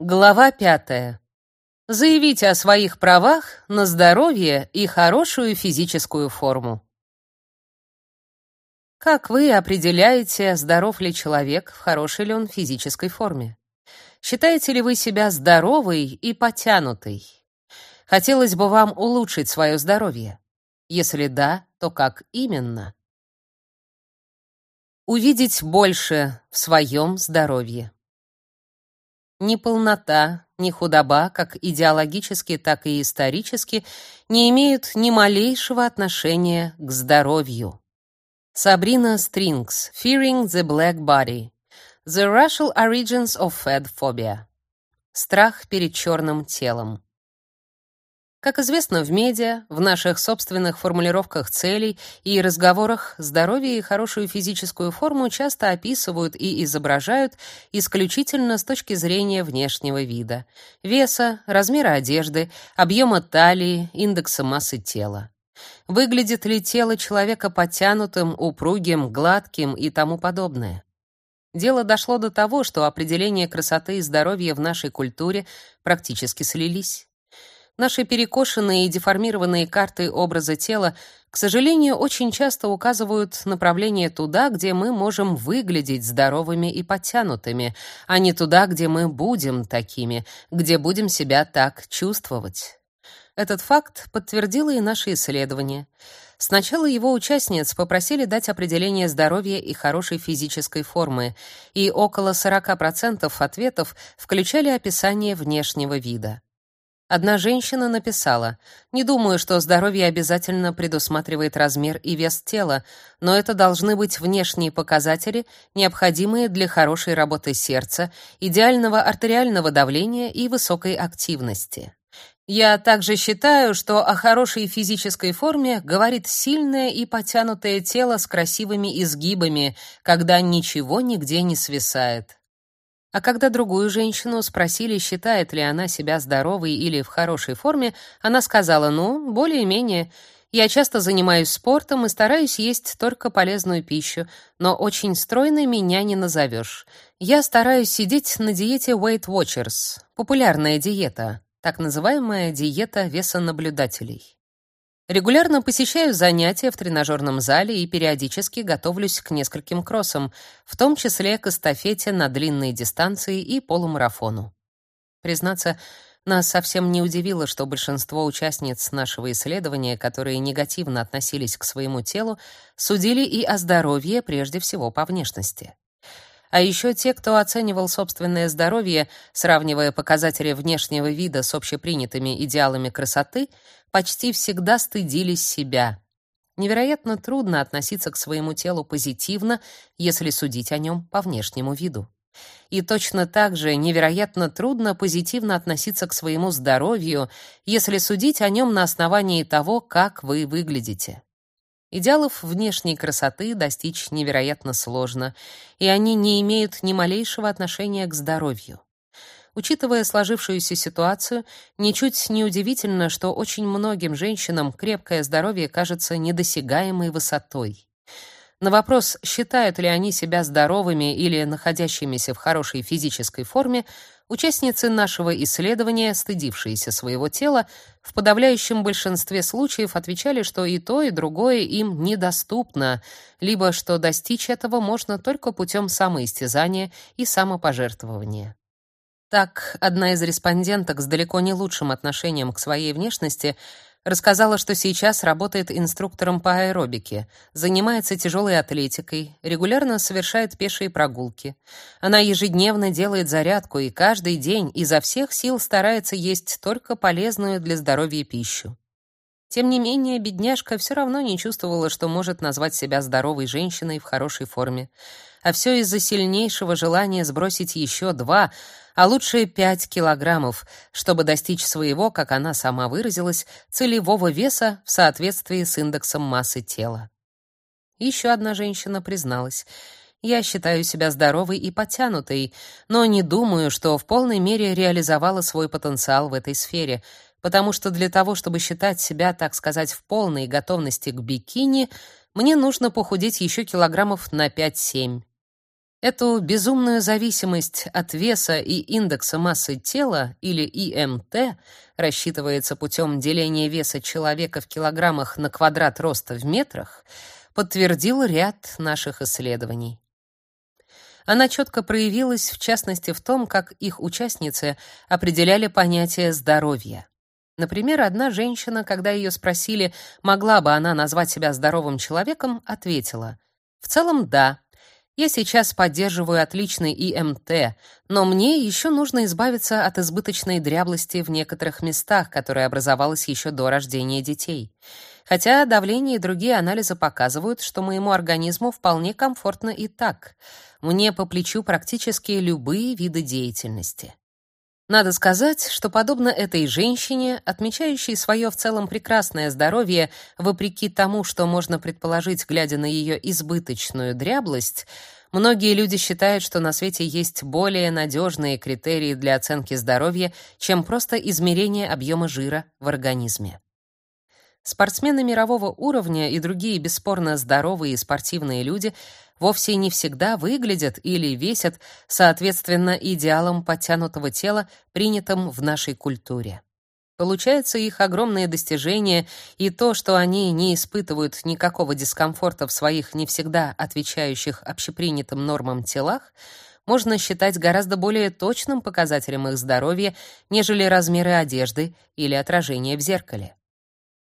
Глава пятая. Заявите о своих правах на здоровье и хорошую физическую форму. Как вы определяете, здоров ли человек, в хорошей ли он физической форме? Считаете ли вы себя здоровой и потянутой? Хотелось бы вам улучшить свое здоровье. Если да, то как именно? Увидеть больше в своем здоровье. Ни полнота, ни худоба, как идеологически, так и исторически, не имеют ни малейшего отношения к здоровью. Сабрина Стрингс, Fearing the Black Body. The Racial Origins of Fat Phobia. Страх перед черным телом. Как известно в медиа, в наших собственных формулировках целей и разговорах здоровье и хорошую физическую форму часто описывают и изображают исключительно с точки зрения внешнего вида: веса, размера одежды, объема талии, индекса массы тела. Выглядит ли тело человека подтянутым, упругим, гладким и тому подобное? Дело дошло до того, что определения красоты и здоровья в нашей культуре практически слились. Наши перекошенные и деформированные карты образа тела, к сожалению, очень часто указывают направление туда, где мы можем выглядеть здоровыми и подтянутыми, а не туда, где мы будем такими, где будем себя так чувствовать. Этот факт подтвердило и наше исследование. Сначала его участниц попросили дать определение здоровья и хорошей физической формы, и около 40% ответов включали описание внешнего вида. Одна женщина написала: "Не думаю, что здоровье обязательно предусматривает размер и вес тела, но это должны быть внешние показатели, необходимые для хорошей работы сердца, идеального артериального давления и высокой активности". Я также считаю, что о хорошей физической форме говорит сильное и подтянутое тело с красивыми изгибами, когда ничего нигде не свисает. А когда другую женщину спросили, считает ли она себя здоровой или в хорошей форме, она сказала: "Ну, более-менее. Я часто занимаюсь спортом и стараюсь есть только полезную пищу, но очень стройной меня не назовешь. Я стараюсь сидеть на диете Weight Watchers, популярная диета, так называемая диета весонаблюдателей. Регулярно посещаю занятия в тренажерном зале и периодически готовлюсь к нескольким кроссам, в том числе к эстафете на длинные дистанции и полумарафону. Признаться, нас совсем не удивило, что большинство участниц нашего исследования, которые негативно относились к своему телу, судили и о здоровье прежде всего по внешности. А еще те, кто оценивал собственное здоровье, сравнивая показатели внешнего вида с общепринятыми идеалами красоты, почти всегда стыдились себя. Невероятно трудно относиться к своему телу позитивно, если судить о нем по внешнему виду. И точно так же невероятно трудно позитивно относиться к своему здоровью, если судить о нем на основании того, как вы выглядите. Идеалов внешней красоты достичь невероятно сложно, и они не имеют ни малейшего отношения к здоровью. Учитывая сложившуюся ситуацию, ничуть не удивительно, что очень многим женщинам крепкое здоровье кажется недосягаемой высотой. На вопрос, считают ли они себя здоровыми или находящимися в хорошей физической форме, участницы нашего исследования, стыдившиеся своего тела, в подавляющем большинстве случаев отвечали, что и то, и другое им недоступно, либо что достичь этого можно только путем самоистязания и самопожертвования. Так, одна из респонденток с далеко не лучшим отношением к своей внешности рассказала, что сейчас работает инструктором по аэробике, занимается тяжелой атлетикой, регулярно совершает пешие прогулки. Она ежедневно делает зарядку и каждый день изо всех сил старается есть только полезную для здоровья пищу. Тем не менее, бедняжка все равно не чувствовала, что может назвать себя здоровой женщиной в хорошей форме. А все из-за сильнейшего желания сбросить еще два, а лучше 5 килограммов, чтобы достичь своего, как она сама выразилась, целевого веса в соответствии с индексом массы тела. Еще одна женщина призналась: "Я считаю себя здоровой и подтянутой, но не думаю, что в полной мере реализовала свой потенциал в этой сфере, потому что для того, чтобы считать себя, так сказать, в полной готовности к бикини, мне нужно похудеть еще килограммов на 5-7. Эту безумную зависимость от веса и индекса массы тела, или ИМТ, рассчитывается путем деления веса человека в килограммах на квадрат роста в метрах, подтвердил ряд наших исследований. Она четко проявилась, в частности, в том, как их участницы определяли понятие здоровья. Например, одна женщина, когда ее спросили, могла бы она назвать себя здоровым человеком, ответила: "В целом, да. Я сейчас поддерживаю отличный ИМТ, но мне еще нужно избавиться от избыточной дряблости в некоторых местах, которая образовалась еще до рождения детей. Хотя давление и другие анализы показывают, что моему организму вполне комфортно и так. Мне по плечу практически любые виды деятельности. Надо сказать, что подобно этой женщине, отмечающей свое в целом прекрасное здоровье, вопреки тому, что можно предположить, глядя на ее избыточную дряблость, многие люди считают, что на свете есть более надежные критерии для оценки здоровья, чем просто измерение объема жира в организме. Спортсмены мирового уровня и другие бесспорно здоровые и спортивные люди вовсе не всегда выглядят или весят соответственно идеалам подтянутого тела, принятым в нашей культуре. Получается, их огромные достижения и то, что они не испытывают никакого дискомфорта в своих не всегда отвечающих общепринятым нормам телах, можно считать гораздо более точным показателем их здоровья, нежели размеры одежды или отражение в зеркале.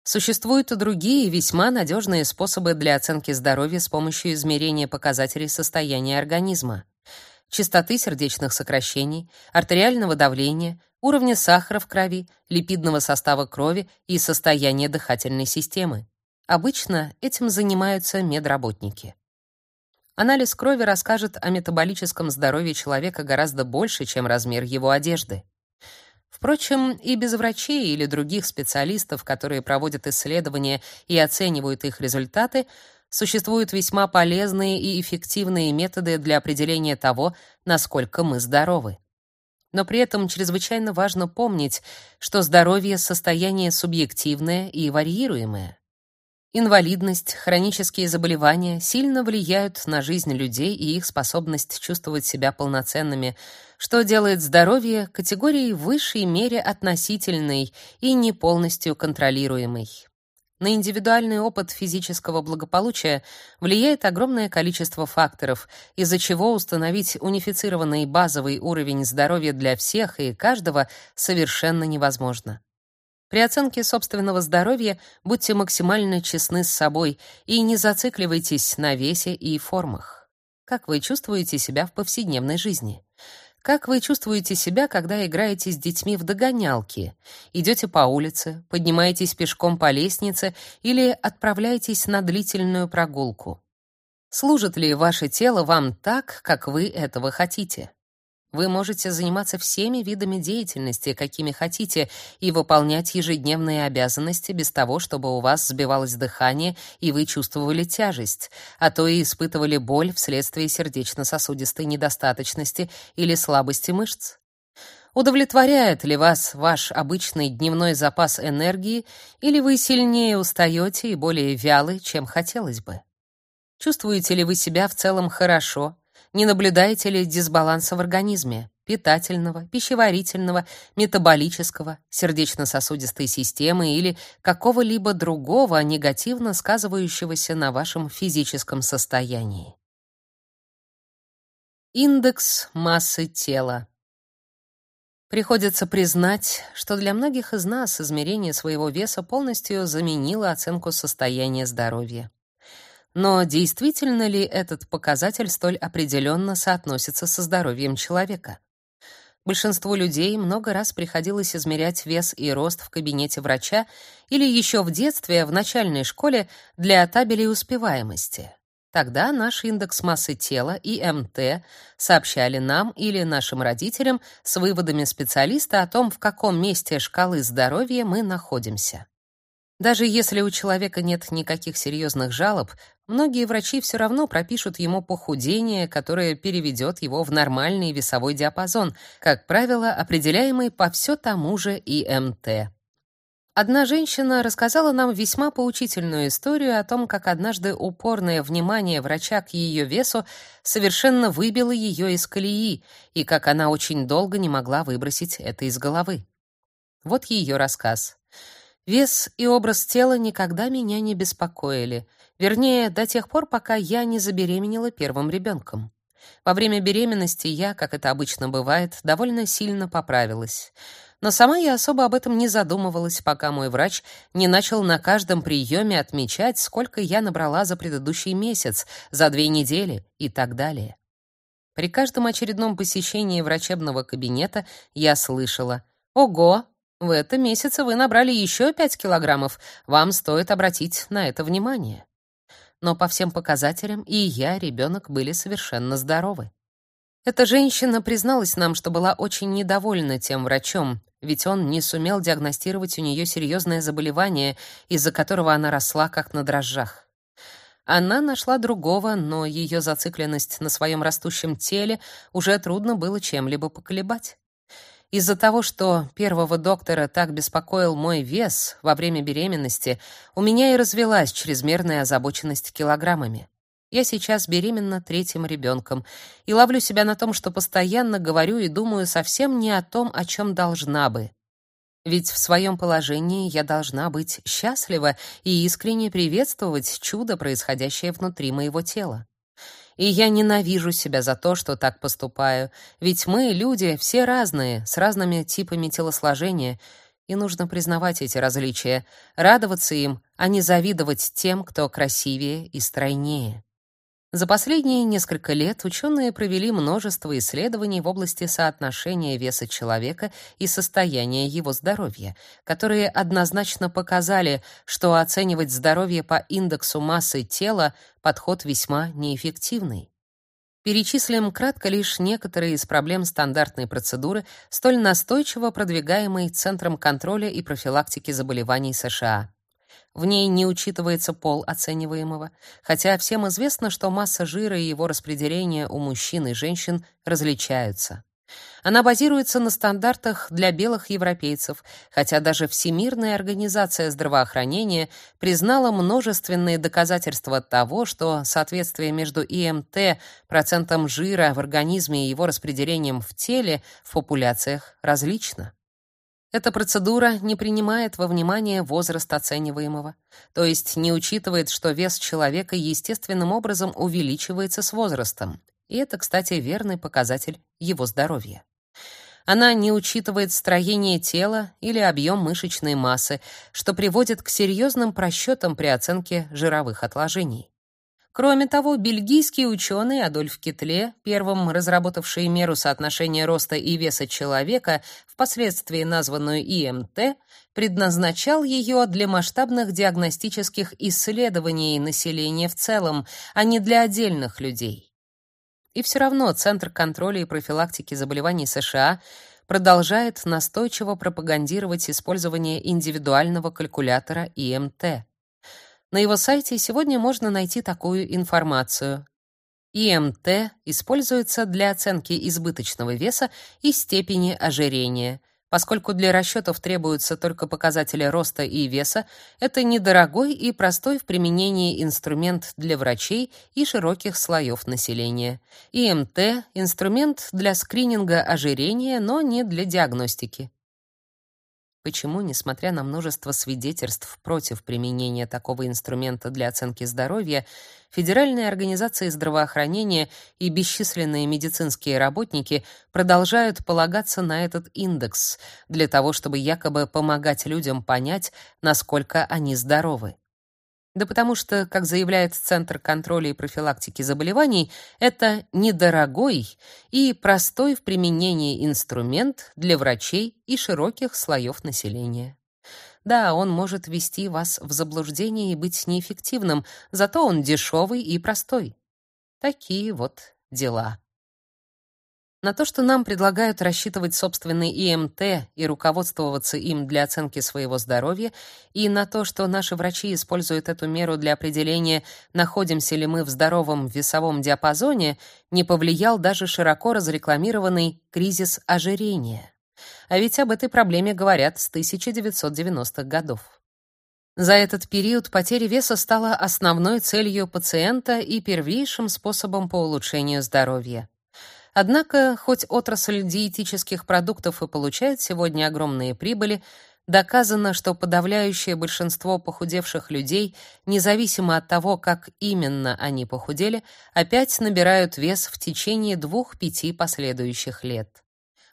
Существуют и другие весьма надежные способы для оценки здоровья с помощью измерения показателей состояния организма. Частоты сердечных сокращений, артериального давления, уровня сахара в крови, липидного состава крови и состояния дыхательной системы. Обычно этим занимаются медработники. Анализ крови расскажет о метаболическом здоровье человека гораздо больше, чем размер его одежды. Впрочем, и без врачей или других специалистов, которые проводят исследования и оценивают их результаты, существуют весьма полезные и эффективные методы для определения того, насколько мы здоровы. Но при этом чрезвычайно важно помнить, что здоровье состояние субъективное и варьируемое. Инвалидность, хронические заболевания сильно влияют на жизнь людей и их способность чувствовать себя полноценными, что делает здоровье категорией в высшей мере относительной и не полностью контролируемой. На индивидуальный опыт физического благополучия влияет огромное количество факторов, из-за чего установить унифицированный базовый уровень здоровья для всех и каждого совершенно невозможно. При оценке собственного здоровья будьте максимально честны с собой и не зацикливайтесь на весе и формах. Как вы чувствуете себя в повседневной жизни? Как вы чувствуете себя, когда играете с детьми в догонялки? Идете по улице, поднимаетесь пешком по лестнице или отправляетесь на длительную прогулку? Служит ли ваше тело вам так, как вы этого хотите? Вы можете заниматься всеми видами деятельности, какими хотите, и выполнять ежедневные обязанности без того, чтобы у вас сбивалось дыхание и вы чувствовали тяжесть, а то и испытывали боль вследствие сердечно-сосудистой недостаточности или слабости мышц. Удовлетворяет ли вас ваш обычный дневной запас энергии, или вы сильнее устаете и более вялы, чем хотелось бы? Чувствуете ли вы себя в целом хорошо, не наблюдаете ли дисбаланса в организме? питательного, пищеварительного, метаболического, сердечно-сосудистой системы или какого-либо другого негативно сказывающегося на вашем физическом состоянии. Индекс массы тела. Приходится признать, что для многих из нас измерение своего веса полностью заменило оценку состояния здоровья. Но действительно ли этот показатель столь определенно соотносится со здоровьем человека? Большинству людей много раз приходилось измерять вес и рост в кабинете врача или еще в детстве в начальной школе для табелей успеваемости. Тогда наш индекс массы тела, ИМТ, сообщали нам или нашим родителям с выводами специалиста о том, в каком месте шкалы здоровья мы находимся. Даже если у человека нет никаких серьезных жалоб, многие врачи все равно пропишут ему похудение, которое переведет его в нормальный весовой диапазон, как правило, определяемый по все тому же ИМТ. Одна женщина рассказала нам весьма поучительную историю о том, как однажды упорное внимание врача к ее весу совершенно выбило ее из колеи, и как она очень долго не могла выбросить это из головы. Вот ее рассказ. Вес и образ тела никогда меня не беспокоили, вернее, до тех пор, пока я не забеременела первым ребенком. Во время беременности я, как это обычно бывает, довольно сильно поправилась. Но сама я особо об этом не задумывалась, пока мой врач не начал на каждом приеме отмечать, сколько я набрала за предыдущий месяц, за две недели и так далее. При каждом очередном посещении врачебного кабинета я слышала: "Ого, в этом месяце вы набрали еще пять килограммов. Вам стоит обратить на это внимание". Но по всем показателям и я, и ребенок были совершенно здоровы. Эта женщина призналась нам, что была очень недовольна тем врачом, ведь он не сумел диагностировать у нее серьезное заболевание, из-за которого она росла как на дрожжах. Она нашла другого, но ее зацикленность на своем растущем теле уже трудно было чем-либо поколебать. Из-за того, что первого доктора так беспокоил мой вес во время беременности, у меня и развелась чрезмерная озабоченность килограммами. Я сейчас беременна третьим ребенком и ловлю себя на том, что постоянно говорю и думаю совсем не о том, о чем должна бы. Ведь в своем положении я должна быть счастлива и искренне приветствовать чудо, происходящее внутри моего тела. И я ненавижу себя за то, что так поступаю, ведь мы, люди, все разные, с разными типами телосложения, и нужно признавать эти различия, радоваться им, а не завидовать тем, кто красивее и стройнее. За последние несколько лет ученые провели множество исследований в области соотношения веса человека и состояния его здоровья, которые однозначно показали, что оценивать здоровье по индексу массы тела подход весьма неэффективный. Перечислим кратко лишь некоторые из проблем стандартной процедуры, столь настойчиво продвигаемой Центром контроля и профилактики заболеваний США. В ней не учитывается пол оцениваемого, хотя всем известно, что масса жира и его распределение у мужчин и женщин различаются. Она базируется на стандартах для белых европейцев, хотя даже Всемирная организация здравоохранения признала множественные доказательства того, что соответствие между ИМТ, процентом жира в организме и его распределением в теле в популяциях различно. Эта процедура не принимает во внимание возраст оцениваемого, то есть не учитывает, что вес человека естественным образом увеличивается с возрастом. И это, кстати, верный показатель его здоровья. Она не учитывает строение тела или объем мышечной массы, что приводит к серьезным просчетам при оценке жировых отложений. Кроме того, бельгийский ученый Адольф Китле, первым разработавший меру соотношения роста и веса человека, впоследствии названную ИМТ, предназначал ее для масштабных диагностических исследований населения в целом, а не для отдельных людей. И все равно Центр контроля и профилактики заболеваний США продолжает настойчиво пропагандировать использование индивидуального калькулятора ИМТ. На его сайте сегодня можно найти такую информацию. ИМТ используется для оценки избыточного веса и степени ожирения. Поскольку для расчетов требуются только показатели роста и веса, это недорогой и простой в применении инструмент для врачей и широких слоев населения. ИМТ — инструмент для скрининга ожирения, но не для диагностики. Почему, несмотря на множество свидетельств против применения такого инструмента для оценки здоровья, федеральные организации здравоохранения и бесчисленные медицинские работники продолжают полагаться на этот индекс для того, чтобы якобы помогать людям понять, насколько они здоровы? Да потому что, как заявляет Центр контроля и профилактики заболеваний, это недорогой и простой в применении инструмент для врачей и широких слоев населения. Да, он может ввести вас в заблуждение и быть неэффективным, зато он дешевый и простой. Такие вот дела. На то, что нам предлагают рассчитывать собственный ИМТ и руководствоваться им для оценки своего здоровья, и на то, что наши врачи используют эту меру для определения, находимся ли мы в здоровом весовом диапазоне, не повлиял даже широко разрекламированный кризис ожирения. А ведь об этой проблеме говорят с 1990-х годов. За этот период потеря веса стала основной целью пациента и первейшим способом по улучшению здоровья. Однако, хоть отрасль диетических продуктов и получает сегодня огромные прибыли, доказано, что подавляющее большинство похудевших людей, независимо от того, как именно они похудели, опять набирают вес в течение двух-пяти последующих лет.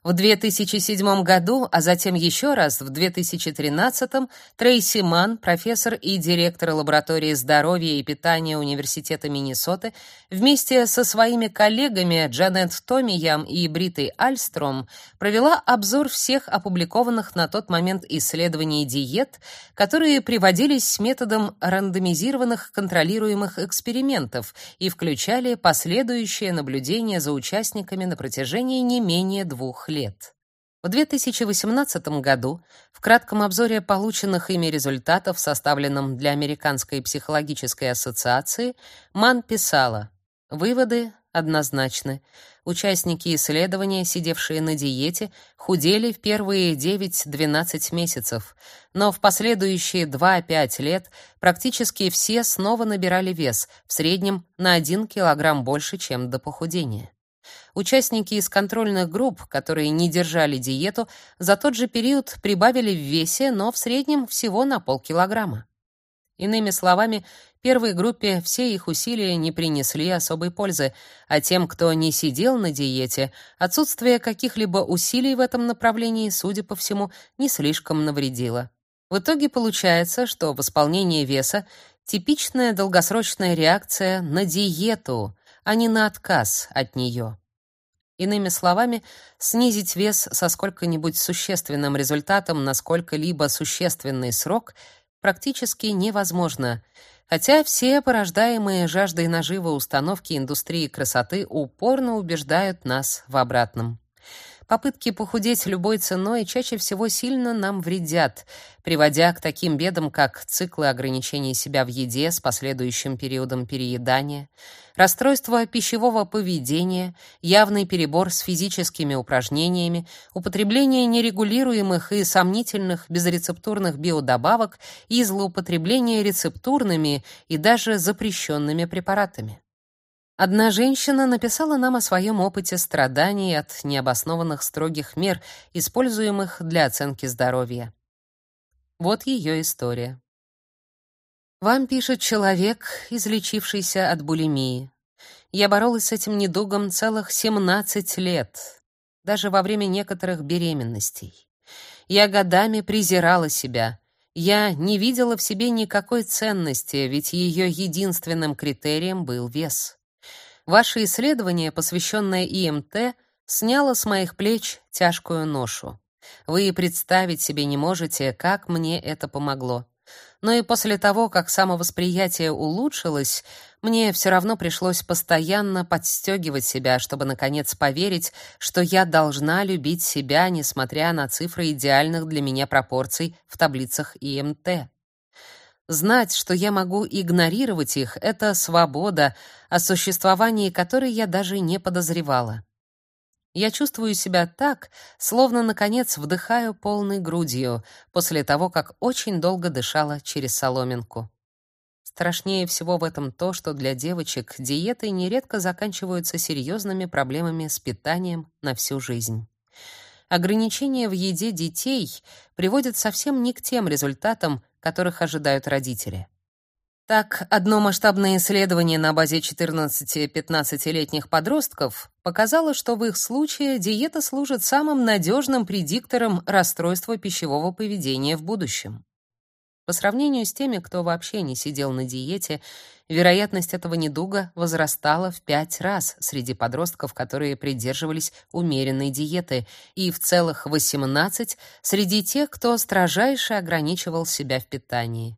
В 2007 году, а затем еще раз в 2013 Трейси Ман, профессор и директор лаборатории здоровья и питания Университета Миннесоты, вместе со своими коллегами Джанет Томиям и Бритой Альстром провела обзор всех опубликованных на тот момент исследований диет, которые приводились методом рандомизированных контролируемых экспериментов и включали последующее наблюдение за участниками на протяжении не менее двух лет. В 2018 году в кратком обзоре полученных ими результатов, составленном для Американской психологической ассоциации, Ман писала: "Выводы однозначны. Участники исследования, сидевшие на диете, худели в первые 9-12 месяцев, но в последующие 2-5 лет практически все снова набирали вес, в среднем на 1 килограмм больше, чем до похудения. Участники из контрольных групп, которые не держали диету, за тот же период прибавили в весе, но в среднем всего на полкилограмма. Иными словами, первой группе все их усилия не принесли особой пользы, а тем, кто не сидел на диете, отсутствие каких-либо усилий в этом направлении, судя по всему, не слишком навредило. В итоге получается, что восполнение веса типичная долгосрочная реакция на диету, а не на отказ от нее. Иными словами, снизить вес со сколько-нибудь существенным результатом на сколько-либо существенный срок практически невозможно, хотя все порождаемые жаждой наживы установки индустрии красоты упорно убеждают нас в обратном. Попытки похудеть любой ценой чаще всего сильно нам вредят, приводя к таким бедам, как циклы ограничения себя в еде с последующим периодом переедания, расстройство пищевого поведения, явный перебор с физическими упражнениями, употребление нерегулируемых и сомнительных безрецептурных биодобавок и злоупотребление рецептурными и даже запрещенными препаратами. Одна женщина написала нам о своем опыте страданий от необоснованных строгих мер, используемых для оценки здоровья. Вот ее история. Вам пишет человек, излечившийся от булимии. Я боролась с этим недугом целых 17 лет, даже во время некоторых беременностей. Я годами презирала себя. Я не видела в себе никакой ценности, ведь ее единственным критерием был вес. Ваше исследование, посвященное ИМТ, сняло с моих плеч тяжкую ношу. Вы представить себе не можете, как мне это помогло. Но и после того, как самовосприятие улучшилось, мне все равно пришлось постоянно подстегивать себя, чтобы наконец поверить, что я должна любить себя, несмотря на цифры идеальных для меня пропорций в таблицах ИМТ. Знать, что я могу игнорировать их это свобода, о существовании которой я даже не подозревала. Я чувствую себя так, словно наконец вдыхаю полной грудью после того, как очень долго дышала через соломинку. Страшнее всего в этом то, что для девочек диеты нередко заканчиваются серьезными проблемами с питанием на всю жизнь. Ограничения в еде детей приводят совсем не к тем результатам, которых ожидают родители. Так, одно масштабное исследование на базе 14-15-летних подростков показало, что в их случае диета служит самым надежным предиктором расстройства пищевого поведения в будущем. По сравнению с теми, кто вообще не сидел на диете, вероятность этого недуга возрастала в пять раз среди подростков, которые придерживались умеренной диеты, и в целых 18 среди тех, кто строжайше ограничивал себя в питании.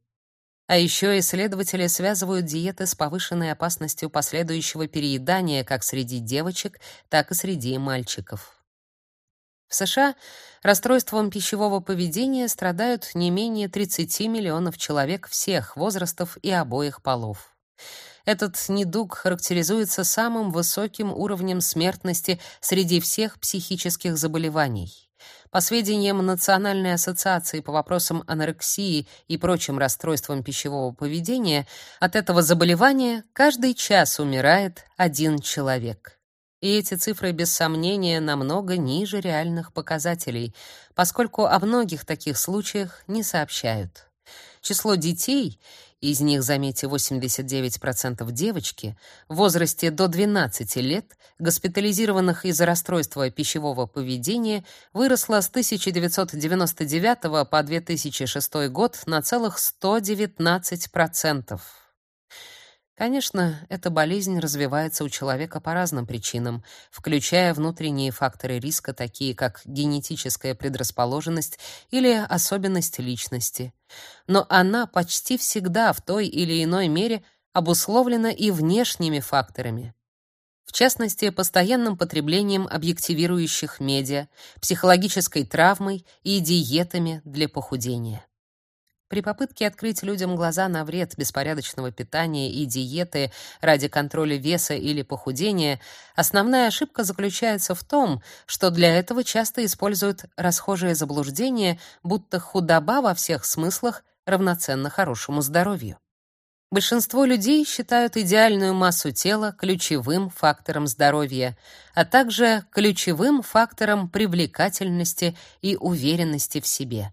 А еще исследователи связывают диеты с повышенной опасностью последующего переедания как среди девочек, так и среди мальчиков. В США расстройством пищевого поведения страдают не менее 30 миллионов человек всех возрастов и обоих полов. Этот недуг характеризуется самым высоким уровнем смертности среди всех психических заболеваний. По сведениям Национальной ассоциации по вопросам анорексии и прочим расстройствам пищевого поведения, от этого заболевания каждый час умирает один человек. И эти цифры без сомнения намного ниже реальных показателей, поскольку о многих таких случаях не сообщают. Число детей, из них, заметьте, 89% девочки, в возрасте до 12 лет, госпитализированных из-за расстройства пищевого поведения, выросло с 1999 по 2006 год на целых 119%. Конечно, эта болезнь развивается у человека по разным причинам, включая внутренние факторы риска, такие как генетическая предрасположенность или особенность личности. Но она почти всегда в той или иной мере обусловлена и внешними факторами. В частности, постоянным потреблением объективирующих медиа, психологической травмой и диетами для похудения. При попытке открыть людям глаза на вред беспорядочного питания и диеты ради контроля веса или похудения, основная ошибка заключается в том, что для этого часто используют расхожее заблуждение, будто худоба во всех смыслах равноценна хорошему здоровью. Большинство людей считают идеальную массу тела ключевым фактором здоровья, а также ключевым фактором привлекательности и уверенности в себе.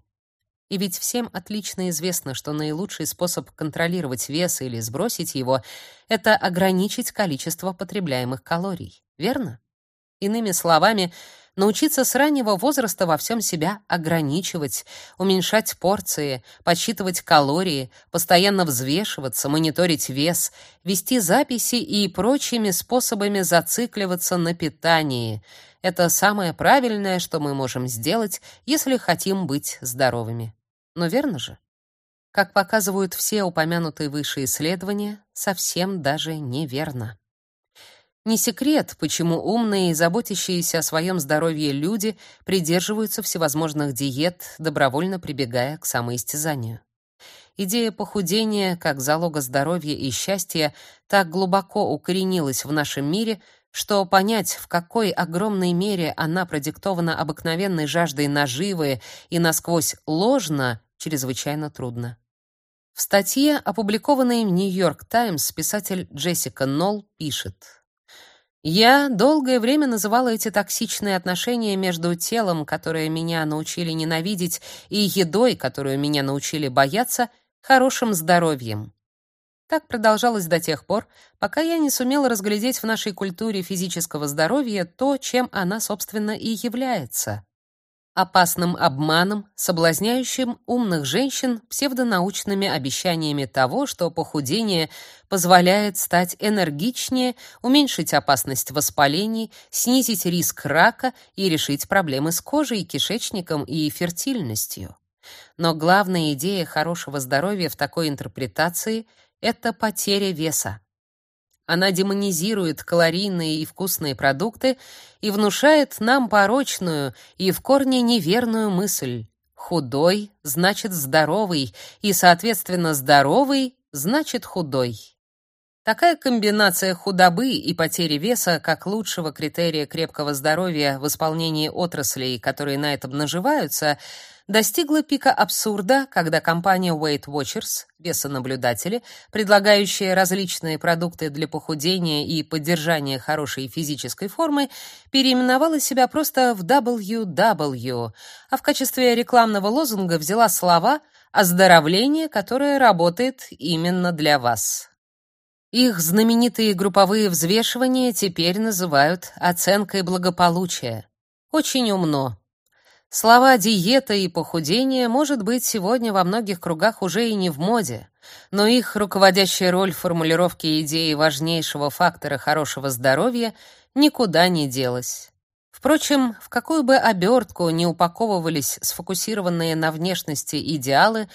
И ведь всем отлично известно, что наилучший способ контролировать вес или сбросить его это ограничить количество потребляемых калорий, верно? Иными словами, научиться с раннего возраста во всем себя ограничивать, уменьшать порции, подсчитывать калории, постоянно взвешиваться, мониторить вес, вести записи и прочими способами зацикливаться на питании это самое правильное, что мы можем сделать, если хотим быть здоровыми. Но верно же? Как показывают все упомянутые выше исследования, совсем даже неверно. Не секрет, почему умные и заботящиеся о своем здоровье люди придерживаются всевозможных диет, добровольно прибегая к самоистязанию. Идея похудения как залога здоровья и счастья так глубоко укоренилась в нашем мире, что понять, в какой огромной мере она продиктована обыкновенной жаждой наживы и насквозь ложно, чрезвычайно трудно. В статье, опубликованной в Нью-Йорк Таймс, писатель Джессика Нолл пишет: я долгое время называла эти токсичные отношения между телом, которое меня научили ненавидеть, и едой, которую меня научили бояться, хорошим здоровьем. Так продолжалось до тех пор, пока я не сумела разглядеть в нашей культуре физического здоровья то, чем она, собственно, и является опасным обманом, соблазняющим умных женщин псевдонаучными обещаниями того, что похудение позволяет стать энергичнее, уменьшить опасность воспалений, снизить риск рака и решить проблемы с кожей, кишечником и фертильностью. Но главная идея хорошего здоровья в такой интерпретации это потеря веса. Она демонизирует калорийные и вкусные продукты и внушает нам порочную и в корне неверную мысль: худой значит здоровый, и, соответственно, здоровый значит худой. Такая комбинация худобы и потери веса как лучшего критерия крепкого здоровья в исполнении отраслей, которые на этом наживаются, достигла пика абсурда, когда компания Weight Watchers, весонаблюдатели, предлагающая различные продукты для похудения и поддержания хорошей физической формы, переименовала себя просто в WW, а в качестве рекламного лозунга взяла слова «оздоровление, которое работает именно для вас». Их знаменитые групповые взвешивания теперь называют оценкой благополучия. Очень умно, Слова диета и похудение, может быть, сегодня во многих кругах уже и не в моде, но их руководящая роль в формулировке идеи важнейшего фактора хорошего здоровья никуда не делась. Впрочем, в какую бы обертку ни упаковывались сфокусированные на внешности идеалы,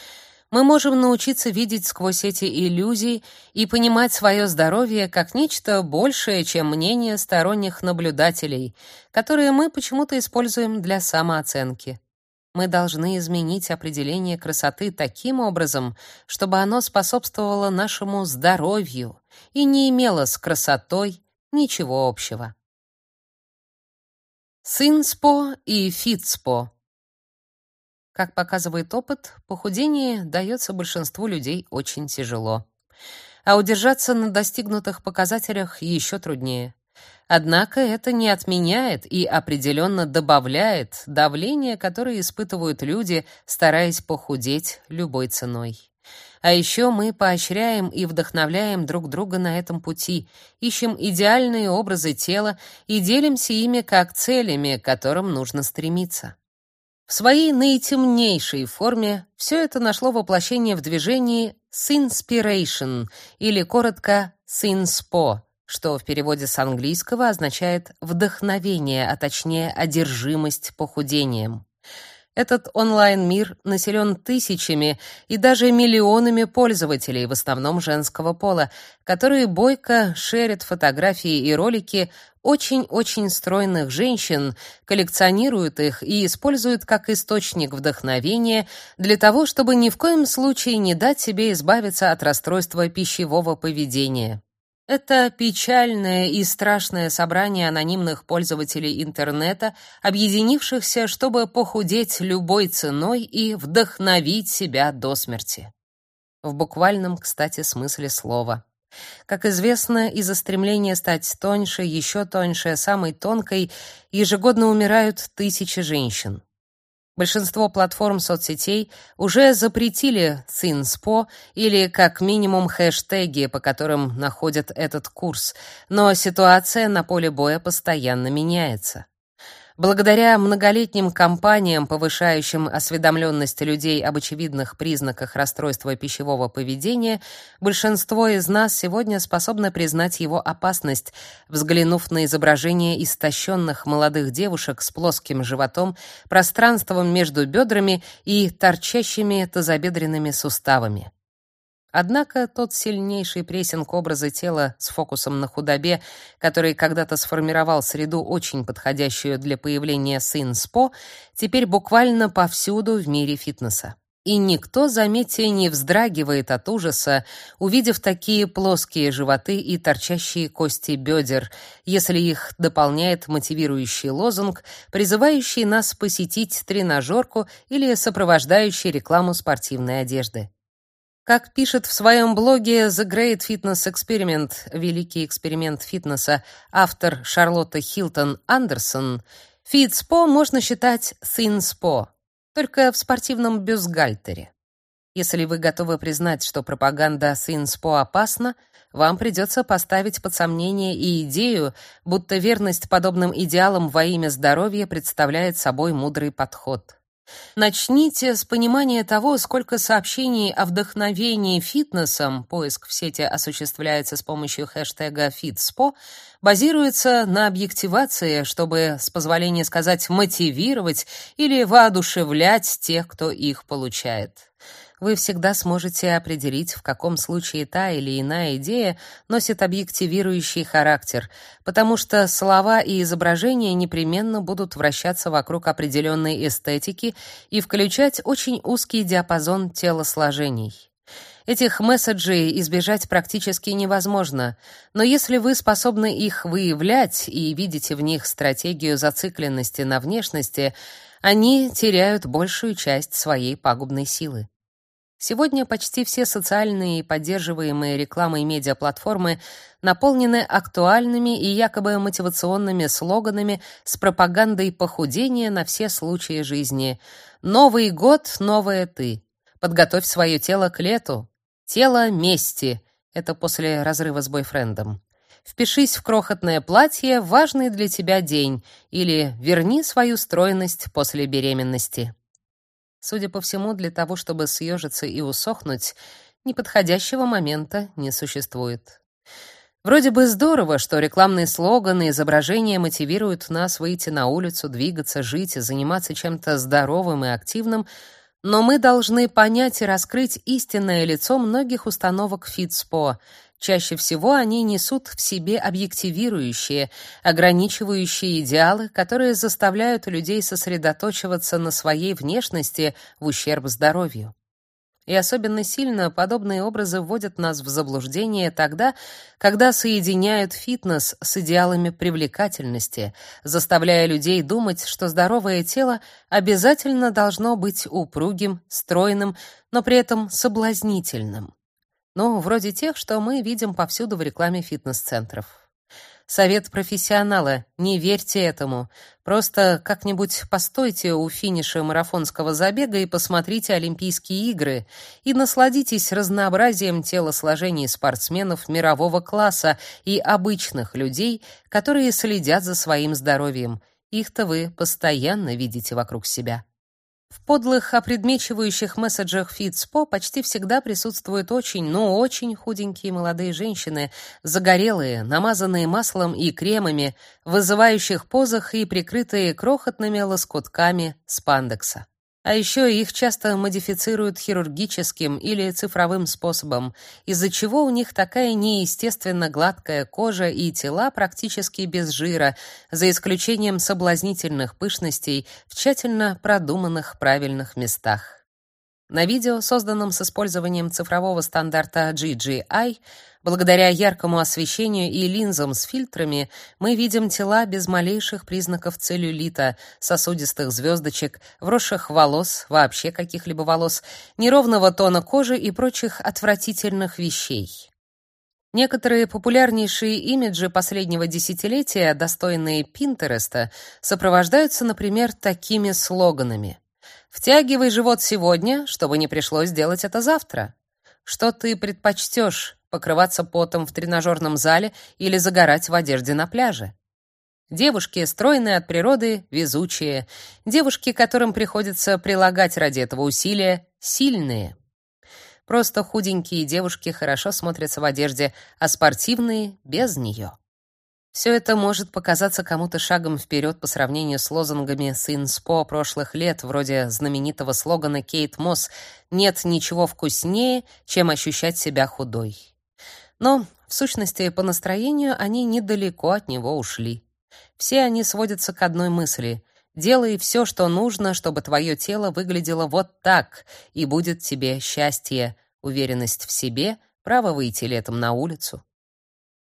мы можем научиться видеть сквозь эти иллюзии и понимать свое здоровье как нечто большее, чем мнение сторонних наблюдателей, которые мы почему-то используем для самооценки. Мы должны изменить определение красоты таким образом, чтобы оно способствовало нашему здоровью и не имело с красотой ничего общего. Синспо и фитспо. Как показывает опыт, похудение дается большинству людей очень тяжело. А удержаться на достигнутых показателях еще труднее. Однако это не отменяет и определенно добавляет давление, которое испытывают люди, стараясь похудеть любой ценой. А еще мы поощряем и вдохновляем друг друга на этом пути, ищем идеальные образы тела и делимся ими как целями, к которым нужно стремиться. В своей наитемнейшей форме все это нашло воплощение в движении Sinspiration или коротко Sinspo, что в переводе с английского означает вдохновение, а точнее одержимость похудением. Этот онлайн-мир населен тысячами и даже миллионами пользователей, в основном женского пола, которые бойко шерят фотографии и ролики очень-очень стройных женщин, коллекционируют их и используют как источник вдохновения для того, чтобы ни в коем случае не дать себе избавиться от расстройства пищевого поведения. Это печальное и страшное собрание анонимных пользователей интернета, объединившихся, чтобы похудеть любой ценой и вдохновить себя до смерти. В буквальном, кстати, смысле слова. Как известно, из-за стремления стать тоньше, еще тоньше, самой тонкой, ежегодно умирают тысячи женщин. Большинство платформ соцсетей уже запретили Цинспо или как минимум хэштеги, по которым находят этот курс, но ситуация на поле боя постоянно меняется. Благодаря многолетним кампаниям, повышающим осведомленность людей об очевидных признаках расстройства пищевого поведения, большинство из нас сегодня способны признать его опасность, взглянув на изображение истощенных молодых девушек с плоским животом, пространством между бедрами и торчащими тазобедренными суставами. Однако тот сильнейший прессинг образа тела с фокусом на худобе, который когда-то сформировал среду, очень подходящую для появления сын СПО, теперь буквально повсюду в мире фитнеса. И никто, заметьте, не вздрагивает от ужаса, увидев такие плоские животы и торчащие кости бедер, если их дополняет мотивирующий лозунг, призывающий нас посетить тренажерку или сопровождающий рекламу спортивной одежды. Как пишет в своем блоге The Great Fitness Experiment, великий эксперимент фитнеса, автор Шарлотта Хилтон Андерсон, фитспо можно считать синспо, только в спортивном бюстгальтере. Если вы готовы признать, что пропаганда синспо опасна, вам придется поставить под сомнение и идею, будто верность подобным идеалам во имя здоровья представляет собой мудрый подход. Начните с понимания того, сколько сообщений о вдохновении фитнесом, поиск в сети осуществляется с помощью хэштега #fitspo, базируется на объективации, чтобы, с позволения сказать, мотивировать или воодушевлять тех, кто их получает вы всегда сможете определить, в каком случае та или иная идея носит объективирующий характер, потому что слова и изображения непременно будут вращаться вокруг определенной эстетики и включать очень узкий диапазон телосложений. Этих месседжей избежать практически невозможно, но если вы способны их выявлять и видите в них стратегию зацикленности на внешности, они теряют большую часть своей пагубной силы. Сегодня почти все социальные и поддерживаемые рекламой медиаплатформы наполнены актуальными и якобы мотивационными слоганами с пропагандой похудения на все случаи жизни. Новый год новое ты. Подготовь свое тело к лету. Тело мести. Это после разрыва с бойфрендом. Впишись в крохотное платье, важный для тебя день, или верни свою стройность после беременности. Судя по всему, для того, чтобы съежиться и усохнуть, неподходящего момента не существует. Вроде бы здорово, что рекламные слоганы и изображения мотивируют нас выйти на улицу, двигаться, жить и заниматься чем-то здоровым и активным, но мы должны понять и раскрыть истинное лицо многих установок Фитспо, Чаще всего они несут в себе объективирующие, ограничивающие идеалы, которые заставляют людей сосредоточиваться на своей внешности в ущерб здоровью. И особенно сильно подобные образы вводят нас в заблуждение тогда, когда соединяют фитнес с идеалами привлекательности, заставляя людей думать, что здоровое тело обязательно должно быть упругим, стройным, но при этом соблазнительным. Ну, вроде тех, что мы видим повсюду в рекламе фитнес-центров. Совет профессионала: не верьте этому. Просто как-нибудь постойте у финиша марафонского забега и посмотрите Олимпийские игры и насладитесь разнообразием телосложений спортсменов мирового класса и обычных людей, которые следят за своим здоровьем. Их-то вы постоянно видите вокруг себя. В подлых опредмечивающих месседжах Фитспо почти всегда присутствуют очень, ну очень худенькие молодые женщины, загорелые, намазанные маслом и кремами, вызывающих позах и прикрытые крохотными лоскутками спандекса. А еще их часто модифицируют хирургическим или цифровым способом, из-за чего у них такая неестественно гладкая кожа и тела практически без жира, за исключением соблазнительных пышностей в тщательно продуманных правильных местах. На видео, созданном с использованием цифрового стандарта GGI, благодаря яркому освещению и линзам с фильтрами, мы видим тела без малейших признаков целлюлита, сосудистых звездочек, вросших волос, вообще каких-либо волос, неровного тона кожи и прочих отвратительных вещей. Некоторые популярнейшие имиджи последнего десятилетия, достойные Пинтереста, сопровождаются, например, такими слоганами: Втягивай живот сегодня, чтобы не пришлось делать это завтра. Что ты предпочтешь, покрываться потом в тренажерном зале или загорать в одежде на пляже? Девушки стройные от природы, везучие. Девушки, которым приходится прилагать ради этого усилия, сильные. Просто худенькие девушки хорошо смотрятся в одежде, а спортивные без нее. Все это может показаться кому-то шагом вперед по сравнению с лозунгами Синспо прошлых лет, вроде знаменитого слогана Кейт Мосс «Нет ничего вкуснее, чем ощущать себя худой». Но, в сущности, по настроению они недалеко от него ушли. Все они сводятся к одной мысли — Делай все, что нужно, чтобы твое тело выглядело вот так, и будет тебе счастье, уверенность в себе, право выйти летом на улицу.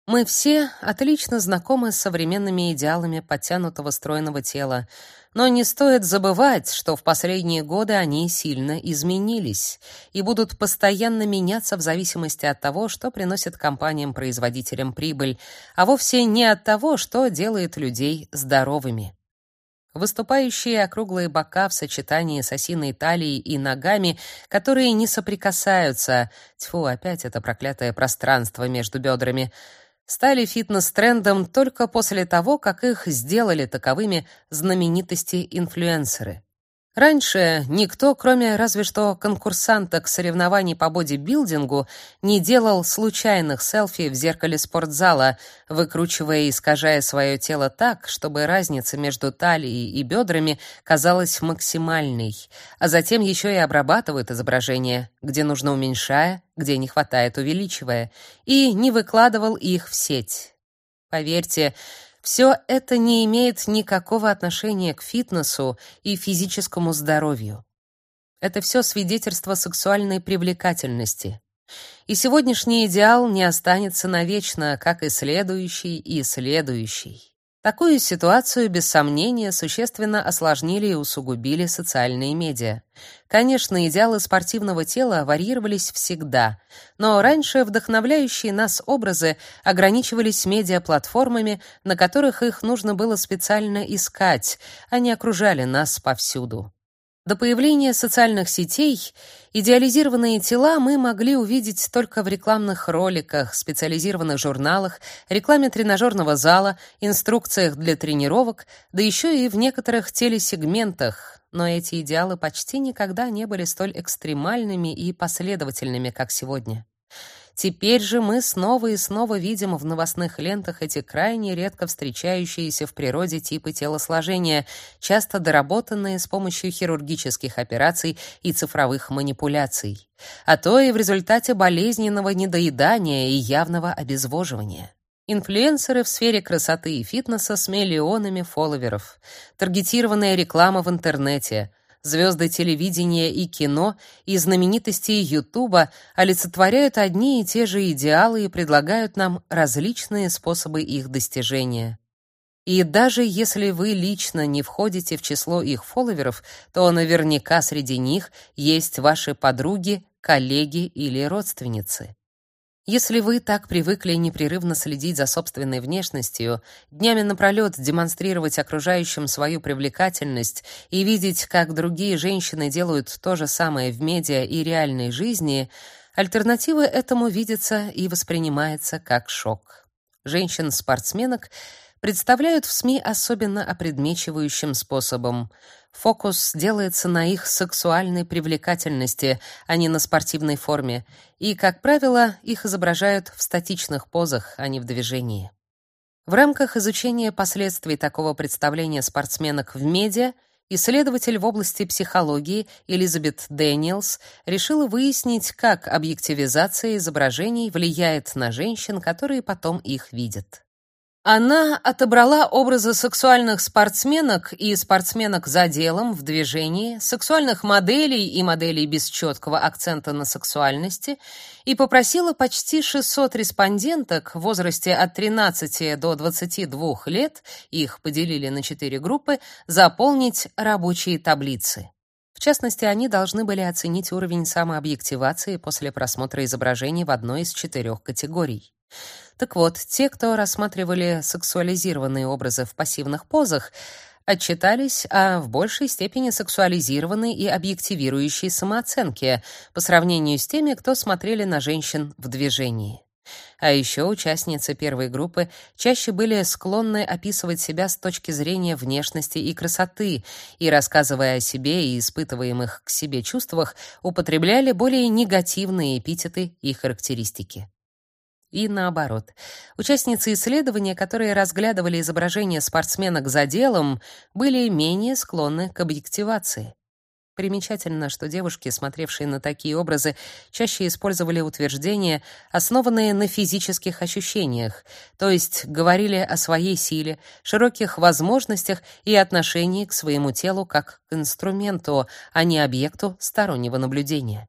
Мы все отлично знакомы с современными идеалами подтянутого стройного тела, но не стоит забывать, что в последние годы они сильно изменились и будут постоянно меняться в зависимости от того, что приносит компаниям-производителям прибыль, а вовсе не от того, что делает людей здоровыми. Выступающие округлые бока в сочетании с осиной талией и ногами, которые не соприкасаются, тьфу, опять это проклятое пространство между бедрами — стали фитнес-трендом только после того, как их сделали таковыми знаменитости-инфлюенсеры. Раньше никто, кроме разве что конкурсанток соревнований по бодибилдингу, не делал случайных селфи в зеркале спортзала, выкручивая и искажая свое тело так, чтобы разница между талией и бедрами казалась максимальной, а затем еще и обрабатывают изображение, где нужно уменьшая, где не хватает увеличивая, и не выкладывал их в сеть. Поверьте, все это не имеет никакого отношения к фитнесу и физическому здоровью. Это все свидетельство сексуальной привлекательности. И сегодняшний идеал не останется навечно, как и следующий и следующий. Такую ситуацию, без сомнения, существенно осложнили и усугубили социальные медиа. Конечно, идеалы спортивного тела варьировались всегда, но раньше вдохновляющие нас образы ограничивались медиаплатформами, на которых их нужно было специально искать, а не окружали нас повсюду. До появления социальных сетей идеализированные тела мы могли увидеть только в рекламных роликах, специализированных журналах, рекламе тренажерного зала, инструкциях для тренировок, да еще и в некоторых телесегментах. Но эти идеалы почти никогда не были столь экстремальными и последовательными, как сегодня. Теперь же мы снова и снова видим в новостных лентах эти крайне редко встречающиеся в природе типы телосложения, часто доработанные с помощью хирургических операций и цифровых манипуляций, а то и в результате болезненного недоедания и явного обезвоживания. Инфлюенсеры в сфере красоты и фитнеса с миллионами фолловеров, таргетированная реклама в интернете — Звезды телевидения и кино и знаменитости Ютуба олицетворяют одни и те же идеалы и предлагают нам различные способы их достижения. И даже если вы лично не входите в число их фолловеров, то наверняка среди них есть ваши подруги, коллеги или родственницы. Если вы так привыкли непрерывно следить за собственной внешностью, днями напролёт демонстрировать окружающим свою привлекательность и видеть, как другие женщины делают то же самое в медиа и реальной жизни, альтернатива этому видится и воспринимается как шок. Женщин-спортсменок представляют в СМИ особенно опредмечивающим способом. Фокус делается на их сексуальной привлекательности, а не на спортивной форме, и, как правило, их изображают в статичных позах, а не в движении. В рамках изучения последствий такого представления спортсменок в медиа исследователь в области психологии Элизабет Дэниелс решила выяснить, как объективизация изображений влияет на женщин, которые потом их видят. Она отобрала образы сексуальных спортсменок и спортсменок за делом в движении, сексуальных моделей и моделей без четкого акцента на сексуальности и попросила почти 600 респонденток в возрасте от 13 до 22 лет, их поделили на четыре группы, заполнить рабочие таблицы. В частности, они должны были оценить уровень самообъективации после просмотра изображений в одной из четырех категорий. Так вот, те, кто рассматривали сексуализированные образы в пассивных позах, отчитались о в большей степени сексуализированной и объективирующей самооценке по сравнению с теми, кто смотрели на женщин в движении. А еще участницы первой группы чаще были склонны описывать себя с точки зрения внешности и красоты, и рассказывая о себе и испытываемых к себе чувствах, употребляли более негативные эпитеты и характеристики и наоборот. Участницы исследования, которые разглядывали изображения спортсменок за делом, были менее склонны к объективации. Примечательно, что девушки, смотревшие на такие образы, чаще использовали утверждения, основанные на физических ощущениях, то есть говорили о своей силе, широких возможностях и отношении к своему телу как к инструменту, а не объекту стороннего наблюдения.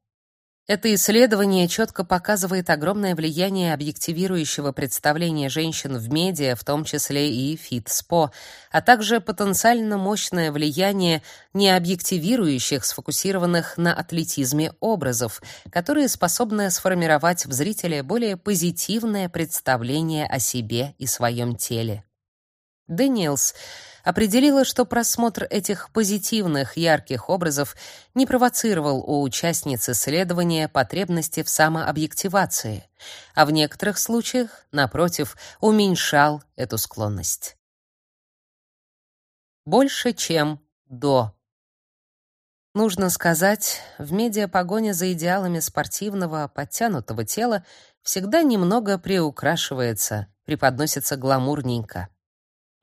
Это исследование четко показывает огромное влияние объективирующего представления женщин в медиа, в том числе и фитспо, а также потенциально мощное влияние необъективирующих, сфокусированных на атлетизме образов, которые способны сформировать в зрителе более позитивное представление о себе и своем теле. Дэниелс определила, что просмотр этих позитивных, ярких образов не провоцировал у участниц исследования потребности в самообъективации, а в некоторых случаях, напротив, уменьшал эту склонность. Больше, чем до. Нужно сказать, в медиа погоня за идеалами спортивного, подтянутого тела всегда немного приукрашивается, преподносится гламурненько.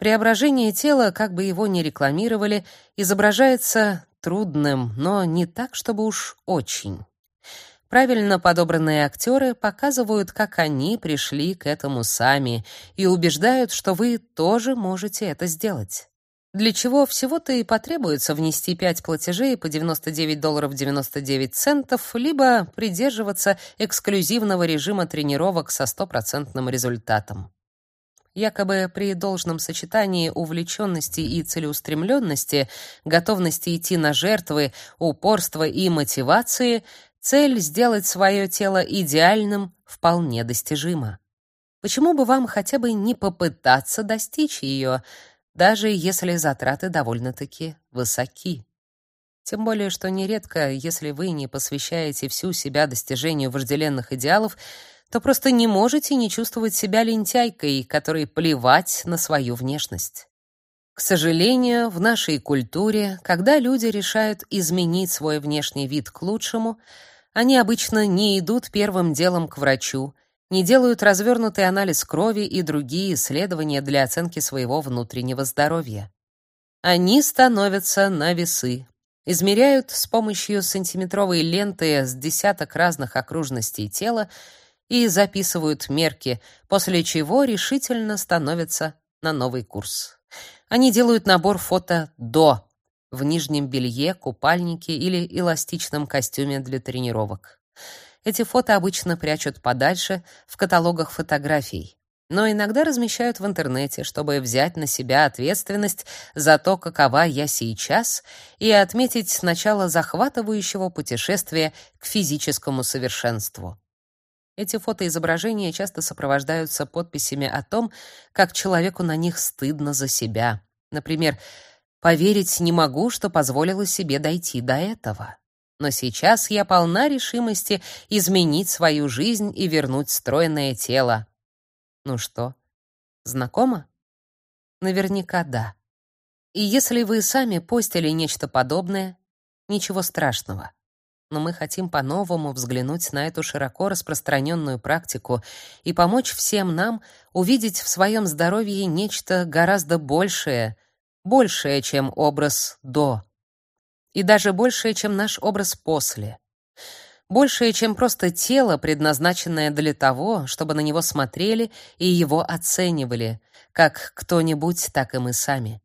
Преображение тела, как бы его ни рекламировали, изображается трудным, но не так, чтобы уж очень. Правильно подобранные актеры показывают, как они пришли к этому сами и убеждают, что вы тоже можете это сделать. Для чего всего-то и потребуется внести 5 платежей по 99 долларов 99 центов, либо придерживаться эксклюзивного режима тренировок со стопроцентным результатом. Якобы при должном сочетании увлеченности и целеустремленности, готовности идти на жертвы, упорства и мотивации, цель сделать свое тело идеальным вполне достижима. Почему бы вам хотя бы не попытаться достичь ее, даже если затраты довольно-таки высоки? Тем более, что нередко, если вы не посвящаете всю себя достижению вожделенных идеалов, то просто не можете не чувствовать себя лентяйкой, которой плевать на свою внешность. К сожалению, в нашей культуре, когда люди решают изменить свой внешний вид к лучшему, они обычно не идут первым делом к врачу, не делают развернутый анализ крови и другие исследования для оценки своего внутреннего здоровья. Они становятся на весы, измеряют с помощью сантиметровой ленты с десяток разных окружностей тела и записывают мерки, после чего решительно становятся на новый курс. Они делают набор фото до, в нижнем белье, купальнике или эластичном костюме для тренировок. Эти фото обычно прячут подальше в каталогах фотографий, но иногда размещают в интернете, чтобы взять на себя ответственность за то, какова я сейчас, и отметить начало захватывающего путешествия к физическому совершенству. Эти фотоизображения часто сопровождаются подписями о том, как человеку на них стыдно за себя. Например, «Поверить не могу, что позволила себе дойти до этого» но сейчас я полна решимости изменить свою жизнь и вернуть стройное тело. Ну что, знакомо? Наверняка да. И если вы сами постили нечто подобное, ничего страшного. Но мы хотим по-новому взглянуть на эту широко распространенную практику и помочь всем нам увидеть в своем здоровье нечто гораздо большее, большее, чем образ до и даже большее, чем наш образ после. Большее, чем просто тело, предназначенное для того, чтобы на него смотрели и его оценивали, как кто-нибудь, так и мы сами.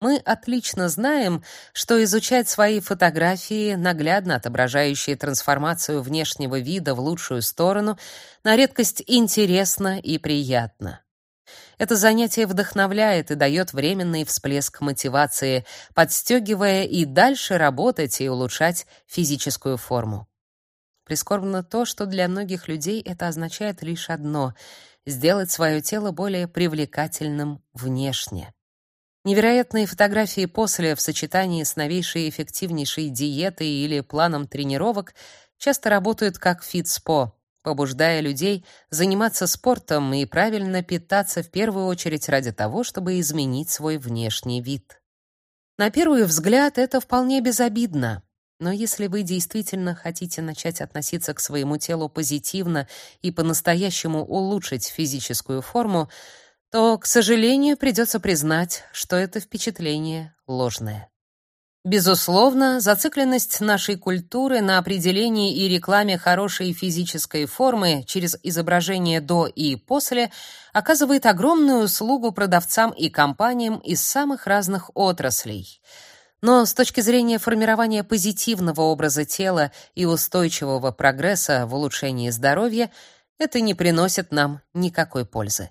Мы отлично знаем, что изучать свои фотографии, наглядно отображающие трансформацию внешнего вида в лучшую сторону, на редкость интересно и приятно. Это занятие вдохновляет и дает временный всплеск мотивации, подстегивая и дальше работать и улучшать физическую форму. Прискорбно то, что для многих людей это означает лишь одно — сделать свое тело более привлекательным внешне. Невероятные фотографии после в сочетании с новейшей эффективнейшей диетой или планом тренировок часто работают как фитспо, побуждая людей заниматься спортом и правильно питаться в первую очередь ради того, чтобы изменить свой внешний вид. На первый взгляд это вполне безобидно, но если вы действительно хотите начать относиться к своему телу позитивно и по-настоящему улучшить физическую форму, то, к сожалению, придется признать, что это впечатление ложное. Безусловно, зацикленность нашей культуры на определении и рекламе хорошей физической формы через изображение до и после оказывает огромную услугу продавцам и компаниям из самых разных отраслей. Но с точки зрения формирования позитивного образа тела и устойчивого прогресса в улучшении здоровья, это не приносит нам никакой пользы.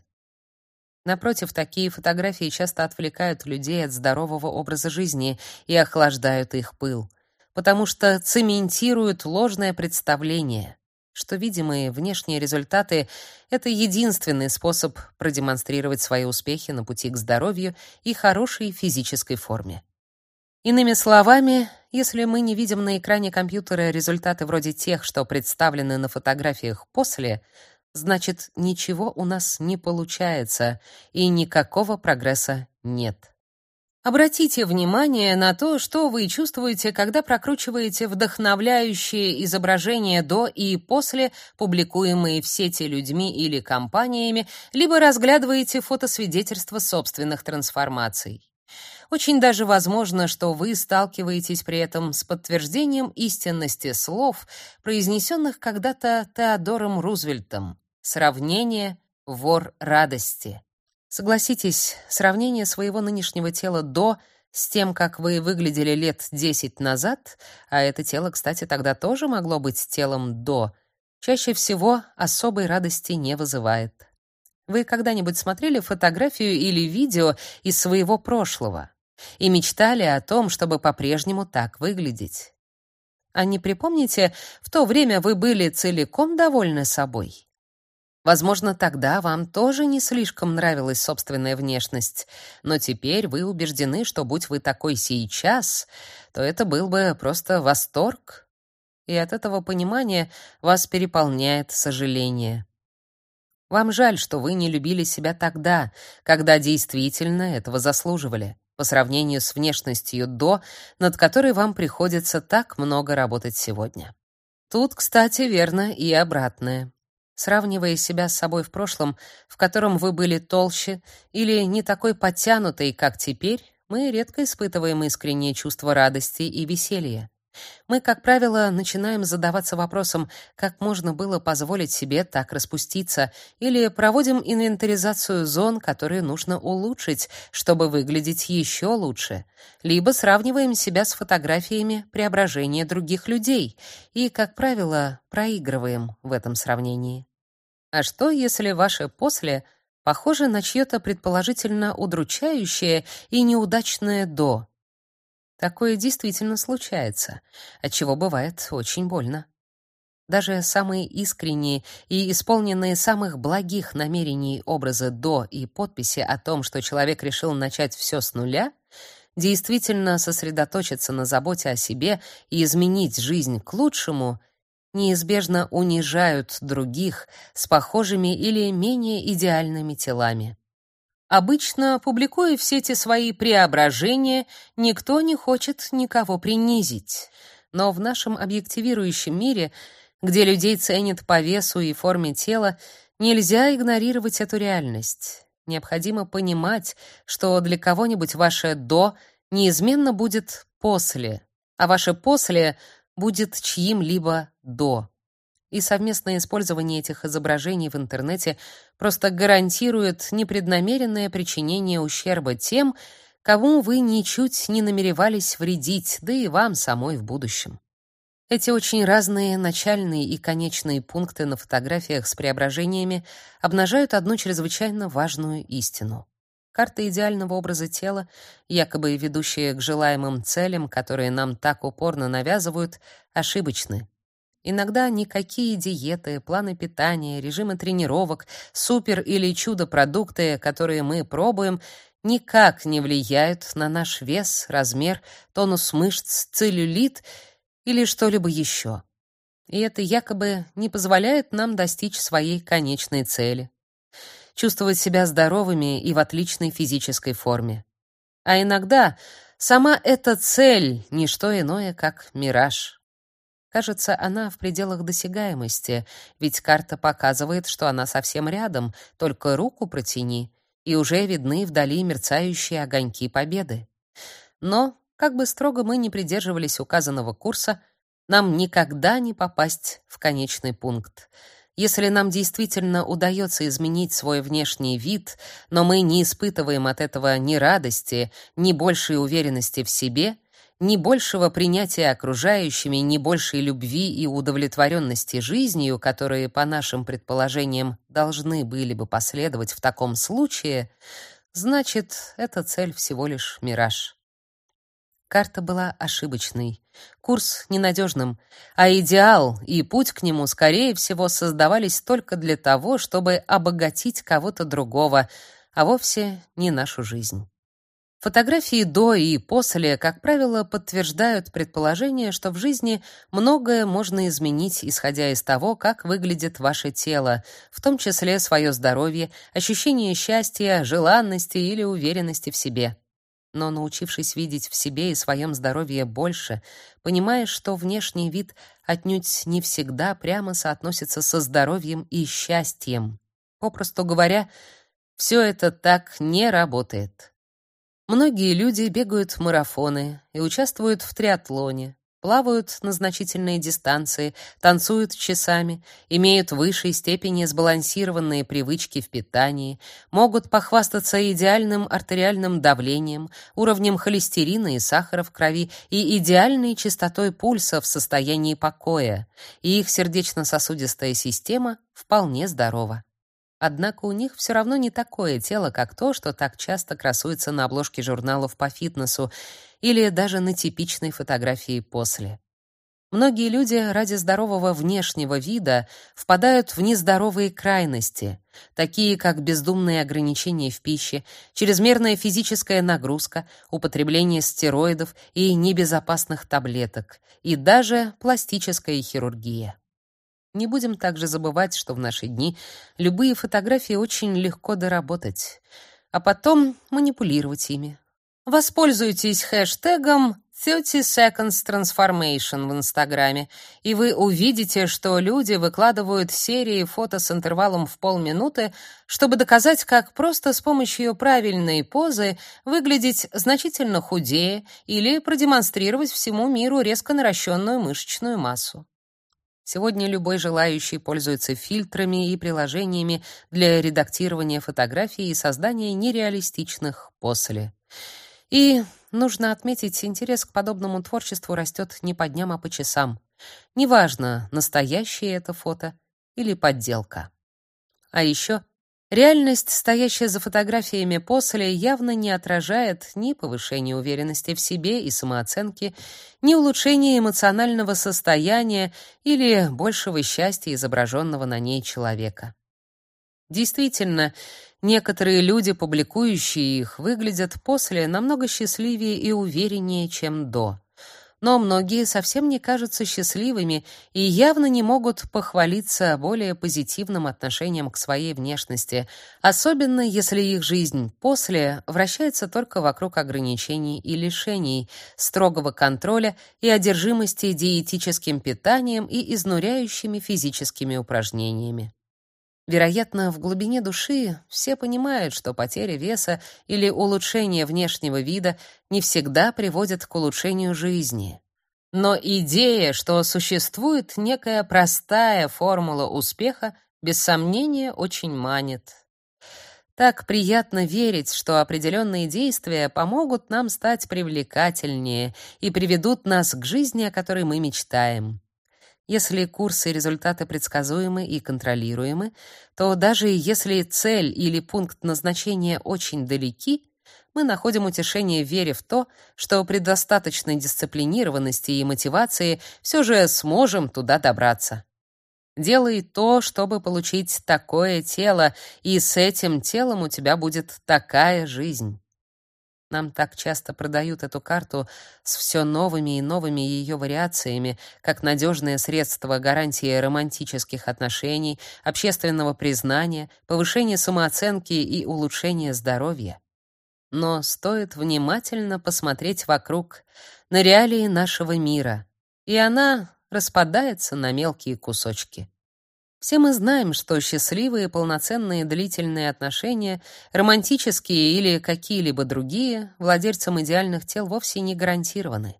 Напротив, такие фотографии часто отвлекают людей от здорового образа жизни и охлаждают их пыл, потому что цементируют ложное представление, что видимые внешние результаты — это единственный способ продемонстрировать свои успехи на пути к здоровью и хорошей физической форме. Иными словами, если мы не видим на экране компьютера результаты вроде тех, что представлены на фотографиях после, значит, ничего у нас не получается и никакого прогресса нет. Обратите внимание на то, что вы чувствуете, когда прокручиваете вдохновляющие изображения до и после, публикуемые в сети людьми или компаниями, либо разглядываете фотосвидетельства собственных трансформаций. Очень даже возможно, что вы сталкиваетесь при этом с подтверждением истинности слов, произнесенных когда-то Теодором Рузвельтом. Сравнение — вор радости. Согласитесь, сравнение своего нынешнего тела до с тем, как вы выглядели лет 10 назад, а это тело, кстати, тогда тоже могло быть телом до, чаще всего особой радости не вызывает. Вы когда-нибудь смотрели фотографию или видео из своего прошлого и мечтали о том, чтобы по-прежнему так выглядеть? А не припомните, в то время вы были целиком довольны собой? Возможно, тогда вам тоже не слишком нравилась собственная внешность, но теперь вы убеждены, что будь вы такой сейчас, то это был бы просто восторг. И от этого понимания вас переполняет сожаление. Вам жаль, что вы не любили себя тогда, когда действительно этого заслуживали, по сравнению с внешностью до, над которой вам приходится так много работать сегодня. Тут, кстати, верно и обратное. Сравнивая себя с собой в прошлом, в котором вы были толще или не такой подтянутой, как теперь, мы редко испытываем искреннее чувство радости и веселья. Мы, как правило, начинаем задаваться вопросом, как можно было позволить себе так распуститься, или проводим инвентаризацию зон, которые нужно улучшить, чтобы выглядеть еще лучше, либо сравниваем себя с фотографиями преображения других людей и, как правило, проигрываем в этом сравнении. А что, если ваше «после» похоже на чье-то предположительно удручающее и неудачное «до»? Такое действительно случается, от чего бывает очень больно. Даже самые искренние и исполненные самых благих намерений образы до и подписи о том, что человек решил начать все с нуля, действительно сосредоточиться на заботе о себе и изменить жизнь к лучшему, неизбежно унижают других с похожими или менее идеальными телами. Обычно, публикуя все эти свои преображения, никто не хочет никого принизить. Но в нашем объективирующем мире, где людей ценят по весу и форме тела, нельзя игнорировать эту реальность. Необходимо понимать, что для кого-нибудь ваше «до» неизменно будет «после», а ваше «после» будет чьим-либо «до» и совместное использование этих изображений в интернете просто гарантирует непреднамеренное причинение ущерба тем, кому вы ничуть не намеревались вредить, да и вам самой в будущем. Эти очень разные начальные и конечные пункты на фотографиях с преображениями обнажают одну чрезвычайно важную истину. Карта идеального образа тела, якобы ведущая к желаемым целям, которые нам так упорно навязывают, ошибочны. Иногда никакие диеты, планы питания, режимы тренировок, супер или чудо-продукты, которые мы пробуем, никак не влияют на наш вес, размер, тонус мышц, целлюлит или что-либо еще. И это якобы не позволяет нам достичь своей конечной цели чувствовать себя здоровыми и в отличной физической форме. А иногда сама эта цель — не что иное, как мираж. Кажется, она в пределах досягаемости, ведь карта показывает, что она совсем рядом, только руку протяни, и уже видны вдали мерцающие огоньки победы. Но, как бы строго мы ни придерживались указанного курса, нам никогда не попасть в конечный пункт. Если нам действительно удается изменить свой внешний вид, но мы не испытываем от этого ни радости, ни большей уверенности в себе — ни большего принятия окружающими, ни большей любви и удовлетворенности жизнью, которые, по нашим предположениям, должны были бы последовать в таком случае, значит, эта цель всего лишь мираж. Карта была ошибочной, курс ненадежным, а идеал и путь к нему, скорее всего, создавались только для того, чтобы обогатить кого-то другого, а вовсе не нашу жизнь. Фотографии до и после, как правило, подтверждают предположение, что в жизни многое можно изменить, исходя из того, как выглядит ваше тело, в том числе свое здоровье, ощущение счастья, желанности или уверенности в себе. Но научившись видеть в себе и своем здоровье больше, понимаешь, что внешний вид отнюдь не всегда прямо соотносится со здоровьем и счастьем. Попросту говоря, все это так не работает. Многие люди бегают марафоны и участвуют в триатлоне, плавают на значительные дистанции, танцуют часами, имеют в высшей степени сбалансированные привычки в питании, могут похвастаться идеальным артериальным давлением, уровнем холестерина и сахара в крови и идеальной частотой пульса в состоянии покоя, и их сердечно-сосудистая система вполне здорова. Однако у них все равно не такое тело, как то, что так часто красуется на обложке журналов по фитнесу или даже на типичной фотографии после. Многие люди ради здорового внешнего вида впадают в нездоровые крайности, такие как бездумные ограничения в пище, чрезмерная физическая нагрузка, употребление стероидов и небезопасных таблеток, и даже пластическая хирургия. Не будем также забывать, что в наши дни любые фотографии очень легко доработать, а потом манипулировать ими. Воспользуйтесь хэштегом 30 Seconds Transformation в Инстаграме, и вы увидите, что люди выкладывают серии фото с интервалом в полминуты, чтобы доказать, как просто с помощью правильной позы выглядеть значительно худее или продемонстрировать всему миру резко наращенную мышечную массу. Сегодня любой желающий пользуется фильтрами и приложениями для редактирования фотографий и создания нереалистичных после. И нужно отметить, интерес к подобному творчеству растет не по дням, а по часам. Неважно, настоящее это фото или подделка. А еще Реальность, стоящая за фотографиями после, явно не отражает ни повышения уверенности в себе и самооценки, ни улучшения эмоционального состояния или большего счастья изображенного на ней человека. Действительно, некоторые люди, публикующие их, выглядят после намного счастливее и увереннее, чем до но многие совсем не кажутся счастливыми и явно не могут похвалиться более позитивным отношением к своей внешности, особенно если их жизнь после вращается только вокруг ограничений и лишений, строгого контроля и одержимости диетическим питанием и изнуряющими физическими упражнениями. Вероятно, в глубине души все понимают, что потеря веса или улучшение внешнего вида не всегда приводят к улучшению жизни. Но идея, что существует некая простая формула успеха, без сомнения очень манит. Так приятно верить, что определенные действия помогут нам стать привлекательнее и приведут нас к жизни, о которой мы мечтаем. Если курсы и результаты предсказуемы и контролируемы, то даже если цель или пункт назначения очень далеки, мы находим утешение в вере в то, что при достаточной дисциплинированности и мотивации все же сможем туда добраться. Делай то, чтобы получить такое тело, и с этим телом у тебя будет такая жизнь. Нам так часто продают эту карту с все новыми и новыми ее вариациями, как надежное средство гарантии романтических отношений, общественного признания, повышения самооценки и улучшения здоровья. Но стоит внимательно посмотреть вокруг, на реалии нашего мира, и она распадается на мелкие кусочки. Все мы знаем, что счастливые, полноценные, длительные отношения, романтические или какие-либо другие, владельцам идеальных тел вовсе не гарантированы.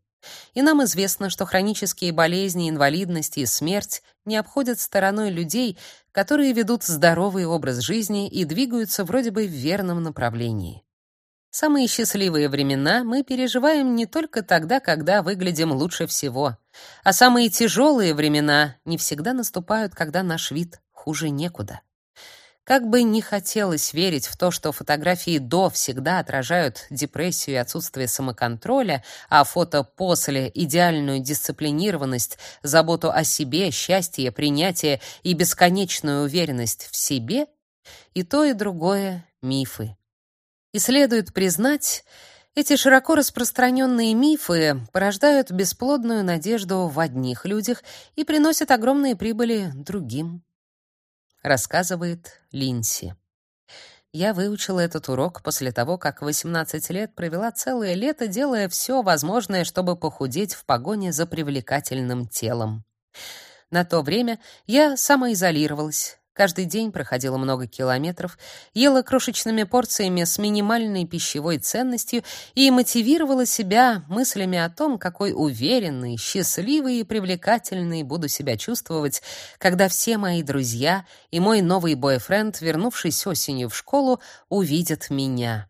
И нам известно, что хронические болезни, инвалидность и смерть не обходят стороной людей, которые ведут здоровый образ жизни и двигаются вроде бы в верном направлении. Самые счастливые времена мы переживаем не только тогда, когда выглядим лучше всего, а самые тяжелые времена не всегда наступают, когда наш вид хуже некуда. Как бы ни хотелось верить в то, что фотографии до всегда отражают депрессию и отсутствие самоконтроля, а фото после идеальную дисциплинированность, заботу о себе, счастье, принятие и бесконечную уверенность в себе, и то и другое мифы. И следует признать, эти широко распространенные мифы порождают бесплодную надежду в одних людях и приносят огромные прибыли другим, рассказывает Линси. Я выучила этот урок после того, как в 18 лет провела целое лето, делая все возможное, чтобы похудеть в погоне за привлекательным телом. На то время я самоизолировалась, Каждый день проходила много километров, ела крошечными порциями с минимальной пищевой ценностью и мотивировала себя мыслями о том, какой уверенный, счастливый и привлекательный буду себя чувствовать, когда все мои друзья и мой новый бойфренд, вернувшись осенью в школу, увидят меня.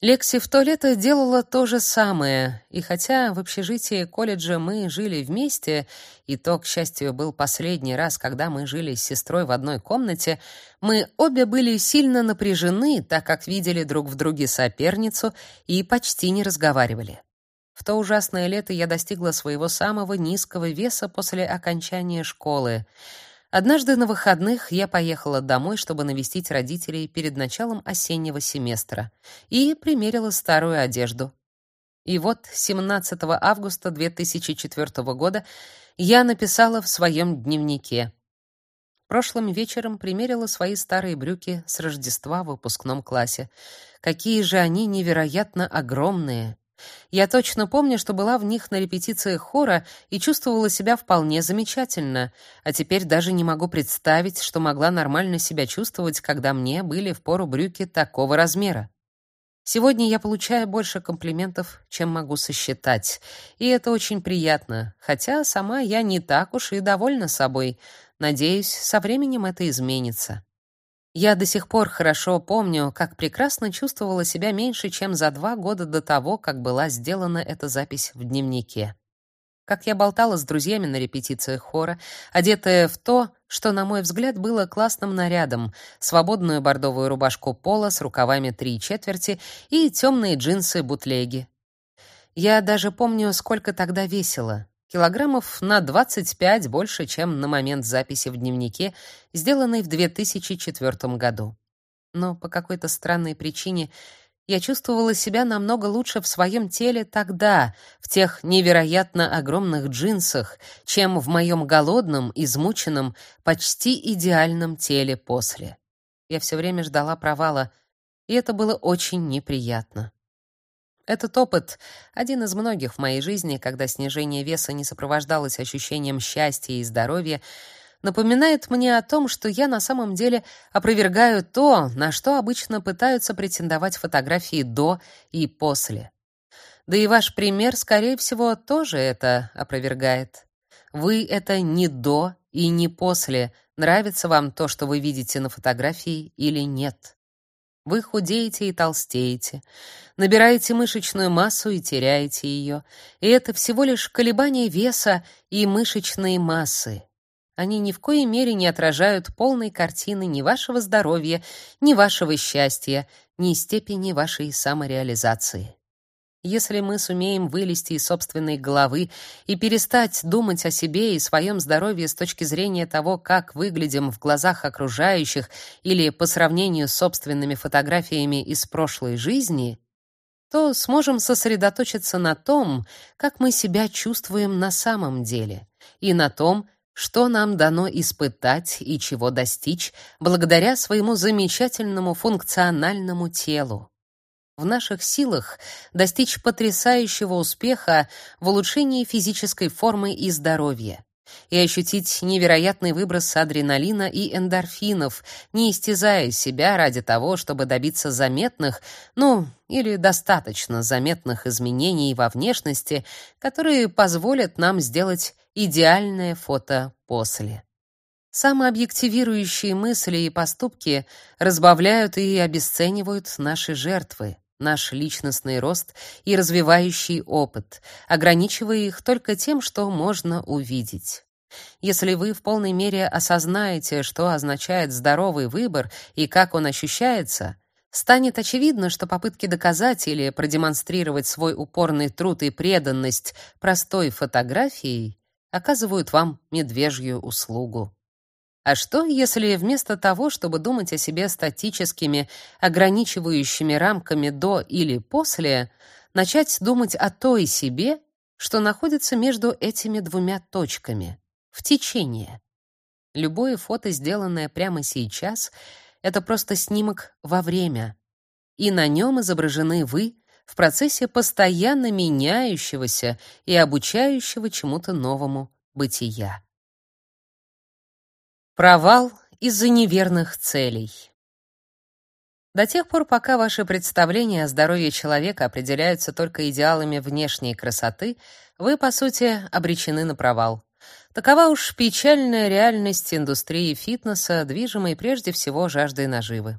Лекси в то лето делала то же самое, и хотя в общежитии колледжа мы жили вместе, и то, к счастью, был последний раз, когда мы жили с сестрой в одной комнате, мы обе были сильно напряжены, так как видели друг в друге соперницу и почти не разговаривали. В то ужасное лето я достигла своего самого низкого веса после окончания школы — Однажды на выходных я поехала домой, чтобы навестить родителей перед началом осеннего семестра, и примерила старую одежду. И вот 17 августа 2004 года я написала в своем дневнике: Прошлым вечером примерила свои старые брюки с Рождества в выпускном классе. Какие же они невероятно огромные! Я точно помню, что была в них на репетициях хора и чувствовала себя вполне замечательно, а теперь даже не могу представить, что могла нормально себя чувствовать, когда мне были впору брюки такого размера. Сегодня я получаю больше комплиментов, чем могу сосчитать, и это очень приятно, хотя сама я не так уж и довольна собой. Надеюсь, со временем это изменится. Я до сих пор хорошо помню, как прекрасно чувствовала себя меньше, чем за два года до того, как была сделана эта запись в дневнике. Как я болтала с друзьями на репетициях хора, одетая в то, что, на мой взгляд, было классным нарядом: свободную бордовую рубашку пола с рукавами три четверти и темные джинсы-бутлеги. Я даже помню, сколько тогда весила. Килограммов на 25 больше, чем на момент записи в дневнике, сделанной в 2004 году. Но по какой-то странной причине я чувствовала себя намного лучше в своем теле тогда, в тех невероятно огромных джинсах, чем в моем голодном, измученном, почти идеальном теле после. Я все время ждала провала, и это было очень неприятно. Этот опыт один из многих в моей жизни, когда снижение веса не сопровождалось ощущением счастья и здоровья, напоминает мне о том, что я на самом деле опровергаю то, на что обычно пытаются претендовать фотографии до и после. Да и ваш пример, скорее всего, тоже это опровергает. Вы это не до и не после. Нравится вам то, что вы видите на фотографии или нет? Вы худеете и толстеете, набираете мышечную массу и теряете ее. И это всего лишь колебания веса и мышечной массы. Они ни в коей мере не отражают полной картины ни вашего здоровья, ни вашего счастья, ни степени вашей самореализации. Если мы сумеем вылезти из собственной головы и перестать думать о себе и своем здоровье с точки зрения того, как выглядим в глазах окружающих или по сравнению с собственными фотографиями из прошлой жизни, то сможем сосредоточиться на том, как мы себя чувствуем на самом деле, и на том, что нам дано испытать и чего достичь благодаря своему замечательному функциональному телу. В наших силах достичь потрясающего успеха в улучшении физической формы и здоровья и ощутить невероятный выброс адреналина и эндорфинов, не истязая себя ради того, чтобы добиться заметных, ну, или достаточно заметных изменений во внешности, которые позволят нам сделать идеальное фото после. Самообъективирующие мысли и поступки разбавляют и обесценивают наши жертвы наш личностный рост и развивающий опыт, ограничивая их только тем, что можно увидеть. Если вы в полной мере осознаете, что означает здоровый выбор и как он ощущается, станет очевидно, что попытки доказать или продемонстрировать свой упорный труд и преданность простой фотографией оказывают вам медвежью услугу. А что, если вместо того, чтобы думать о себе статическими, ограничивающими рамками до или после, начать думать о той себе, что находится между этими двумя точками, в течение? Любое фото, сделанное прямо сейчас, это просто снимок во время, и на нем изображены вы в процессе постоянно меняющегося и обучающего чему-то новому бытия. Провал из-за неверных целей. До тех пор, пока ваши представления о здоровье человека определяются только идеалами внешней красоты, вы, по сути, обречены на провал. Такова уж печальная реальность индустрии фитнеса, движимой прежде всего жаждой наживы.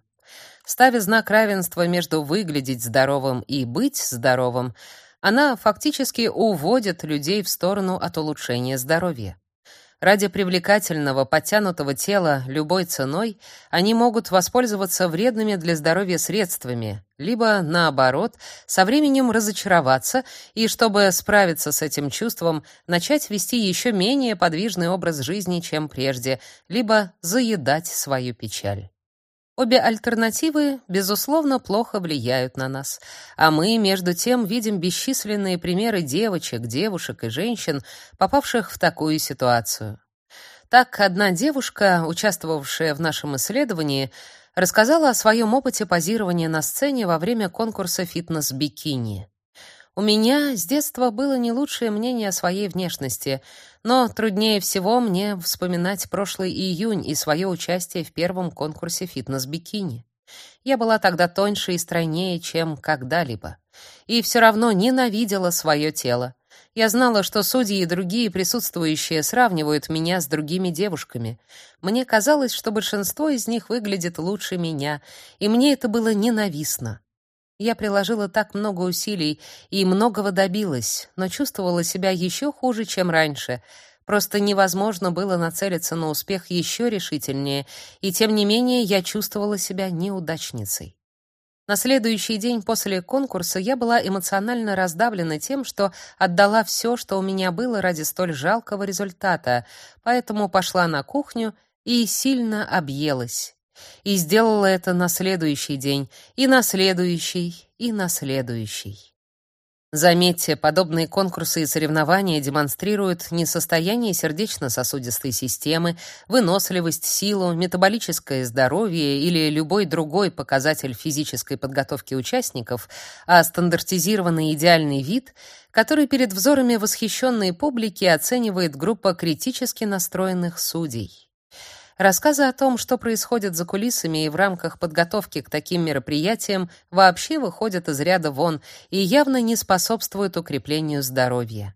Ставя знак равенства между выглядеть здоровым и быть здоровым, она фактически уводит людей в сторону от улучшения здоровья. Ради привлекательного, подтянутого тела любой ценой они могут воспользоваться вредными для здоровья средствами, либо, наоборот, со временем разочароваться и, чтобы справиться с этим чувством, начать вести еще менее подвижный образ жизни, чем прежде, либо заедать свою печаль. Обе альтернативы, безусловно, плохо влияют на нас, а мы, между тем, видим бесчисленные примеры девочек, девушек и женщин, попавших в такую ситуацию. Так, одна девушка, участвовавшая в нашем исследовании, рассказала о своем опыте позирования на сцене во время конкурса фитнес-бикини. У меня с детства было не лучшее мнение о своей внешности, но труднее всего мне вспоминать прошлый июнь и свое участие в первом конкурсе фитнес-бикини. Я была тогда тоньше и стройнее, чем когда-либо, и все равно ненавидела свое тело. Я знала, что судьи и другие присутствующие сравнивают меня с другими девушками. Мне казалось, что большинство из них выглядит лучше меня, и мне это было ненавистно. Я приложила так много усилий и многого добилась, но чувствовала себя еще хуже, чем раньше. Просто невозможно было нацелиться на успех еще решительнее, и тем не менее я чувствовала себя неудачницей. На следующий день после конкурса я была эмоционально раздавлена тем, что отдала все, что у меня было ради столь жалкого результата, поэтому пошла на кухню и сильно объелась. И сделала это на следующий день, и на следующий, и на следующий. Заметьте, подобные конкурсы и соревнования демонстрируют не состояние сердечно-сосудистой системы, выносливость, силу, метаболическое здоровье или любой другой показатель физической подготовки участников, а стандартизированный идеальный вид, который перед взорами восхищенной публики оценивает группа критически настроенных судей. Рассказы о том, что происходит за кулисами и в рамках подготовки к таким мероприятиям, вообще выходят из ряда вон и явно не способствуют укреплению здоровья.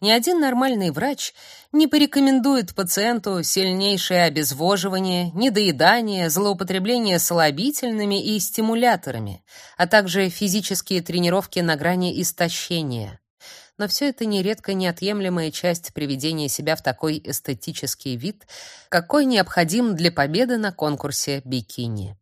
Ни один нормальный врач не порекомендует пациенту сильнейшее обезвоживание, недоедание, злоупотребление слабительными и стимуляторами, а также физические тренировки на грани истощения но все это нередко неотъемлемая часть приведения себя в такой эстетический вид, какой необходим для победы на конкурсе бикини.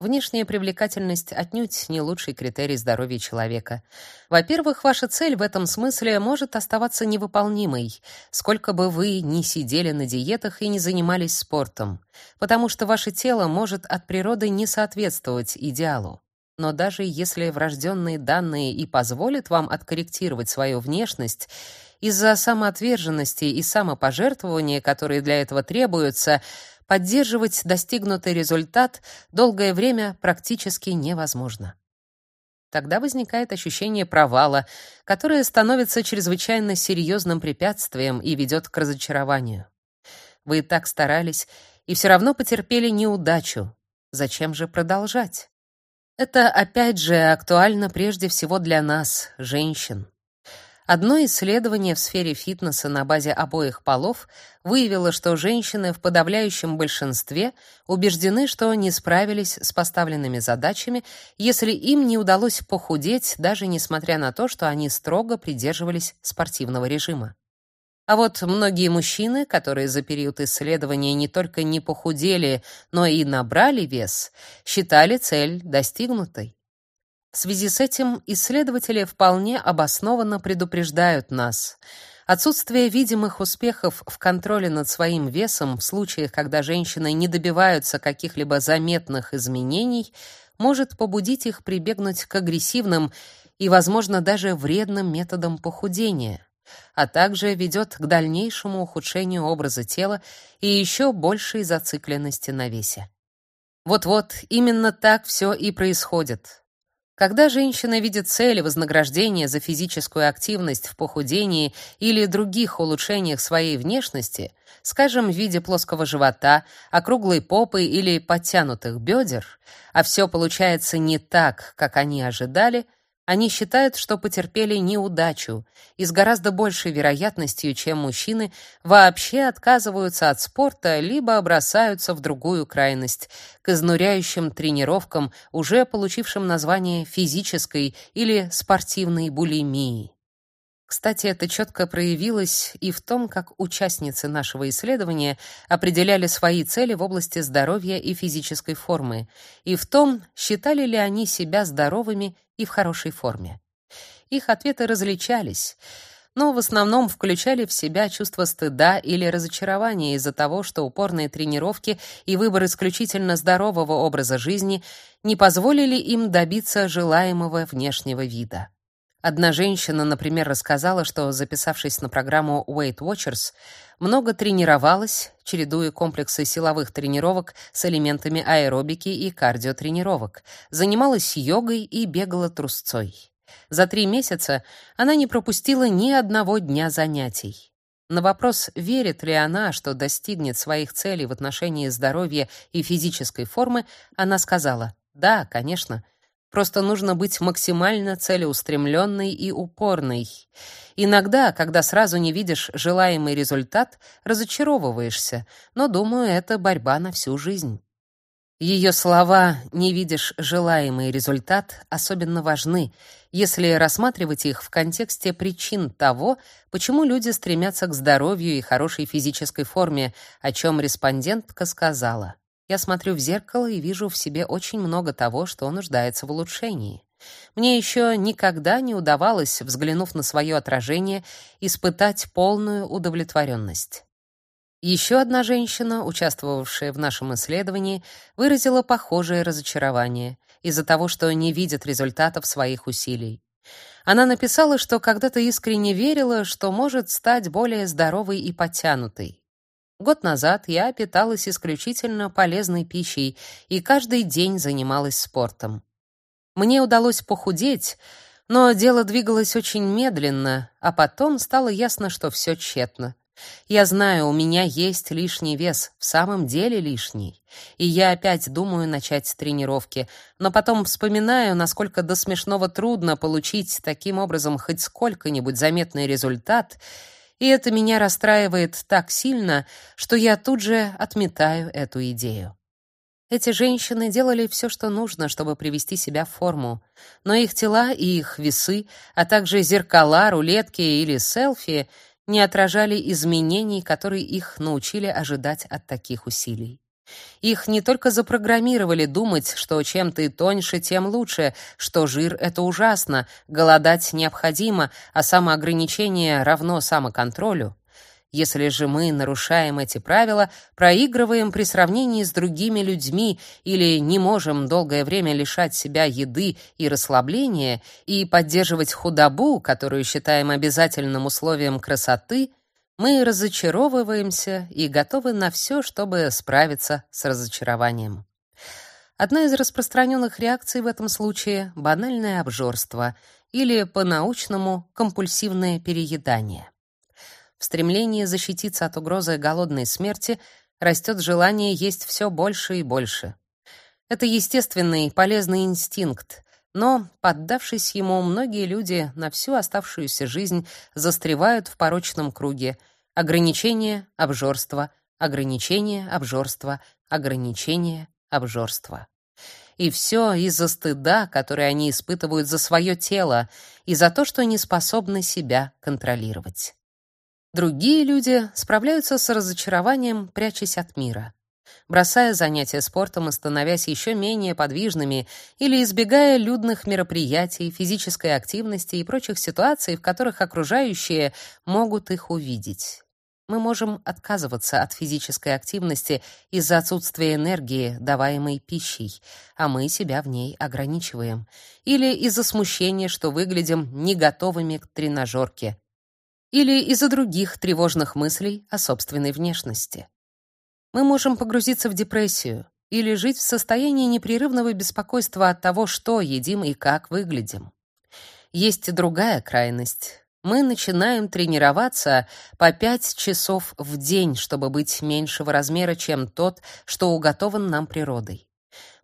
Внешняя привлекательность отнюдь не лучший критерий здоровья человека. Во-первых, ваша цель в этом смысле может оставаться невыполнимой, сколько бы вы ни сидели на диетах и не занимались спортом, потому что ваше тело может от природы не соответствовать идеалу. Но даже если врожденные данные и позволят вам откорректировать свою внешность, из-за самоотверженности и самопожертвования, которые для этого требуются, поддерживать достигнутый результат долгое время практически невозможно. Тогда возникает ощущение провала, которое становится чрезвычайно серьезным препятствием и ведет к разочарованию. Вы и так старались и все равно потерпели неудачу. Зачем же продолжать? Это опять же актуально прежде всего для нас, женщин. Одно исследование в сфере фитнеса на базе обоих полов выявило, что женщины в подавляющем большинстве убеждены, что не справились с поставленными задачами, если им не удалось похудеть, даже несмотря на то, что они строго придерживались спортивного режима. А вот многие мужчины, которые за период исследования не только не похудели, но и набрали вес, считали цель достигнутой. В связи с этим исследователи вполне обоснованно предупреждают нас. Отсутствие видимых успехов в контроле над своим весом в случаях, когда женщины не добиваются каких-либо заметных изменений, может побудить их прибегнуть к агрессивным и, возможно, даже вредным методам похудения а также ведет к дальнейшему ухудшению образа тела и еще большей зацикленности на весе. Вот-вот, именно так все и происходит. Когда женщина видит цели вознаграждения за физическую активность в похудении или других улучшениях своей внешности, скажем, в виде плоского живота, округлой попы или подтянутых бедер, а все получается не так, как они ожидали – они считают, что потерпели неудачу и с гораздо большей вероятностью, чем мужчины, вообще отказываются от спорта либо бросаются в другую крайность, к изнуряющим тренировкам, уже получившим название физической или спортивной булимии. Кстати, это четко проявилось и в том, как участницы нашего исследования определяли свои цели в области здоровья и физической формы, и в том, считали ли они себя здоровыми и в хорошей форме. Их ответы различались, но в основном включали в себя чувство стыда или разочарования из-за того, что упорные тренировки и выбор исключительно здорового образа жизни не позволили им добиться желаемого внешнего вида. Одна женщина, например, рассказала, что, записавшись на программу Weight Watchers, много тренировалась, чередуя комплексы силовых тренировок с элементами аэробики и кардиотренировок, занималась йогой и бегала трусцой. За три месяца она не пропустила ни одного дня занятий. На вопрос, верит ли она, что достигнет своих целей в отношении здоровья и физической формы, она сказала: "Да, конечно. Просто нужно быть максимально целеустремленной и упорной. Иногда, когда сразу не видишь желаемый результат, разочаровываешься, но думаю, это борьба на всю жизнь". Ее слова «не видишь желаемый результат» особенно важны, если рассматривать их в контексте причин того, почему люди стремятся к здоровью и хорошей физической форме, о чем респондентка сказала. «Я смотрю в зеркало и вижу в себе очень много того, что нуждается в улучшении». Мне еще никогда не удавалось, взглянув на свое отражение, испытать полную удовлетворенность. Еще одна женщина, участвовавшая в нашем исследовании, выразила похожее разочарование из-за того, что не видит результатов своих усилий. Она написала, что когда-то искренне верила, что может стать более здоровой и подтянутой. Год назад я питалась исключительно полезной пищей и каждый день занималась спортом. Мне удалось похудеть, но дело двигалось очень медленно, а потом стало ясно, что все тщетно. Я знаю, у меня есть лишний вес, в самом деле лишний. И я опять думаю начать тренировки, но потом вспоминаю, насколько до смешного трудно получить таким образом хоть сколько-нибудь заметный результат, и это меня расстраивает так сильно, что я тут же отметаю эту идею. Эти женщины делали все, что нужно, чтобы привести себя в форму, но их тела и их весы, а также зеркала, рулетки или селфи — не отражали изменений, которые их научили ожидать от таких усилий. Их не только запрограммировали думать, что чем ты тоньше, тем лучше, что жир это ужасно, голодать необходимо, а самоограничение равно самоконтролю. Если же мы нарушаем эти правила, проигрываем при сравнении с другими людьми или не можем долгое время лишать себя еды и расслабления и поддерживать худобу, которую считаем обязательным условием красоты, мы разочаровываемся и готовы на все, чтобы справиться с разочарованием. Одна из распространенных реакций в этом случае банальное обжорство или по-научному компульсивное переедание. В стремлении защититься от угрозы голодной смерти растет желание есть все больше и больше. Это естественный, полезный инстинкт, но, поддавшись ему, многие люди на всю оставшуюся жизнь застревают в порочном круге: ограничение, обжорство, ограничение, обжорство, ограничение, обжорство. И все из-за стыда, который они испытывают за свое тело и за то, что не способны себя контролировать. Другие люди справляются с разочарованием, прячась от мира, бросая занятия спортом и становясь еще менее подвижными или избегая людных мероприятий, физической активности и прочих ситуаций, в которых окружающие могут их увидеть. Мы можем отказываться от физической активности из-за отсутствия энергии, даваемой пищей, а мы себя в ней ограничиваем, или из-за смущения, что выглядим не готовыми к тренажерке, или из-за других тревожных мыслей о собственной внешности. Мы можем погрузиться в депрессию или жить в состоянии непрерывного беспокойства от того, что едим и как выглядим. Есть другая крайность. Мы начинаем тренироваться по 5 часов в день, чтобы быть меньшего размера, чем тот, что уготован нам природой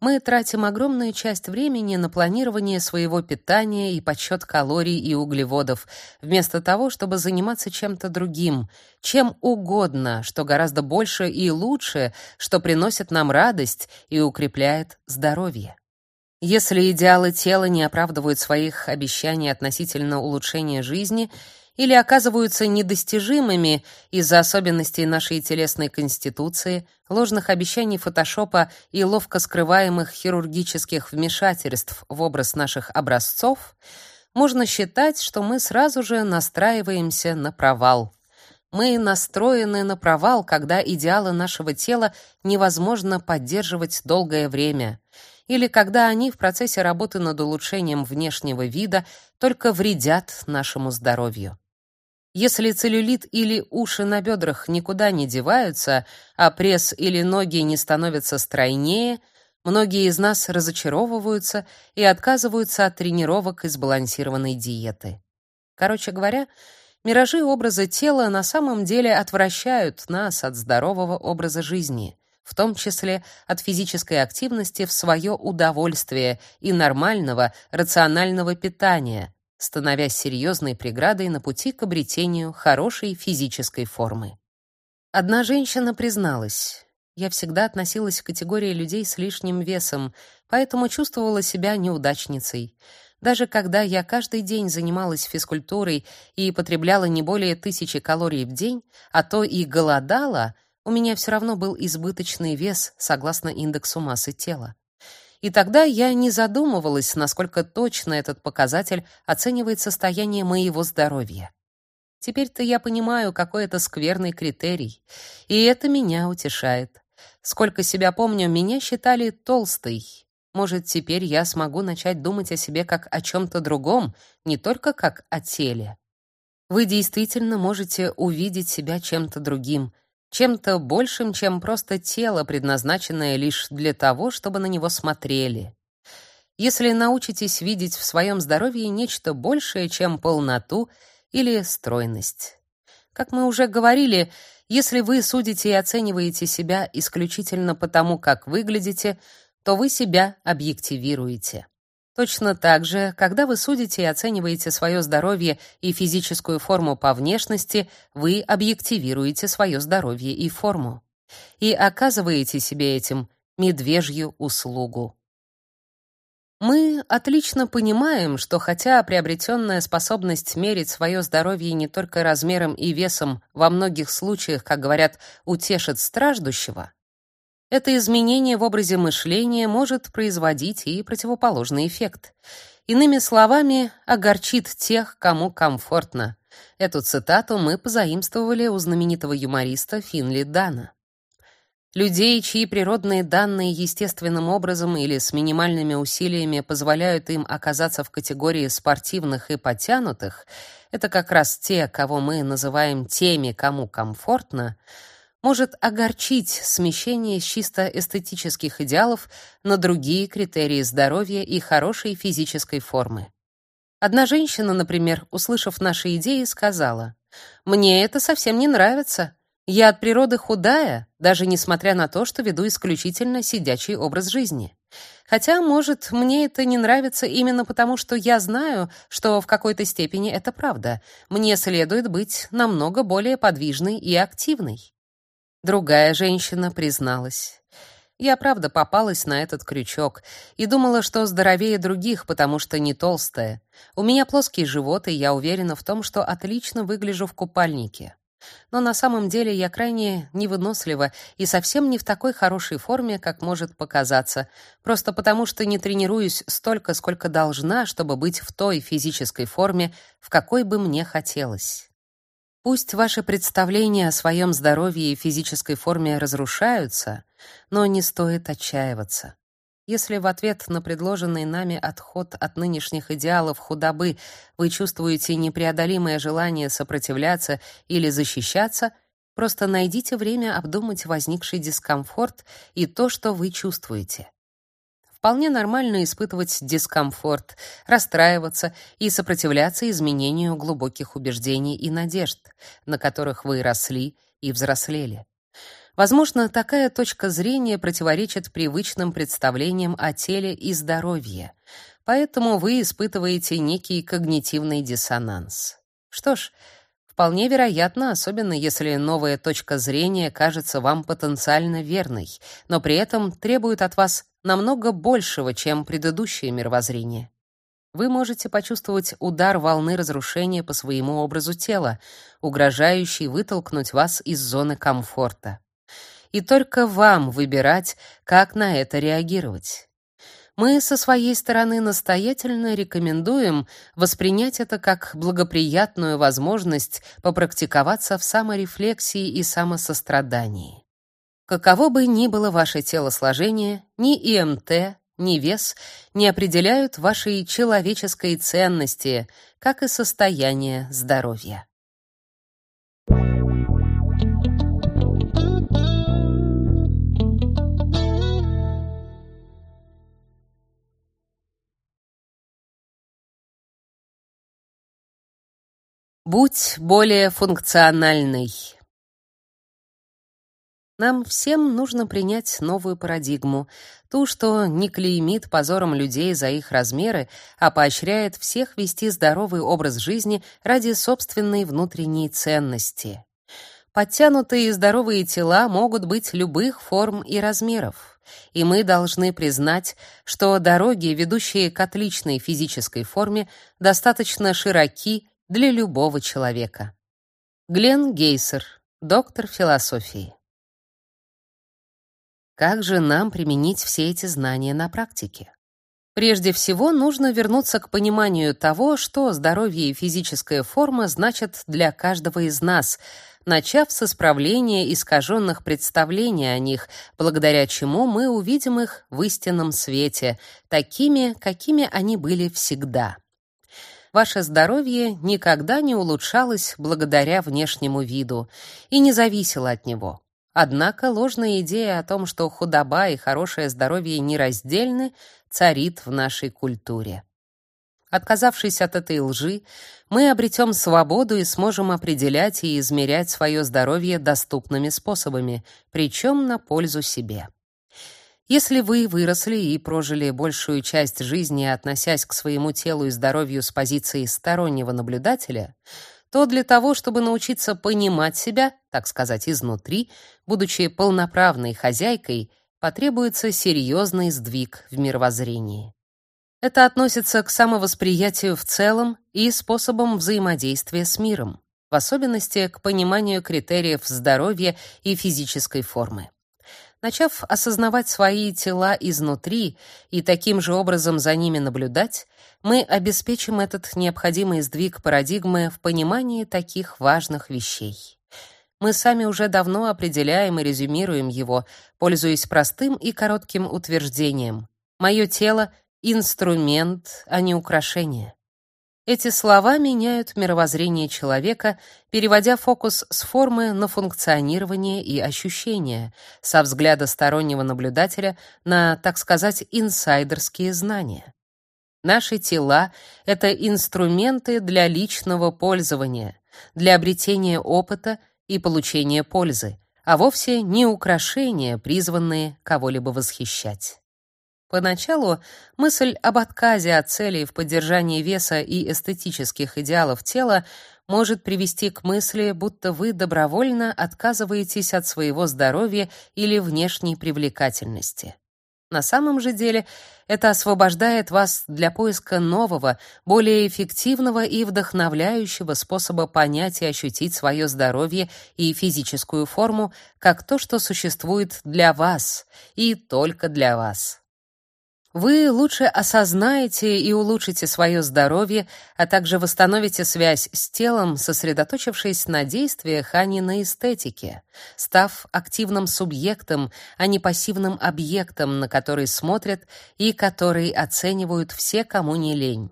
мы тратим огромную часть времени на планирование своего питания и подсчет калорий и углеводов, вместо того, чтобы заниматься чем-то другим, чем угодно, что гораздо больше и лучше, что приносит нам радость и укрепляет здоровье. Если идеалы тела не оправдывают своих обещаний относительно улучшения жизни, или оказываются недостижимыми из-за особенностей нашей телесной конституции, ложных обещаний фотошопа и ловко скрываемых хирургических вмешательств в образ наших образцов, можно считать, что мы сразу же настраиваемся на провал. Мы настроены на провал, когда идеалы нашего тела невозможно поддерживать долгое время, или когда они в процессе работы над улучшением внешнего вида только вредят нашему здоровью. Если целлюлит или уши на бедрах никуда не деваются, а пресс или ноги не становятся стройнее, Многие из нас разочаровываются и отказываются от тренировок и сбалансированной диеты. Короче говоря, миражи образа тела на самом деле отвращают нас от здорового образа жизни, в том числе от физической активности в свое удовольствие и нормального, рационального питания, становясь серьезной преградой на пути к обретению хорошей физической формы. Одна женщина призналась: "Я всегда относилась к категории людей с лишним весом, поэтому чувствовала себя неудачницей. Даже когда я каждый день занималась физкультурой и потребляла не более тысячи калорий в день, а то и голодала, у меня все равно был избыточный вес согласно индексу массы тела. И тогда я не задумывалась, насколько точно этот показатель оценивает состояние моего здоровья. Теперь-то я понимаю, какой это скверный критерий, и это меня утешает. Сколько себя помню, меня считали толстой. Может, теперь я смогу начать думать о себе как о чем то другом, не только как о теле. Вы действительно можете увидеть себя чем-то другим, чем-то большим, чем просто тело, предназначенное лишь для того, чтобы на него смотрели. Если научитесь видеть в своем здоровье нечто большее, чем полноту или стройность. Как мы уже говорили, если вы судите и оцениваете себя исключительно по тому, как выглядите, то вы себя объективируете. Точно так же, когда вы судите и оцениваете свое здоровье и физическую форму по внешности, вы объективируете свое здоровье и форму. И оказываете себе этим медвежью услугу. Мы отлично понимаем, что хотя приобретенная способность мерить свое здоровье не только размером и весом во многих случаях, как говорят, утешит страждущего, это изменение в образе мышления может производить и противоположный эффект. Иными словами, огорчит тех, кому комфортно. Эту цитату мы позаимствовали у знаменитого юмориста Финли Дана. Людей, чьи природные данные естественным образом или с минимальными усилиями позволяют им оказаться в категории спортивных и подтянутых, это как раз те, кого мы называем теми, кому комфортно, может огорчить смещение с чисто эстетических идеалов на другие критерии здоровья и хорошей физической формы. Одна женщина, например, услышав наши идеи, сказала: "Мне это совсем не нравится. Я от природы худая, даже несмотря на то, что веду исключительно сидячий образ жизни. Хотя, может, мне это не нравится именно потому, что я знаю, что в какой-то степени это правда. Мне следует быть намного более подвижной и активной. Другая женщина призналась. Я правда попалась на этот крючок и думала, что здоровее других, потому что не толстая. У меня плоский живот, и я уверена в том, что отлично выгляжу в купальнике. Но на самом деле я крайне невынослива и совсем не в такой хорошей форме, как может показаться, просто потому что не тренируюсь столько, сколько должна, чтобы быть в той физической форме, в какой бы мне хотелось. Пусть ваши представления о своем здоровье и физической форме разрушаются, но не стоит отчаиваться. Если в ответ на предложенный нами отход от нынешних идеалов худобы вы чувствуете непреодолимое желание сопротивляться или защищаться, просто найдите время обдумать возникший дискомфорт и то, что вы чувствуете. Вполне нормально испытывать дискомфорт, расстраиваться и сопротивляться изменению глубоких убеждений и надежд, на которых вы росли и взрослели. Возможно, такая точка зрения противоречит привычным представлениям о теле и здоровье, поэтому вы испытываете некий когнитивный диссонанс. Что ж, Вполне вероятно, особенно если новая точка зрения кажется вам потенциально верной, но при этом требует от вас намного большего, чем предыдущее мировоззрение. Вы можете почувствовать удар волны разрушения по своему образу тела, угрожающий вытолкнуть вас из зоны комфорта. И только вам выбирать, как на это реагировать. Мы со своей стороны настоятельно рекомендуем воспринять это как благоприятную возможность попрактиковаться в саморефлексии и самосострадании. Каково бы ни было ваше телосложение, ни ИМТ, ни вес не определяют вашей человеческой ценности, как и состояние здоровья. Будь более функциональной. Нам всем нужно принять новую парадигму, ту, что не клеймит позором людей за их размеры, а поощряет всех вести здоровый образ жизни ради собственной внутренней ценности. Подтянутые и здоровые тела могут быть любых форм и размеров, и мы должны признать, что дороги, ведущие к отличной физической форме, достаточно широки для любого человека. Глен Гейсер, доктор философии. Как же нам применить все эти знания на практике? Прежде всего, нужно вернуться к пониманию того, что здоровье и физическая форма значат для каждого из нас, начав с исправления искаженных представлений о них, благодаря чему мы увидим их в истинном свете, такими, какими они были всегда ваше здоровье никогда не улучшалось благодаря внешнему виду и не зависело от него. Однако ложная идея о том, что худоба и хорошее здоровье нераздельны, царит в нашей культуре. Отказавшись от этой лжи, мы обретем свободу и сможем определять и измерять свое здоровье доступными способами, причем на пользу себе. Если вы выросли и прожили большую часть жизни, относясь к своему телу и здоровью с позиции стороннего наблюдателя, то для того, чтобы научиться понимать себя, так сказать, изнутри, будучи полноправной хозяйкой, потребуется серьезный сдвиг в мировоззрении. Это относится к самовосприятию в целом и способам взаимодействия с миром, в особенности к пониманию критериев здоровья и физической формы. Начав осознавать свои тела изнутри и таким же образом за ними наблюдать, мы обеспечим этот необходимый сдвиг парадигмы в понимании таких важных вещей. Мы сами уже давно определяем и резюмируем его, пользуясь простым и коротким утверждением: "Мое тело инструмент, а не украшение". Эти слова меняют мировоззрение человека, переводя фокус с формы на функционирование и ощущения, со взгляда стороннего наблюдателя на, так сказать, инсайдерские знания. Наши тела — это инструменты для личного пользования, для обретения опыта и получения пользы, а вовсе не украшения, призванные кого-либо восхищать. Поначалу мысль об отказе от целей в поддержании веса и эстетических идеалов тела может привести к мысли, будто вы добровольно отказываетесь от своего здоровья или внешней привлекательности. На самом же деле это освобождает вас для поиска нового, более эффективного и вдохновляющего способа понять и ощутить свое здоровье и физическую форму как то, что существует для вас и только для вас. Вы лучше осознаете и улучшите свое здоровье, а также восстановите связь с телом, сосредоточившись на действиях, а не на эстетике, став активным субъектом, а не пассивным объектом, на который смотрят и который оценивают все, кому не лень.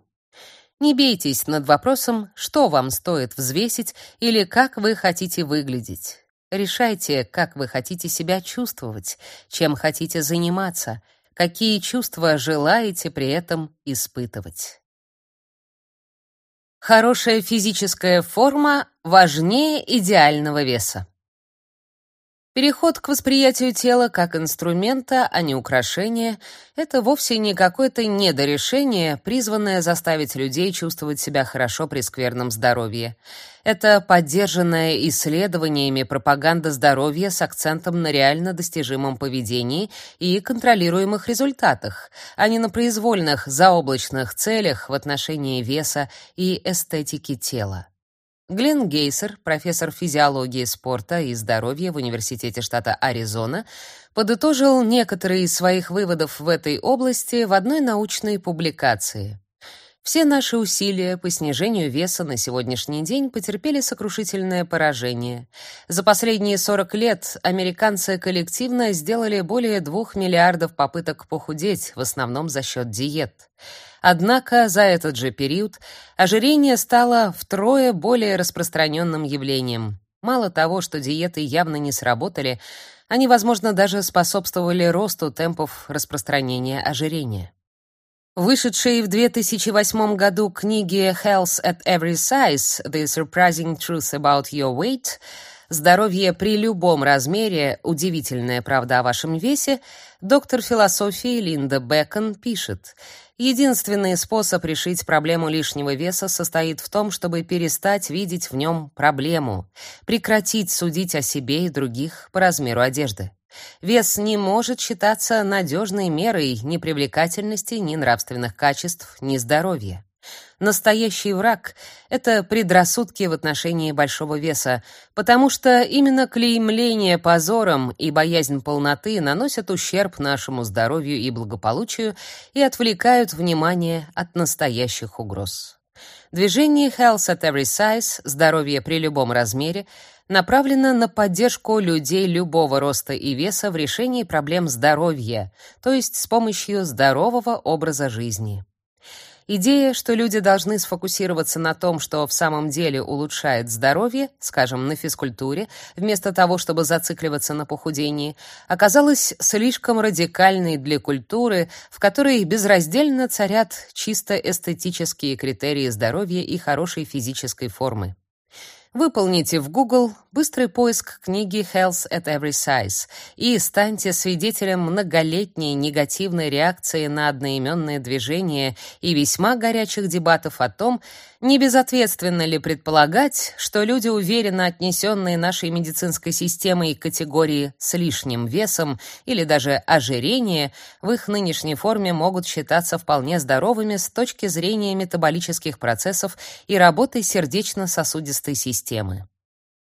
Не бейтесь над вопросом, что вам стоит взвесить или как вы хотите выглядеть. Решайте, как вы хотите себя чувствовать, чем хотите заниматься — какие чувства желаете при этом испытывать. Хорошая физическая форма важнее идеального веса. Переход к восприятию тела как инструмента, а не украшения это вовсе не какое-то недорешение, призванное заставить людей чувствовать себя хорошо при скверном здоровье. Это поддержанная исследованиями пропаганда здоровья с акцентом на реально достижимом поведении и контролируемых результатах, а не на произвольных заоблачных целях в отношении веса и эстетики тела. Глен Гейсер, профессор физиологии спорта и здоровья в Университете штата Аризона, подытожил некоторые из своих выводов в этой области в одной научной публикации. Все наши усилия по снижению веса на сегодняшний день потерпели сокрушительное поражение. За последние 40 лет американцы коллективно сделали более 2 миллиардов попыток похудеть, в основном за счет диет. Однако за этот же период ожирение стало втрое более распространенным явлением. Мало того, что диеты явно не сработали, они, возможно, даже способствовали росту темпов распространения ожирения. Вышедшей в 2008 году книге Health at Every Size: The Surprising Truth About Your Weight Здоровье при любом размере удивительная правда о вашем весе, доктор философии Линда Бэкон пишет: Единственный способ решить проблему лишнего веса состоит в том, чтобы перестать видеть в нем проблему, прекратить судить о себе и других по размеру одежды. Вес не может считаться надежной мерой ни привлекательности, ни нравственных качеств, ни здоровья. Настоящий враг — это предрассудки в отношении большого веса, потому что именно клеймление позором и боязнь полноты наносят ущерб нашему здоровью и благополучию и отвлекают внимание от настоящих угроз. Движение Health at Every Size, здоровье при любом размере, направлена на поддержку людей любого роста и веса в решении проблем здоровья, то есть с помощью здорового образа жизни. Идея, что люди должны сфокусироваться на том, что в самом деле улучшает здоровье, скажем, на физкультуре, вместо того, чтобы зацикливаться на похудении, оказалась слишком радикальной для культуры, в которой безраздельно царят чисто эстетические критерии здоровья и хорошей физической формы. Выполните в Google быстрый поиск книги Health at Every Size и станьте свидетелем многолетней негативной реакции на одноименное движение и весьма горячих дебатов о том, не безответственно ли предполагать, что люди, уверенно отнесенные нашей медицинской системой к категории с лишним весом или даже ожирение, в их нынешней форме могут считаться вполне здоровыми с точки зрения метаболических процессов и работы сердечно-сосудистой системы.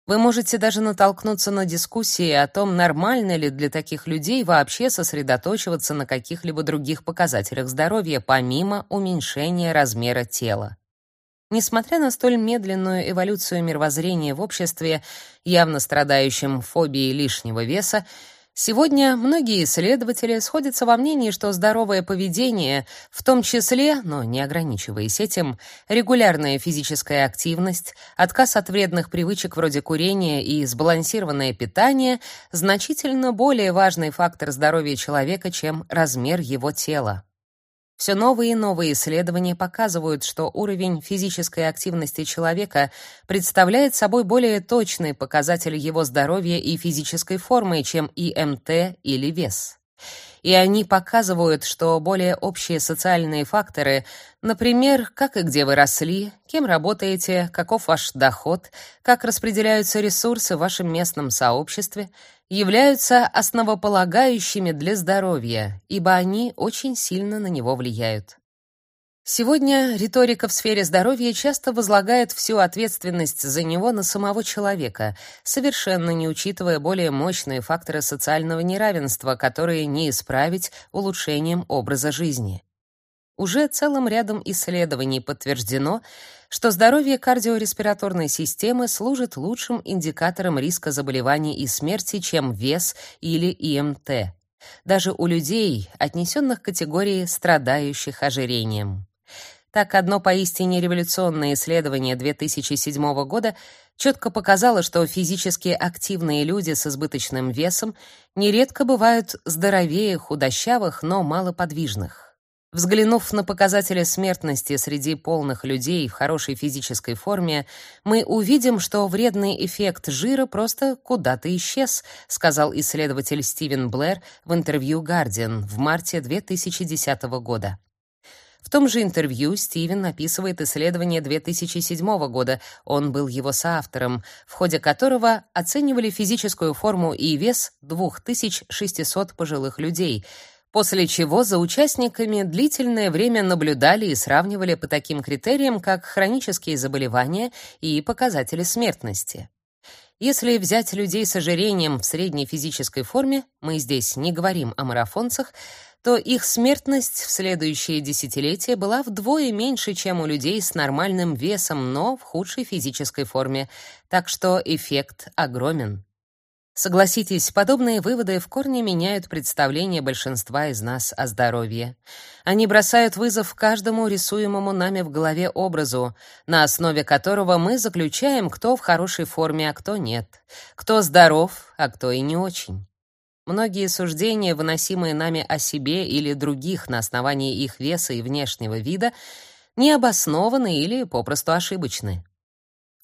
Вы можете даже натолкнуться на дискуссии о том, нормально ли для таких людей вообще сосредоточиваться на каких-либо других показателях здоровья помимо уменьшения размера тела. Несмотря на столь медленную эволюцию мировоззрения в обществе, явно страдающем фобией лишнего веса, Сегодня многие исследователи сходятся во мнении, что здоровое поведение, в том числе, но не ограничиваясь этим, регулярная физическая активность, отказ от вредных привычек вроде курения и сбалансированное питание значительно более важный фактор здоровья человека, чем размер его тела. Все новые и новые исследования показывают, что уровень физической активности человека представляет собой более точный показатель его здоровья и физической формы, чем ИМТ или вес. И они показывают, что более общие социальные факторы, например, как и где вы росли, кем работаете, каков ваш доход, как распределяются ресурсы в вашем местном сообществе, являются основополагающими для здоровья, ибо они очень сильно на него влияют. Сегодня риторика в сфере здоровья часто возлагает всю ответственность за него на самого человека, совершенно не учитывая более мощные факторы социального неравенства, которые не исправить улучшением образа жизни. Уже целым рядом исследований подтверждено, что здоровье кардиореспираторной системы служит лучшим индикатором риска заболеваний и смерти, чем вес или ИМТ, даже у людей, отнесенных к категории страдающих ожирением. Так, одно поистине революционное исследование 2007 года четко показало, что физически активные люди с избыточным весом нередко бывают здоровее худощавых, но малоподвижных. Взглянув на показатели смертности среди полных людей в хорошей физической форме, мы увидим, что вредный эффект жира просто куда-то исчез, сказал исследователь Стивен Блэр в интервью Guardian в марте 2010 года. В том же интервью Стивен описывает исследование 2007 года, он был его соавтором, в ходе которого оценивали физическую форму и вес 2600 пожилых людей, после чего за участниками длительное время наблюдали и сравнивали по таким критериям, как хронические заболевания и показатели смертности. Если взять людей с ожирением в средней физической форме, мы здесь не говорим о марафонцах, то их смертность в следующие десятилетия была вдвое меньше, чем у людей с нормальным весом, но в худшей физической форме, так что эффект огромен. Согласитесь, подобные выводы в корне меняют представление большинства из нас о здоровье. Они бросают вызов каждому рисуемому нами в голове образу, на основе которого мы заключаем, кто в хорошей форме, а кто нет, кто здоров, а кто и не очень. Многие суждения, выносимые нами о себе или других на основании их веса и внешнего вида, необоснованы или попросту ошибочны.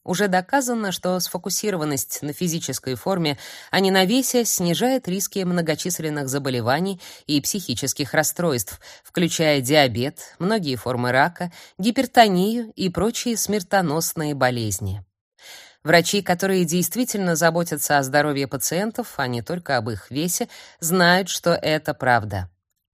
Уже доказано, что сфокусированность на физической форме, а не на весе, снижает риски многочисленных заболеваний и психических расстройств, включая диабет, многие формы рака, гипертонию и прочие смертоносные болезни. Врачи, которые действительно заботятся о здоровье пациентов, а не только об их весе, знают, что это правда.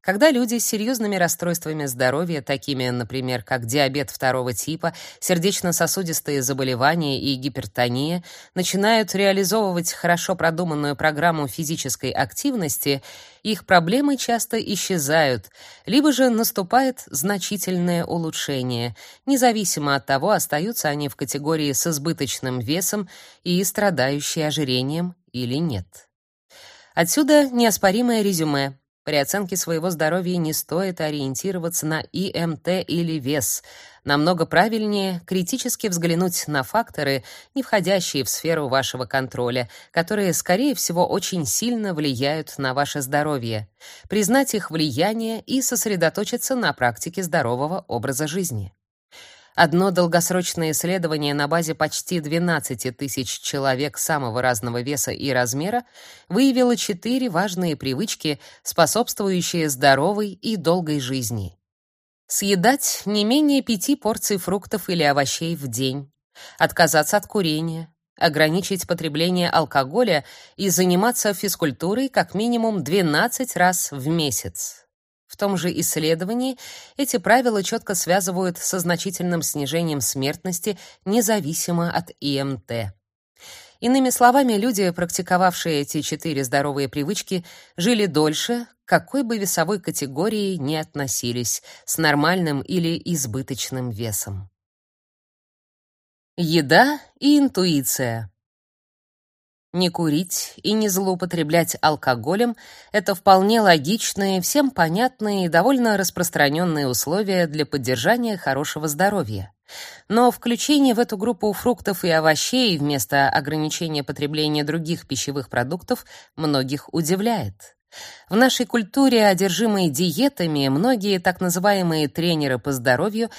Когда люди с серьезными расстройствами здоровья, такими, например, как диабет второго типа, сердечно-сосудистые заболевания и гипертония, начинают реализовывать хорошо продуманную программу физической активности, их проблемы часто исчезают, либо же наступает значительное улучшение, независимо от того, остаются они в категории с избыточным весом и страдающие ожирением или нет. Отсюда неоспоримое резюме. При оценке своего здоровья не стоит ориентироваться на ИМТ или вес. Намного правильнее критически взглянуть на факторы, не входящие в сферу вашего контроля, которые, скорее всего, очень сильно влияют на ваше здоровье, признать их влияние и сосредоточиться на практике здорового образа жизни. Одно долгосрочное исследование на базе почти 12 тысяч человек самого разного веса и размера выявило четыре важные привычки, способствующие здоровой и долгой жизни. Съедать не менее пяти порций фруктов или овощей в день, отказаться от курения, ограничить потребление алкоголя и заниматься физкультурой как минимум 12 раз в месяц. В том же исследовании эти правила четко связывают со значительным снижением смертности независимо от ИМТ. Иными словами, люди, практиковавшие эти четыре здоровые привычки, жили дольше, какой бы весовой категории ни относились, с нормальным или избыточным весом. Еда и интуиция. Не курить и не злоупотреблять алкоголем это вполне логичные, всем понятные и довольно распространенные условия для поддержания хорошего здоровья. Но включение в эту группу фруктов и овощей вместо ограничения потребления других пищевых продуктов многих удивляет. В нашей культуре, одержимой диетами, многие так называемые тренеры по здоровью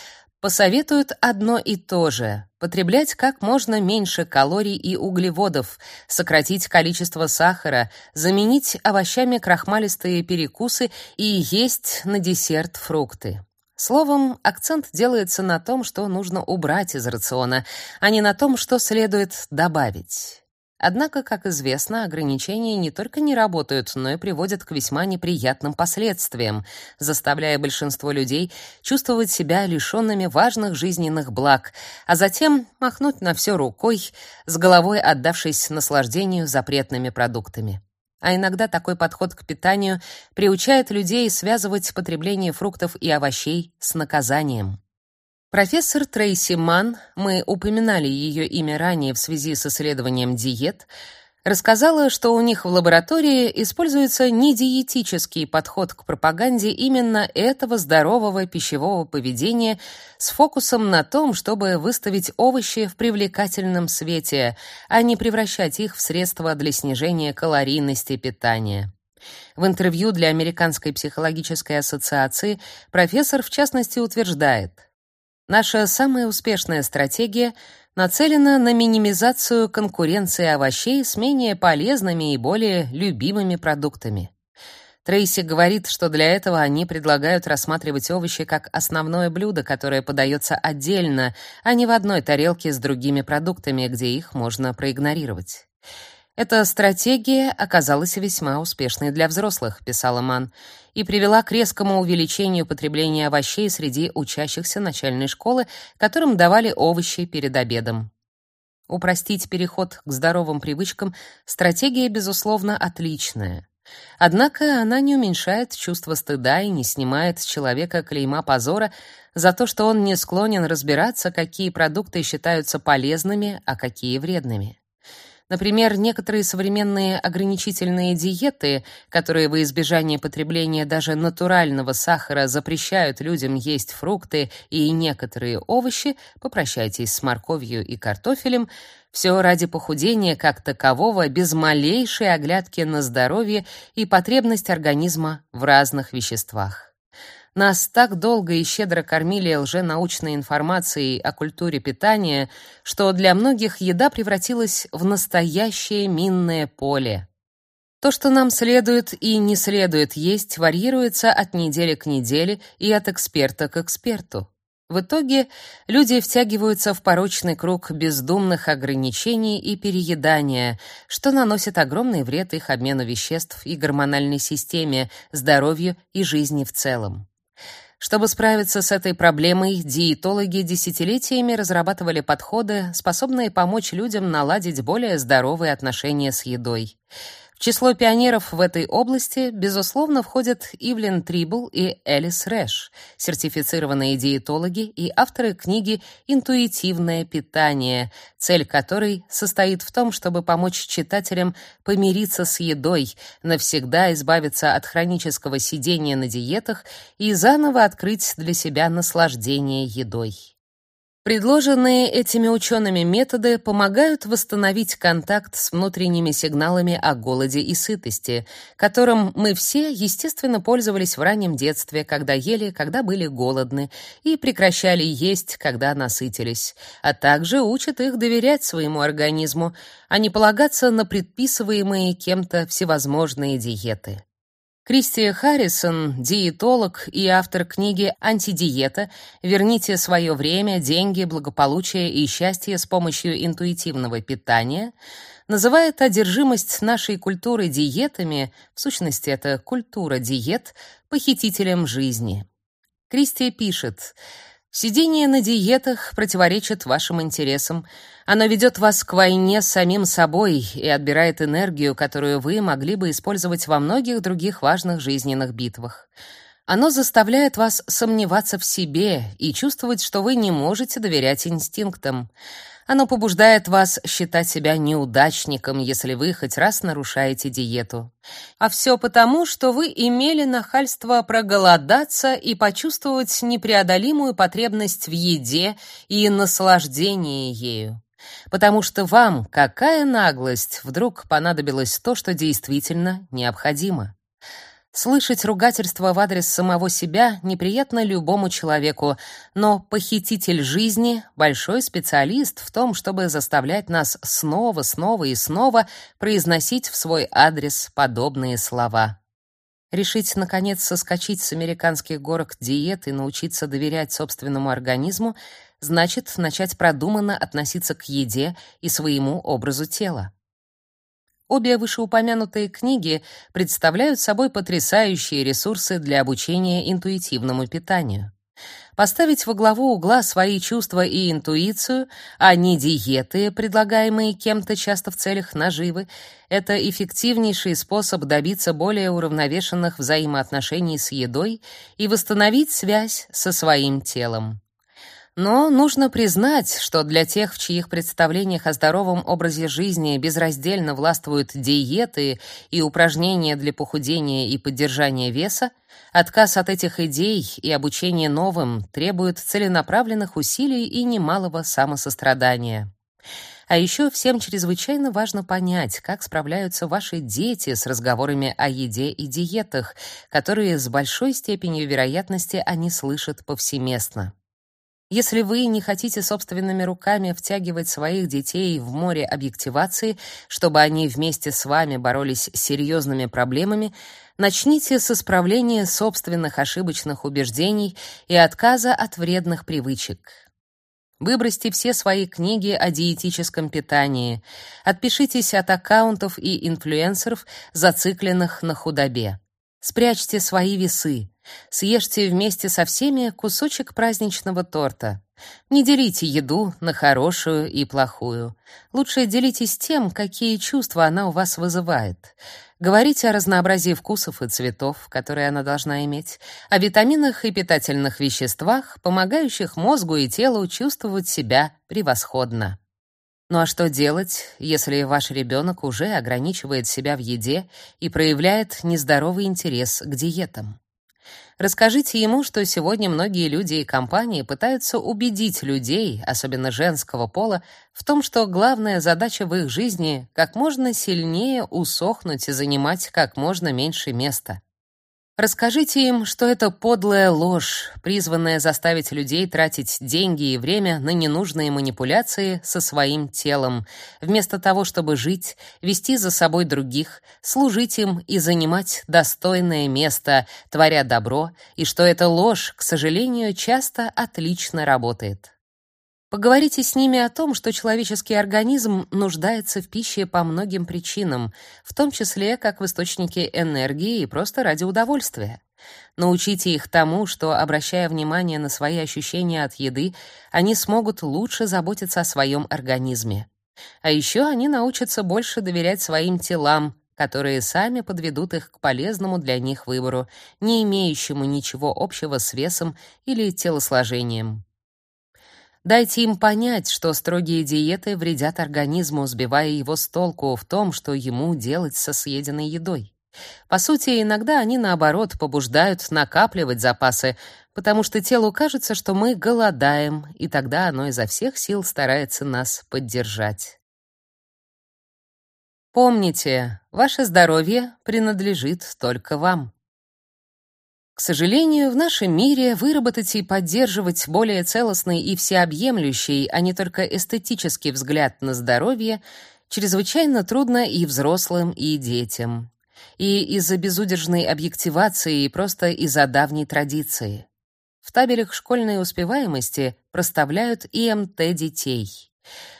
посоветуют одно и то же: потреблять как можно меньше калорий и углеводов, сократить количество сахара, заменить овощами крахмалистые перекусы и есть на десерт фрукты. Словом, акцент делается на том, что нужно убрать из рациона, а не на том, что следует добавить. Однако, как известно, ограничения не только не работают, но и приводят к весьма неприятным последствиям, заставляя большинство людей чувствовать себя лишенными важных жизненных благ, а затем махнуть на все рукой, с головой отдавшись наслаждению запретными продуктами. А иногда такой подход к питанию приучает людей связывать потребление фруктов и овощей с наказанием. Профессор Трейси Манн, мы упоминали ее имя ранее в связи с исследованием диет, рассказала, что у них в лаборатории используется не диетический подход к пропаганде именно этого здорового пищевого поведения с фокусом на том, чтобы выставить овощи в привлекательном свете, а не превращать их в средство для снижения калорийности питания. В интервью для Американской психологической ассоциации профессор в частности утверждает: Наша самая успешная стратегия нацелена на минимизацию конкуренции овощей с менее полезными и более любимыми продуктами. Трейси говорит, что для этого они предлагают рассматривать овощи как основное блюдо, которое подается отдельно, а не в одной тарелке с другими продуктами, где их можно проигнорировать. Эта стратегия оказалась весьма успешной для взрослых, писала Ман, и привела к резкому увеличению потребления овощей среди учащихся начальной школы, которым давали овощи перед обедом. Упростить переход к здоровым привычкам стратегия безусловно отличная. Однако она не уменьшает чувство стыда и не снимает с человека клейма позора за то, что он не склонен разбираться, какие продукты считаются полезными, а какие вредными. Например, некоторые современные ограничительные диеты, которые во избежание потребления даже натурального сахара запрещают людям есть фрукты и некоторые овощи, попрощайтесь с морковью и картофелем, все ради похудения как такового без малейшей оглядки на здоровье и потребность организма в разных веществах. Нас так долго и щедро кормили лженаучной информацией о культуре питания, что для многих еда превратилась в настоящее минное поле. То, что нам следует и не следует есть, варьируется от недели к неделе и от эксперта к эксперту. В итоге люди втягиваются в порочный круг бездумных ограничений и переедания, что наносит огромный вред их обмену веществ и гормональной системе, здоровью и жизни в целом. Чтобы справиться с этой проблемой, диетологи десятилетиями разрабатывали подходы, способные помочь людям наладить более здоровые отношения с едой. Число пионеров в этой области, безусловно, входят Ивлин Трибл и Элис Рэш, сертифицированные диетологи и авторы книги «Интуитивное питание», цель которой состоит в том, чтобы помочь читателям помириться с едой, навсегда избавиться от хронического сидения на диетах и заново открыть для себя наслаждение едой. Предложенные этими учеными методы помогают восстановить контакт с внутренними сигналами о голоде и сытости, которым мы все, естественно, пользовались в раннем детстве, когда ели, когда были голодны, и прекращали есть, когда насытились, а также учат их доверять своему организму, а не полагаться на предписываемые кем-то всевозможные диеты. Кристи Харрисон, диетолог и автор книги «Антидиета. Верните свое время, деньги, благополучие и счастье с помощью интуитивного питания», называет одержимость нашей культуры диетами, в сущности это культура диет, похитителем жизни. Кристи пишет: Сидение на диетах противоречит вашим интересам. Оно ведет вас к войне с самим собой и отбирает энергию, которую вы могли бы использовать во многих других важных жизненных битвах. Оно заставляет вас сомневаться в себе и чувствовать, что вы не можете доверять инстинктам. Оно побуждает вас считать себя неудачником, если вы хоть раз нарушаете диету. А все потому, что вы имели нахальство проголодаться и почувствовать непреодолимую потребность в еде и наслаждении ею. Потому что вам, какая наглость, вдруг понадобилось то, что действительно необходимо. Слышать ругательства в адрес самого себя неприятно любому человеку, но похититель жизни — большой специалист в том, чтобы заставлять нас снова, снова и снова произносить в свой адрес подобные слова. Решить, наконец, соскочить с американских горок диет и научиться доверять собственному организму значит начать продуманно относиться к еде и своему образу тела. Обе вышеупомянутые книги представляют собой потрясающие ресурсы для обучения интуитивному питанию. Поставить во главу угла свои чувства и интуицию, а не диеты, предлагаемые кем-то часто в целях наживы, это эффективнейший способ добиться более уравновешенных взаимоотношений с едой и восстановить связь со своим телом. Но нужно признать, что для тех, в чьих представлениях о здоровом образе жизни безраздельно властвуют диеты и упражнения для похудения и поддержания веса, отказ от этих идей и обучение новым требует целенаправленных усилий и немалого самосострадания. А еще всем чрезвычайно важно понять, как справляются ваши дети с разговорами о еде и диетах, которые с большой степенью вероятности они слышат повсеместно. Если вы не хотите собственными руками втягивать своих детей в море объективации, чтобы они вместе с вами боролись с серьезными проблемами, начните с исправления собственных ошибочных убеждений и отказа от вредных привычек. Выбросьте все свои книги о диетическом питании. Отпишитесь от аккаунтов и инфлюенсеров, зацикленных на худобе. Спрячьте свои весы. Съешьте вместе со всеми кусочек праздничного торта. Не делите еду на хорошую и плохую. Лучше делитесь тем, какие чувства она у вас вызывает. Говорите о разнообразии вкусов и цветов, которые она должна иметь, о витаминах и питательных веществах, помогающих мозгу и телу чувствовать себя превосходно. Ну а что делать, если ваш ребенок уже ограничивает себя в еде и проявляет нездоровый интерес к диетам? Расскажите ему, что сегодня многие люди и компании пытаются убедить людей, особенно женского пола, в том, что главная задача в их жизни как можно сильнее усохнуть и занимать как можно меньше места. Расскажите им, что это подлая ложь, призванная заставить людей тратить деньги и время на ненужные манипуляции со своим телом, вместо того, чтобы жить, вести за собой других, служить им и занимать достойное место, творя добро, и что эта ложь, к сожалению, часто отлично работает. Поговорите с ними о том, что человеческий организм нуждается в пище по многим причинам, в том числе как в источнике энергии и просто ради удовольствия. Научите их тому, что, обращая внимание на свои ощущения от еды, они смогут лучше заботиться о своем организме. А еще они научатся больше доверять своим телам, которые сами подведут их к полезному для них выбору, не имеющему ничего общего с весом или телосложением. Дайте им понять, что строгие диеты вредят организму, сбивая его с толку в том, что ему делать со съеденной едой. По сути, иногда они наоборот побуждают накапливать запасы, потому что телу кажется, что мы голодаем, и тогда оно изо всех сил старается нас поддержать. Помните, ваше здоровье принадлежит только вам. К сожалению, в нашем мире выработать и поддерживать более целостный и всеобъемлющий, а не только эстетический взгляд на здоровье чрезвычайно трудно и взрослым, и детям. И из-за безудержной объективации, и просто из-за давней традиции. В табелях школьной успеваемости проставляют ИМТ детей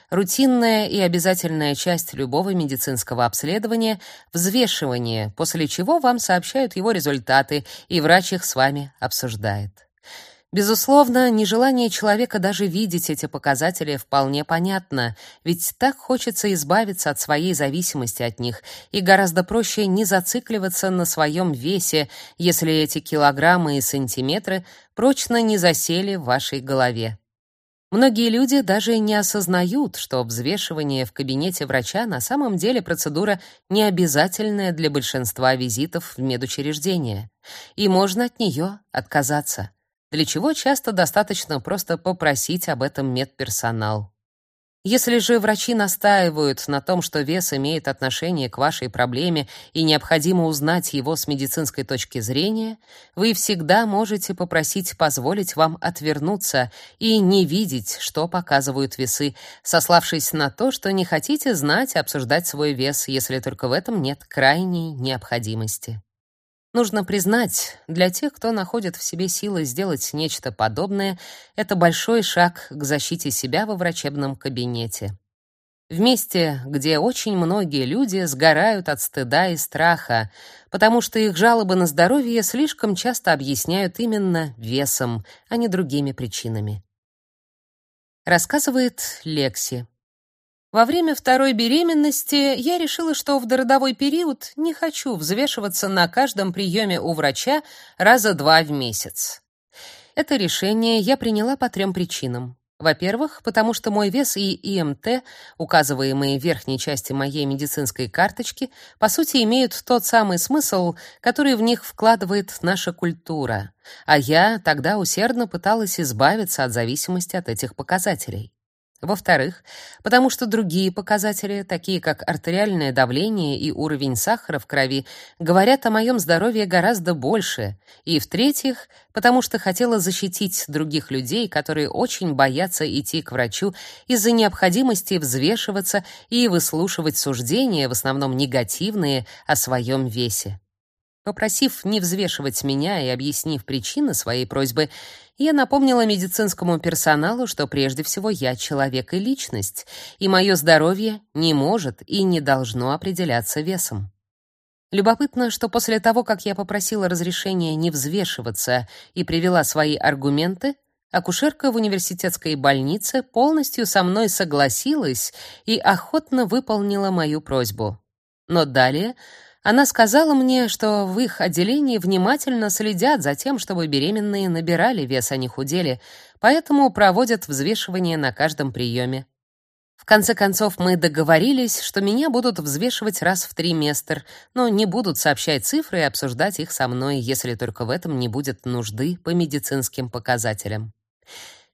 рутинная и обязательная часть любого медицинского обследования взвешивание, после чего вам сообщают его результаты, и врач их с вами обсуждает. Безусловно, нежелание человека даже видеть эти показатели вполне понятно, ведь так хочется избавиться от своей зависимости от них, и гораздо проще не зацикливаться на своем весе, если эти килограммы и сантиметры прочно не засели в вашей голове. Многие люди даже не осознают, что взвешивание в кабинете врача на самом деле процедура не обязательная для большинства визитов в медучреждение, и можно от нее отказаться. Для чего часто достаточно просто попросить об этом медперсонал. Если же врачи настаивают на том, что вес имеет отношение к вашей проблеме и необходимо узнать его с медицинской точки зрения, вы всегда можете попросить позволить вам отвернуться и не видеть, что показывают весы, сославшись на то, что не хотите знать и обсуждать свой вес, если только в этом нет крайней необходимости. Нужно признать, для тех, кто находит в себе силы сделать нечто подобное, это большой шаг к защите себя во врачебном кабинете. В месте, где очень многие люди сгорают от стыда и страха, потому что их жалобы на здоровье слишком часто объясняют именно весом, а не другими причинами. Рассказывает Лекси. Во время второй беременности я решила, что в дородовой период не хочу взвешиваться на каждом приеме у врача раза два в месяц. Это решение я приняла по трем причинам. Во-первых, потому что мой вес и ИМТ, указываемые в верхней части моей медицинской карточки, по сути имеют тот самый смысл, который в них вкладывает наша культура. А я тогда усердно пыталась избавиться от зависимости от этих показателей. Во-вторых, потому что другие показатели, такие как артериальное давление и уровень сахара в крови, говорят о моем здоровье гораздо больше. И в-третьих, потому что хотела защитить других людей, которые очень боятся идти к врачу из-за необходимости взвешиваться и выслушивать суждения, в основном негативные, о своем весе. Попросив не взвешивать меня и объяснив причины своей просьбы, я напомнила медицинскому персоналу, что прежде всего я человек и личность, и мое здоровье не может и не должно определяться весом. Любопытно, что после того, как я попросила разрешения не взвешиваться и привела свои аргументы, акушерка в университетской больнице полностью со мной согласилась и охотно выполнила мою просьбу. Но далее она сказала мне, что в их отделении внимательно следят за тем, чтобы беременные набирали вес, а не худели, поэтому проводят взвешивание на каждом приеме. В конце концов мы договорились, что меня будут взвешивать раз в триместр, но не будут сообщать цифры и обсуждать их со мной, если только в этом не будет нужды по медицинским показателям.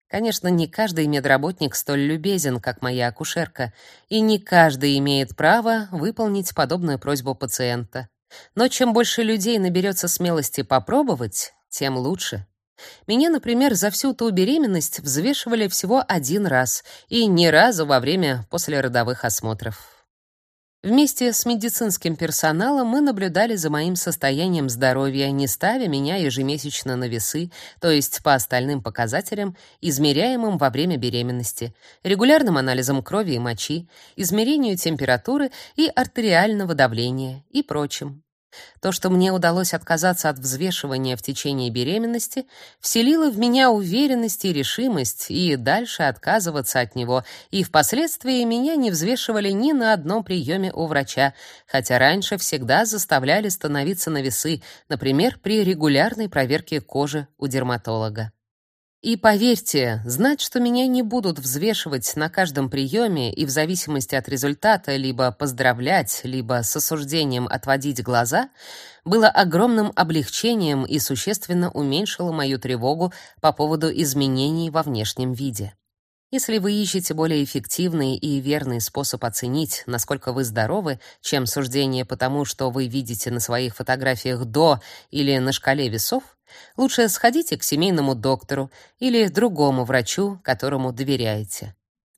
Конечно, не каждый медработник столь любезен, как моя акушерка, и не каждый имеет право выполнить подобную просьбу пациента. Но чем больше людей наберется смелости попробовать, тем лучше. Меня, например, за всю ту беременность взвешивали всего один раз и ни разу во время послеродовых осмотров. Вместе с медицинским персоналом мы наблюдали за моим состоянием здоровья, не ставя меня ежемесячно на весы, то есть по остальным показателям, измеряемым во время беременности, регулярным анализом крови и мочи, измерению температуры и артериального давления и прочим. То, что мне удалось отказаться от взвешивания в течение беременности, вселило в меня уверенность и решимость и дальше отказываться от него, и впоследствии меня не взвешивали ни на одном приеме у врача, хотя раньше всегда заставляли становиться на весы, например, при регулярной проверке кожи у дерматолога. И поверьте, знать, что меня не будут взвешивать на каждом приеме и в зависимости от результата либо поздравлять, либо с осуждением отводить глаза, было огромным облегчением и существенно уменьшило мою тревогу по поводу изменений во внешнем виде. Если вы ищете более эффективный и верный способ оценить, насколько вы здоровы, чем суждение по тому, что вы видите на своих фотографиях до или на шкале весов, Лучше сходите к семейному доктору или другому врачу, которому доверяете.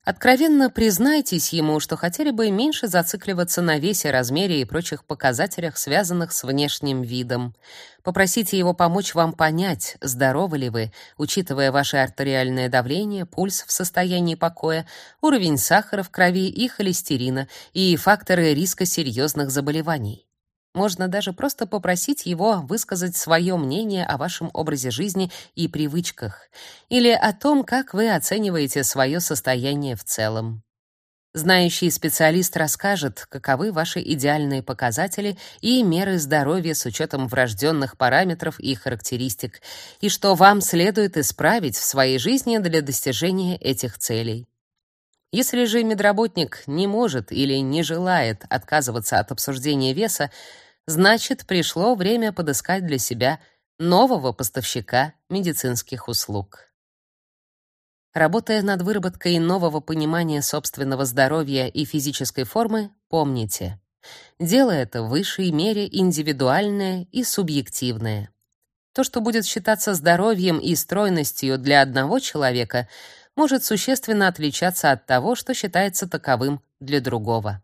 Откровенно признайтесь ему, что хотели бы меньше зацикливаться на весе, размере и прочих показателях, связанных с внешним видом. Попросите его помочь вам понять, здоровы ли вы, учитывая ваше артериальное давление, пульс в состоянии покоя, уровень сахара в крови и холестерина и факторы риска серьезных заболеваний. Можно даже просто попросить его высказать свое мнение о вашем образе жизни и привычках или о том, как вы оцениваете свое состояние в целом. Знающий специалист расскажет, каковы ваши идеальные показатели и меры здоровья с учетом врожденных параметров и характеристик, и что вам следует исправить в своей жизни для достижения этих целей. Если же медработник не может или не желает отказываться от обсуждения веса, значит, пришло время подыскать для себя нового поставщика медицинских услуг. Работая над выработкой нового понимания собственного здоровья и физической формы, помните: дело это в высшей мере индивидуальное и субъективное. То, что будет считаться здоровьем и стройностью для одного человека, может существенно отличаться от того, что считается таковым для другого.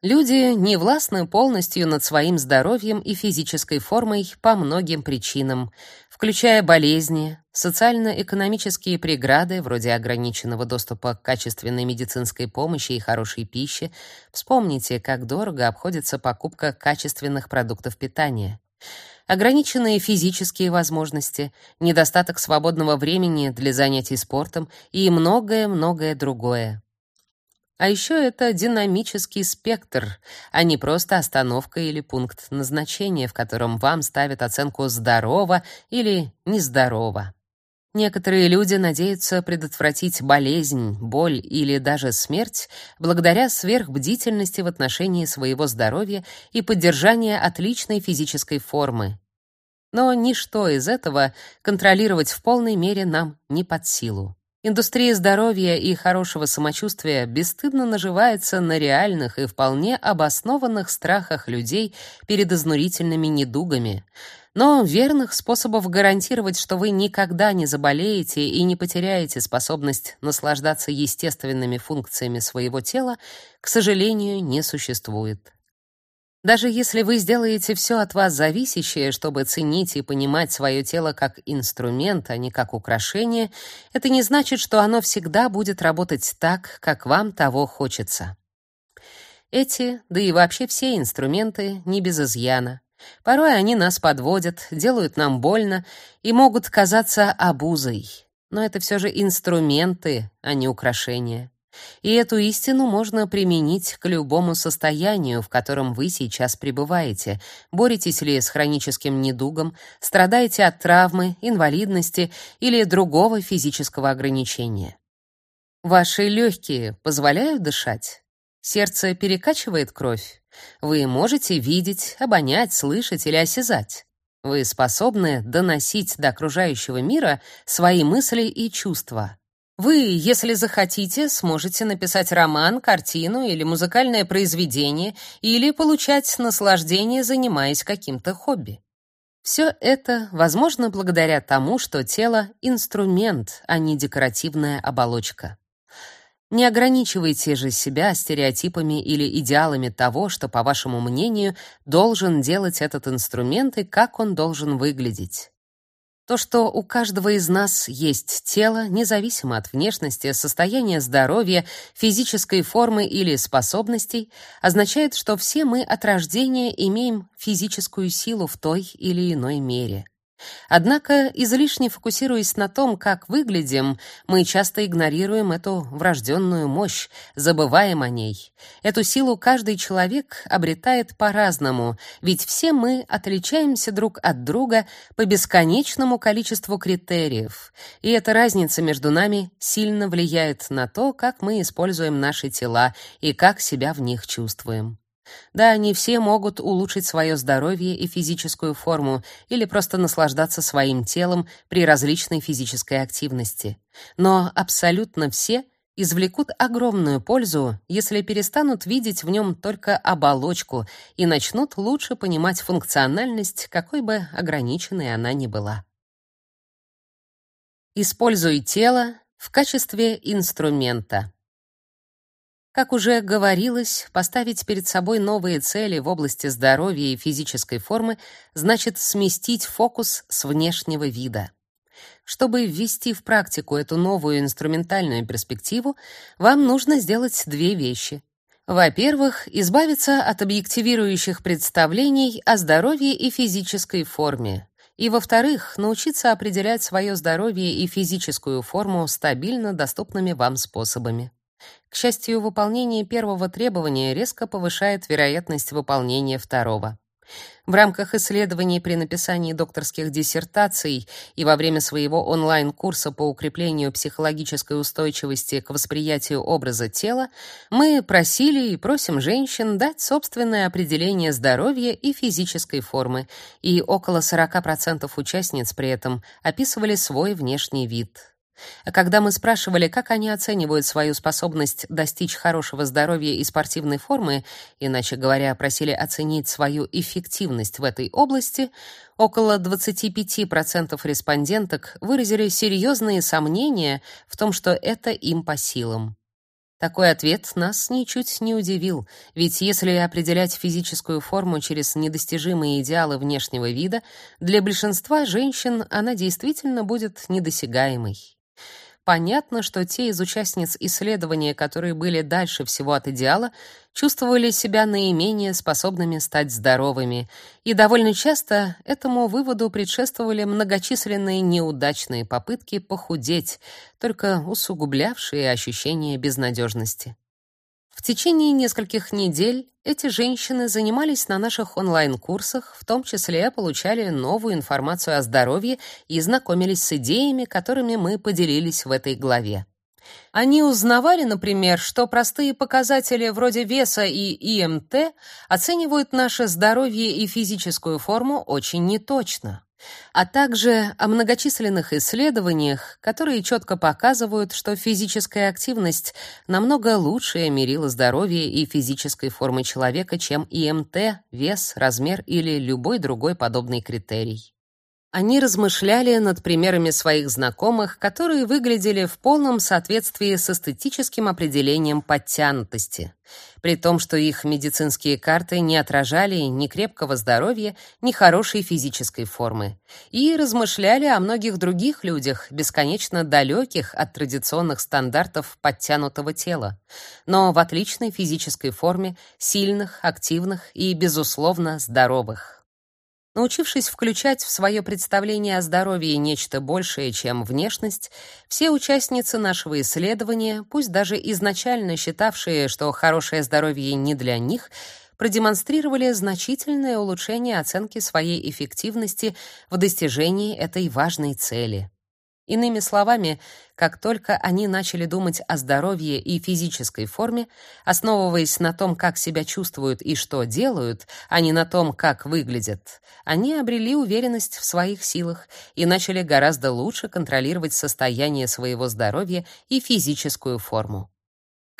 Люди не властны полностью над своим здоровьем и физической формой по многим причинам, включая болезни, социально-экономические преграды вроде ограниченного доступа к качественной медицинской помощи и хорошей пище. Вспомните, как дорого обходится покупка качественных продуктов питания ограниченные физические возможности, недостаток свободного времени для занятий спортом и многое-многое другое. А еще это динамический спектр, а не просто остановка или пункт назначения, в котором вам ставят оценку «здорово» или «нездорово». Некоторые люди надеются предотвратить болезнь, боль или даже смерть благодаря сверхбдительности в отношении своего здоровья и поддержания отличной физической формы. Но ничто из этого контролировать в полной мере нам не под силу. Индустрия здоровья и хорошего самочувствия бесстыдно наживается на реальных и вполне обоснованных страхах людей перед изнурительными недугами — но верных способов гарантировать, что вы никогда не заболеете и не потеряете способность наслаждаться естественными функциями своего тела, к сожалению, не существует. Даже если вы сделаете все от вас зависящее, чтобы ценить и понимать свое тело как инструмент, а не как украшение, это не значит, что оно всегда будет работать так, как вам того хочется. Эти, да и вообще все инструменты не без изъяна. Порой они нас подводят, делают нам больно и могут казаться обузой. Но это все же инструменты, а не украшения. И эту истину можно применить к любому состоянию, в котором вы сейчас пребываете. Боретесь ли с хроническим недугом, страдаете от травмы, инвалидности или другого физического ограничения. Ваши легкие позволяют дышать? Сердце перекачивает кровь? Вы можете видеть, обонять, слышать или осязать? Вы способны доносить до окружающего мира свои мысли и чувства? Вы, если захотите, сможете написать роман, картину или музыкальное произведение или получать наслаждение, занимаясь каким-то хобби. Все это возможно благодаря тому, что тело инструмент, а не декоративная оболочка. Не ограничивайте же себя стереотипами или идеалами того, что, по вашему мнению, должен делать этот инструмент и как он должен выглядеть. То, что у каждого из нас есть тело, независимо от внешности, состояния здоровья, физической формы или способностей, означает, что все мы от рождения имеем физическую силу в той или иной мере. Однако, излишне фокусируясь на том, как выглядим, мы часто игнорируем эту врожденную мощь, забываем о ней. Эту силу каждый человек обретает по-разному, ведь все мы отличаемся друг от друга по бесконечному количеству критериев. И эта разница между нами сильно влияет на то, как мы используем наши тела и как себя в них чувствуем. Да, не все могут улучшить свое здоровье и физическую форму или просто наслаждаться своим телом при различной физической активности. Но абсолютно все извлекут огромную пользу, если перестанут видеть в нем только оболочку и начнут лучше понимать функциональность, какой бы ограниченной она ни была. Используй тело в качестве инструмента. Как уже говорилось, поставить перед собой новые цели в области здоровья и физической формы значит сместить фокус с внешнего вида. Чтобы ввести в практику эту новую инструментальную перспективу, вам нужно сделать две вещи. Во-первых, избавиться от объективирующих представлений о здоровье и физической форме. И во-вторых, научиться определять свое здоровье и физическую форму стабильно доступными вам способами. К счастью, выполнение первого требования резко повышает вероятность выполнения второго. В рамках исследований при написании докторских диссертаций и во время своего онлайн-курса по укреплению психологической устойчивости к восприятию образа тела мы просили и просим женщин дать собственное определение здоровья и физической формы, и около 40% участниц при этом описывали свой внешний вид. Когда мы спрашивали, как они оценивают свою способность достичь хорошего здоровья и спортивной формы, иначе говоря, просили оценить свою эффективность в этой области, около 25% респонденток выразили серьезные сомнения в том, что это им по силам. Такой ответ нас ничуть не удивил, ведь если определять физическую форму через недостижимые идеалы внешнего вида, для большинства женщин она действительно будет недосягаемой. Понятно, что те из участниц исследования, которые были дальше всего от идеала, чувствовали себя наименее способными стать здоровыми, и довольно часто этому выводу предшествовали многочисленные неудачные попытки похудеть, только усугублявшие ощущение безнадежности. В течение нескольких недель эти женщины занимались на наших онлайн-курсах, в том числе получали новую информацию о здоровье и знакомились с идеями, которыми мы поделились в этой главе. Они узнавали, например, что простые показатели вроде веса и ИМТ оценивают наше здоровье и физическую форму очень неточно а также о многочисленных исследованиях, которые четко показывают, что физическая активность намного лучшее мерило здоровья и физической формы человека, чем ИМТ, вес, размер или любой другой подобный критерий. Они размышляли над примерами своих знакомых, которые выглядели в полном соответствии с эстетическим определением подтянутости, при том, что их медицинские карты не отражали ни крепкого здоровья, ни хорошей физической формы, и размышляли о многих других людях, бесконечно далеких от традиционных стандартов подтянутого тела, но в отличной физической форме, сильных, активных и безусловно здоровых. Научившись включать в свое представление о здоровье нечто большее, чем внешность, все участницы нашего исследования, пусть даже изначально считавшие, что хорошее здоровье не для них, продемонстрировали значительное улучшение оценки своей эффективности в достижении этой важной цели. Иными словами, как только они начали думать о здоровье и физической форме, основываясь на том, как себя чувствуют и что делают, а не на том, как выглядят, они обрели уверенность в своих силах и начали гораздо лучше контролировать состояние своего здоровья и физическую форму.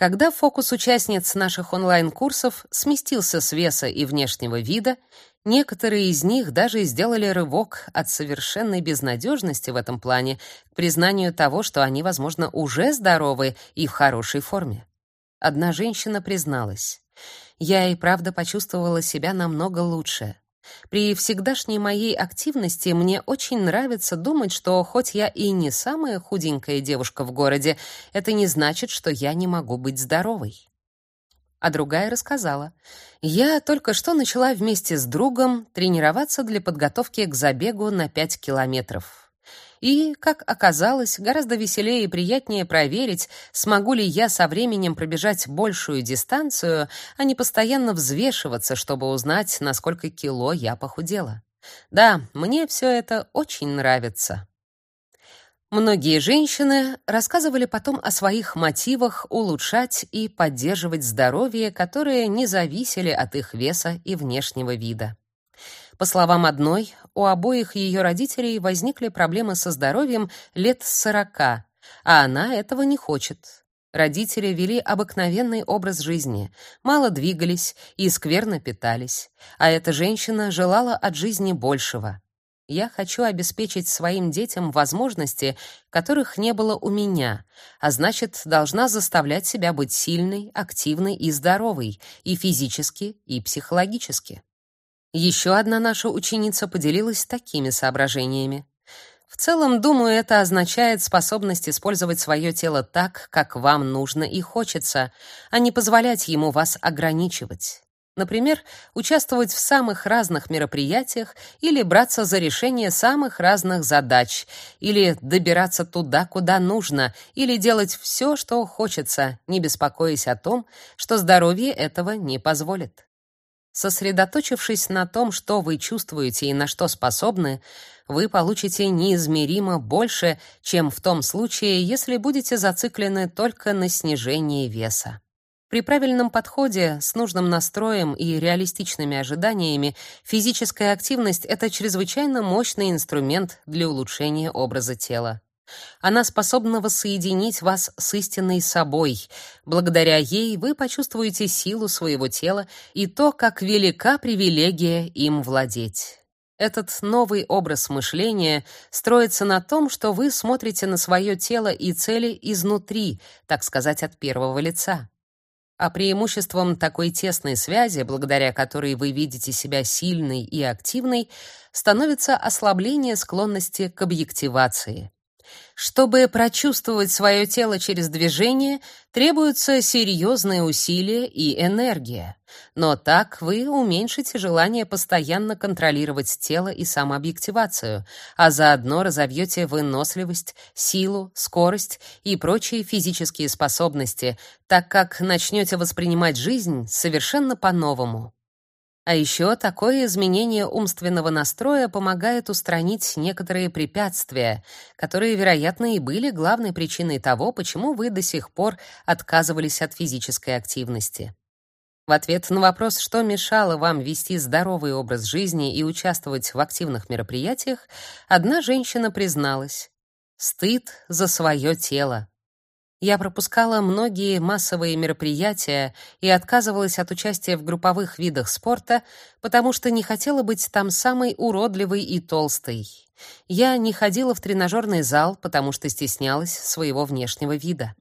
Когда фокус участниц наших онлайн-курсов сместился с веса и внешнего вида, некоторые из них даже сделали рывок от совершенной безнадежности в этом плане к признанию того, что они, возможно, уже здоровы и в хорошей форме. Одна женщина призналась: "Я и правда почувствовала себя намного лучше. При всегдашней моей активности мне очень нравится думать, что хоть я и не самая худенькая девушка в городе, это не значит, что я не могу быть здоровой. А другая рассказала: "Я только что начала вместе с другом тренироваться для подготовки к забегу на 5 километров. И, как оказалось, гораздо веселее и приятнее проверить, смогу ли я со временем пробежать большую дистанцию, а не постоянно взвешиваться, чтобы узнать, на сколько кило я похудела. Да, мне все это очень нравится. Многие женщины рассказывали потом о своих мотивах улучшать и поддерживать здоровье, которые не зависели от их веса и внешнего вида. По словам одной, у обоих ее родителей возникли проблемы со здоровьем лет с сорока, а она этого не хочет. Родители вели обыкновенный образ жизни, мало двигались и скверно питались, а эта женщина желала от жизни большего. Я хочу обеспечить своим детям возможности, которых не было у меня, а значит, должна заставлять себя быть сильной, активной и здоровой, и физически, и психологически. Еще одна наша ученица поделилась такими соображениями. В целом, думаю, это означает способность использовать свое тело так, как вам нужно и хочется, а не позволять ему вас ограничивать. Например, участвовать в самых разных мероприятиях или браться за решение самых разных задач, или добираться туда, куда нужно, или делать все, что хочется, не беспокоясь о том, что здоровье этого не позволит. Сосредоточившись на том, что вы чувствуете и на что способны, вы получите неизмеримо больше, чем в том случае, если будете зациклены только на снижении веса. При правильном подходе, с нужным настроем и реалистичными ожиданиями, физическая активность это чрезвычайно мощный инструмент для улучшения образа тела. Она способна воссоединить вас с истинной собой. Благодаря ей вы почувствуете силу своего тела и то, как велика привилегия им владеть. Этот новый образ мышления строится на том, что вы смотрите на свое тело и цели изнутри, так сказать, от первого лица. А преимуществом такой тесной связи, благодаря которой вы видите себя сильной и активной, становится ослабление склонности к объективации. Чтобы прочувствовать свое тело через движение, требуются серьезные усилия и энергия. Но так вы уменьшите желание постоянно контролировать тело и самообъективацию, а заодно разовьете выносливость, силу, скорость и прочие физические способности, так как начнете воспринимать жизнь совершенно по-новому. А еще такое изменение умственного настроя помогает устранить некоторые препятствия, которые, вероятно, и были главной причиной того, почему вы до сих пор отказывались от физической активности. В ответ на вопрос, что мешало вам вести здоровый образ жизни и участвовать в активных мероприятиях, одна женщина призналась: стыд за свое тело. Я пропускала многие массовые мероприятия и отказывалась от участия в групповых видах спорта, потому что не хотела быть там самой уродливой и толстой. Я не ходила в тренажерный зал, потому что стеснялась своего внешнего вида.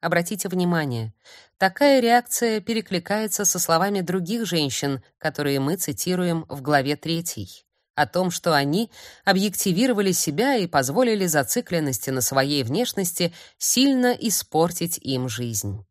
Обратите внимание, такая реакция перекликается со словами других женщин, которые мы цитируем в главе 3 о том, что они объективировали себя и позволили зацикленности на своей внешности сильно испортить им жизнь.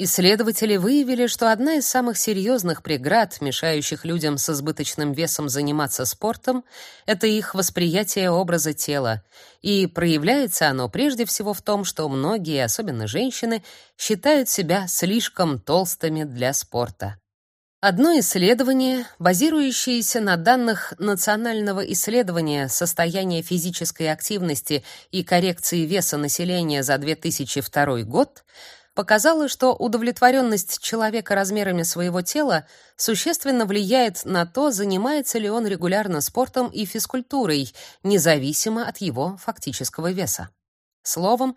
Исследователи выявили, что одна из самых серьезных преград, мешающих людям с избыточным весом заниматься спортом, это их восприятие образа тела, и проявляется оно прежде всего в том, что многие, особенно женщины, считают себя слишком толстыми для спорта. Одно исследование, базирующееся на данных Национального исследования состояния физической активности и коррекции веса населения за 2002 год, показало, что удовлетворенность человека размерами своего тела существенно влияет на то, занимается ли он регулярно спортом и физкультурой, независимо от его фактического веса. Словом,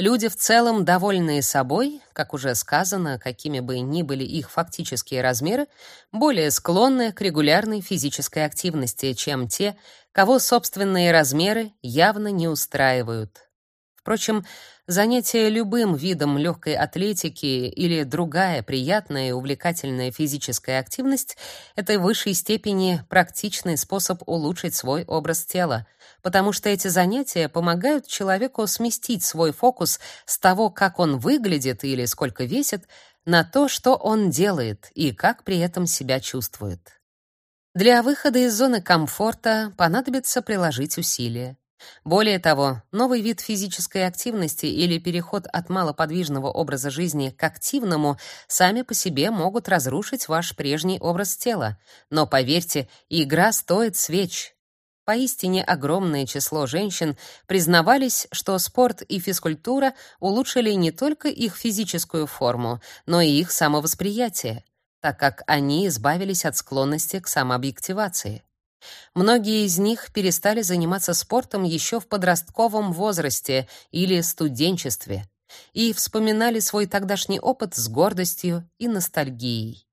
Люди в целом довольные собой, как уже сказано, какими бы ни были их фактические размеры, более склонны к регулярной физической активности, чем те, кого собственные размеры явно не устраивают. Впрочем, занятие любым видом легкой атлетики или другая приятная и увлекательная физическая активность это в высшей степени практичный способ улучшить свой образ тела, потому что эти занятия помогают человеку сместить свой фокус с того, как он выглядит или сколько весит, на то, что он делает и как при этом себя чувствует. Для выхода из зоны комфорта понадобится приложить усилия. Более того, новый вид физической активности или переход от малоподвижного образа жизни к активному сами по себе могут разрушить ваш прежний образ тела. Но поверьте, игра стоит свеч. Поистине огромное число женщин признавались, что спорт и физкультура улучшили не только их физическую форму, но и их самовосприятие, так как они избавились от склонности к самообъективации. Многие из них перестали заниматься спортом еще в подростковом возрасте или студенчестве и вспоминали свой тогдашний опыт с гордостью и ностальгией.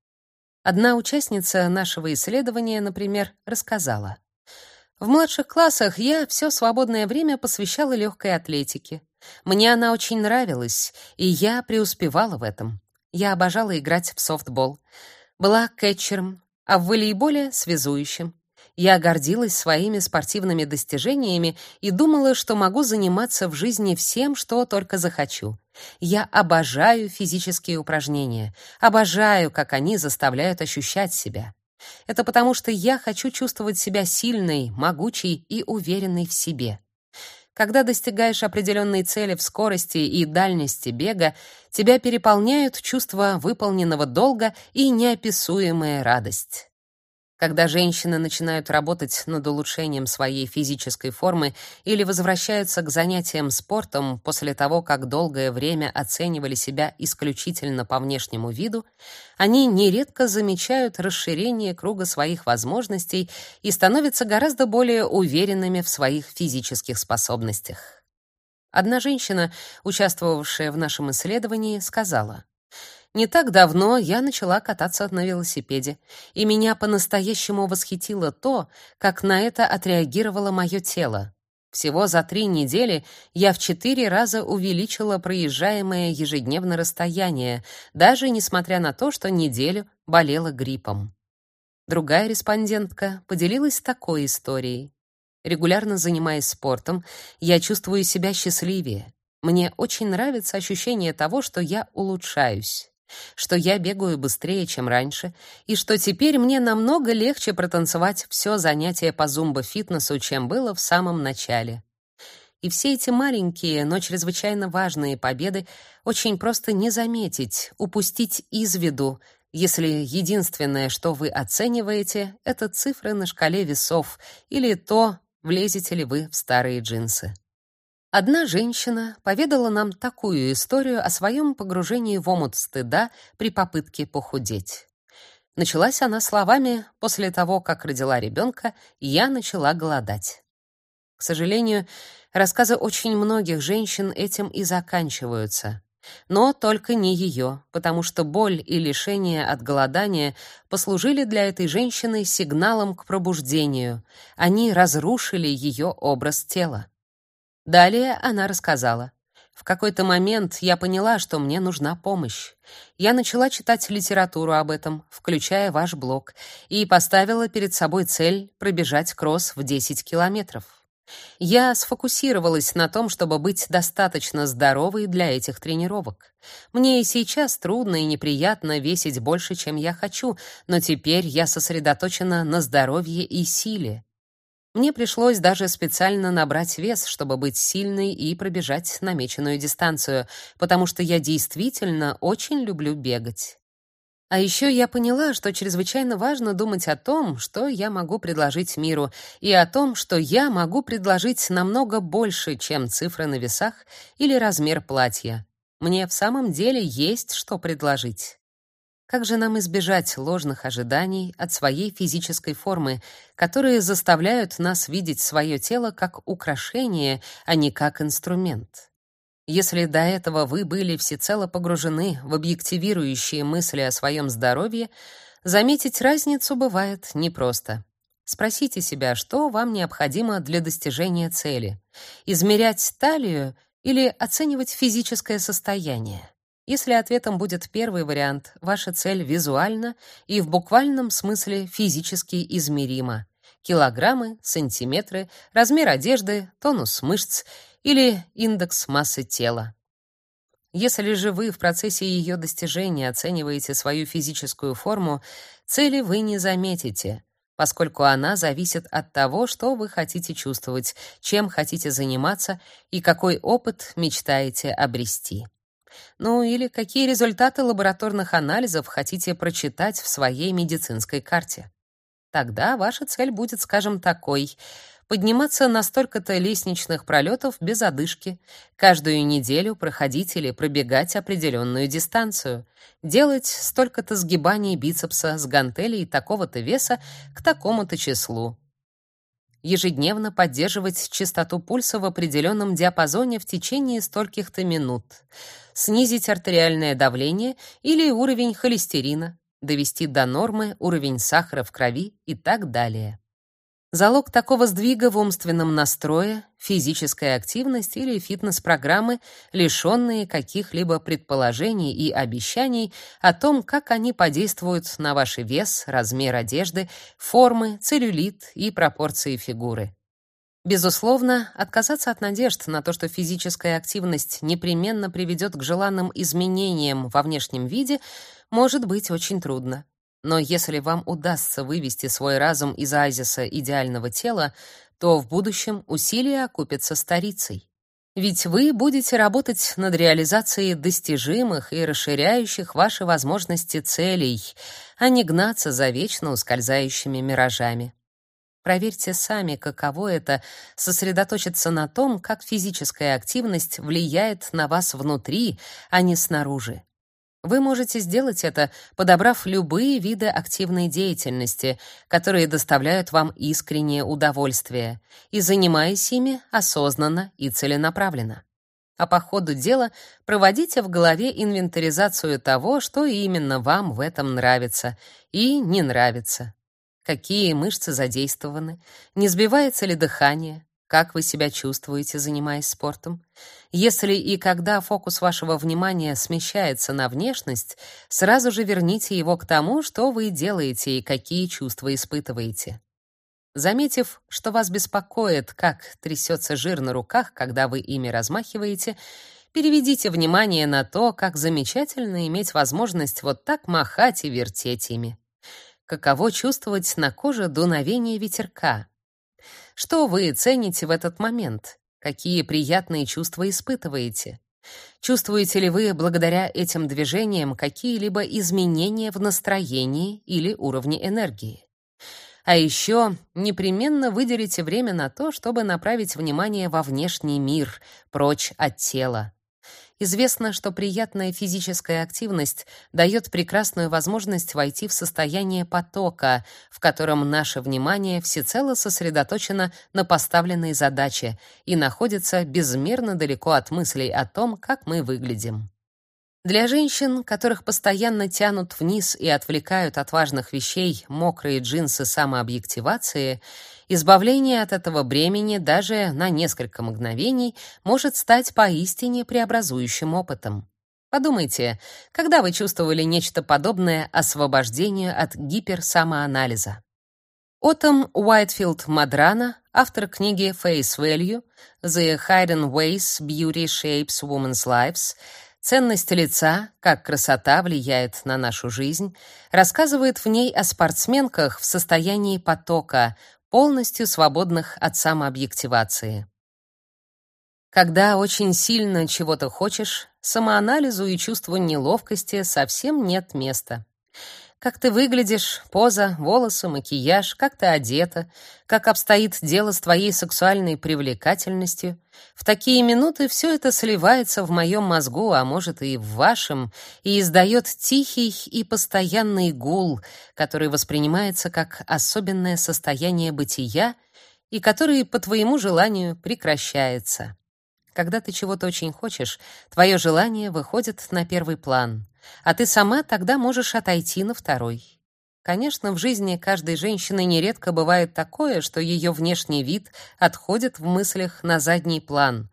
Одна участница нашего исследования, например, рассказала: "В младших классах я все свободное время посвящала легкой атлетике. Мне она очень нравилась, и я преуспевала в этом. Я обожала играть в софтбол, была кетчером, а в волейболе связующим. Я гордилась своими спортивными достижениями и думала, что могу заниматься в жизни всем, что только захочу. Я обожаю физические упражнения, обожаю, как они заставляют ощущать себя. Это потому, что я хочу чувствовать себя сильной, могучей и уверенной в себе. Когда достигаешь определенной цели в скорости и дальности бега, тебя переполняют чувство выполненного долга и неописуемая радость. Когда женщины начинают работать над улучшением своей физической формы или возвращаются к занятиям спортом после того, как долгое время оценивали себя исключительно по внешнему виду, они нередко замечают расширение круга своих возможностей и становятся гораздо более уверенными в своих физических способностях. Одна женщина, участвовавшая в нашем исследовании, сказала: не так давно я начала кататься на велосипеде, и меня по-настоящему восхитило то, как на это отреагировало мое тело. Всего за три недели я в четыре раза увеличила проезжаемое ежедневно расстояние, даже несмотря на то, что неделю болела гриппом. Другая респондентка поделилась такой историей. Регулярно занимаясь спортом, я чувствую себя счастливее. Мне очень нравится ощущение того, что я улучшаюсь что я бегаю быстрее, чем раньше, и что теперь мне намного легче протанцевать все занятие по зумбо-фитнесу, чем было в самом начале. И все эти маленькие, но чрезвычайно важные победы очень просто не заметить, упустить из виду, если единственное, что вы оцениваете, это цифры на шкале весов или то, влезете ли вы в старые джинсы. Одна женщина поведала нам такую историю о своем погружении в омут стыда при попытке похудеть. Началась она словами: "После того, как родила ребенка, я начала голодать". К сожалению, рассказы очень многих женщин этим и заканчиваются. Но только не ее, потому что боль и лишение от голодания послужили для этой женщины сигналом к пробуждению. Они разрушили ее образ тела. Далее она рассказала: "В какой-то момент я поняла, что мне нужна помощь. Я начала читать литературу об этом, включая ваш блог, и поставила перед собой цель пробежать кросс в 10 километров. Я сфокусировалась на том, чтобы быть достаточно здоровой для этих тренировок. Мне и сейчас трудно и неприятно весить больше, чем я хочу, но теперь я сосредоточена на здоровье и силе. Мне пришлось даже специально набрать вес, чтобы быть сильной и пробежать намеченную дистанцию, потому что я действительно очень люблю бегать. А еще я поняла, что чрезвычайно важно думать о том, что я могу предложить миру, и о том, что я могу предложить намного больше, чем цифры на весах или размер платья. Мне в самом деле есть что предложить. Как же нам избежать ложных ожиданий от своей физической формы, которые заставляют нас видеть свое тело как украшение, а не как инструмент? Если до этого вы были всецело погружены в объективирующие мысли о своем здоровье, заметить разницу бывает непросто. Спросите себя, что вам необходимо для достижения цели: измерять талию или оценивать физическое состояние. Если ответом будет первый вариант, ваша цель визуально и в буквальном смысле физически измерима. Килограммы, сантиметры, размер одежды, тонус мышц или индекс массы тела. Если же вы в процессе ее достижения оцениваете свою физическую форму, цели вы не заметите, поскольку она зависит от того, что вы хотите чувствовать, чем хотите заниматься и какой опыт мечтаете обрести. Ну или какие результаты лабораторных анализов хотите прочитать в своей медицинской карте. Тогда ваша цель будет, скажем, такой: подниматься на столько-то лестничных пролетов без одышки, каждую неделю проходить или пробегать определенную дистанцию, делать столько-то сгибаний бицепса с гантелей такого-то веса к такому-то числу. Ежедневно поддерживать частоту пульса в определенном диапазоне в течение стольких-то минут, снизить артериальное давление или уровень холестерина, довести до нормы уровень сахара в крови и так далее. Залог такого сдвига в умственном настрое, физическая активность или фитнес-программы, лишенные каких-либо предположений и обещаний о том, как они подействуют на ваш вес, размер одежды, формы, целлюлит и пропорции фигуры. Безусловно, отказаться от надежд на то, что физическая активность непременно приведет к желанным изменениям во внешнем виде, может быть очень трудно. Но если вам удастся вывести свой разум из оазиса идеального тела, то в будущем усилия окупятся старицей. Ведь вы будете работать над реализацией достижимых и расширяющих ваши возможности целей, а не гнаться за вечно ускользающими миражами. Проверьте сами, каково это сосредоточиться на том, как физическая активность влияет на вас внутри, а не снаружи. Вы можете сделать это, подобрав любые виды активной деятельности, которые доставляют вам искреннее удовольствие, и занимаясь ими осознанно и целенаправленно. А по ходу дела проводите в голове инвентаризацию того, что именно вам в этом нравится и не нравится. Какие мышцы задействованы, не сбивается ли дыхание, как вы себя чувствуете, занимаясь спортом? Если и когда фокус вашего внимания смещается на внешность, сразу же верните его к тому, что вы делаете и какие чувства испытываете. Заметив, что вас беспокоит, как трясется жир на руках, когда вы ими размахиваете, переведите внимание на то, как замечательно иметь возможность вот так махать и вертеть ими. Каково чувствовать на коже дуновение ветерка, что вы цените в этот момент? Какие приятные чувства испытываете? Чувствуете ли вы благодаря этим движениям какие-либо изменения в настроении или уровне энергии? А еще непременно выделите время на то, чтобы направить внимание во внешний мир, прочь от тела. Известно, что приятная физическая активность дает прекрасную возможность войти в состояние потока, в котором наше внимание всецело сосредоточено на поставленной задаче и находится безмерно далеко от мыслей о том, как мы выглядим. Для женщин, которых постоянно тянут вниз и отвлекают от важных вещей мокрые джинсы самообъективации, избавление от этого бремени даже на несколько мгновений может стать поистине преобразующим опытом. Подумайте, когда вы чувствовали нечто подобное освобождению от гиперсамоанализа? Отом Уайтфилд Мадрана, автор книги Face Value: The Hidden Ways Beauty Shapes Women's Lives, Ценность лица, как красота влияет на нашу жизнь, рассказывает в ней о спортсменках в состоянии потока, полностью свободных от самообъективации. Когда очень сильно чего-то хочешь, самоанализу и чувству неловкости совсем нет места. Как ты выглядишь, поза, волосы, макияж, как ты одета, как обстоит дело с твоей сексуальной привлекательностью. В такие минуты все это сливается в моем мозгу, а может и в вашем, и издает тихий и постоянный гул, который воспринимается как особенное состояние бытия и который по твоему желанию прекращается. Когда ты чего-то очень хочешь, твое желание выходит на первый план а ты сама тогда можешь отойти на второй. Конечно, в жизни каждой женщины нередко бывает такое, что ее внешний вид отходит в мыслях на задний план.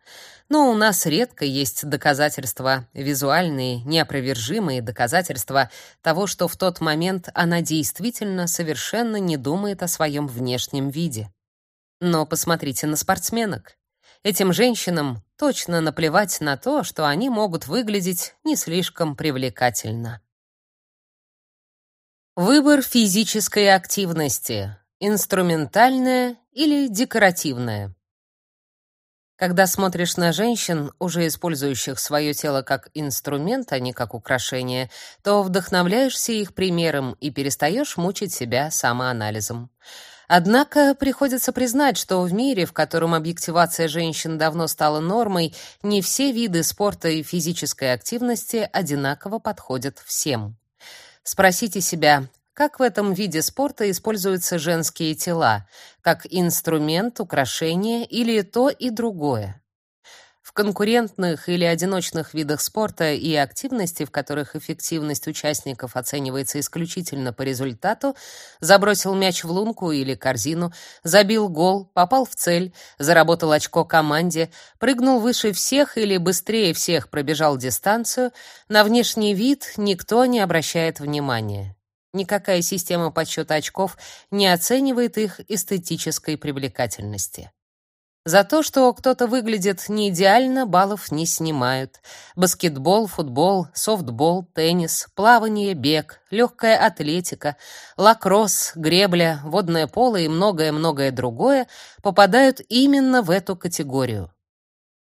Но у нас редко есть доказательства, визуальные, неопровержимые доказательства того, что в тот момент она действительно совершенно не думает о своем внешнем виде. Но посмотрите на спортсменок. Этим женщинам точно наплевать на то, что они могут выглядеть не слишком привлекательно. Выбор физической активности: инструментальная или декоративная. Когда смотришь на женщин, уже использующих свое тело как инструмент, а не как украшение, то вдохновляешься их примером и перестаешь мучить себя самоанализом. Однако приходится признать, что в мире, в котором объективация женщин давно стала нормой, не все виды спорта и физической активности одинаково подходят всем. Спросите себя, как в этом виде спорта используются женские тела, как инструмент, украшение или то и другое? В конкурентных или одиночных видах спорта и активности, в которых эффективность участников оценивается исключительно по результату, забросил мяч в лунку или корзину, забил гол, попал в цель, заработал очко команде, прыгнул выше всех или быстрее всех пробежал дистанцию, на внешний вид никто не обращает внимания. Никакая система подсчета очков не оценивает их эстетической привлекательности. За то, что кто-то выглядит не идеально, баллов не снимают. Баскетбол, футбол, софтбол, теннис, плавание, бег, легкая атлетика, лакросс, гребля, водное поло и многое-многое другое попадают именно в эту категорию.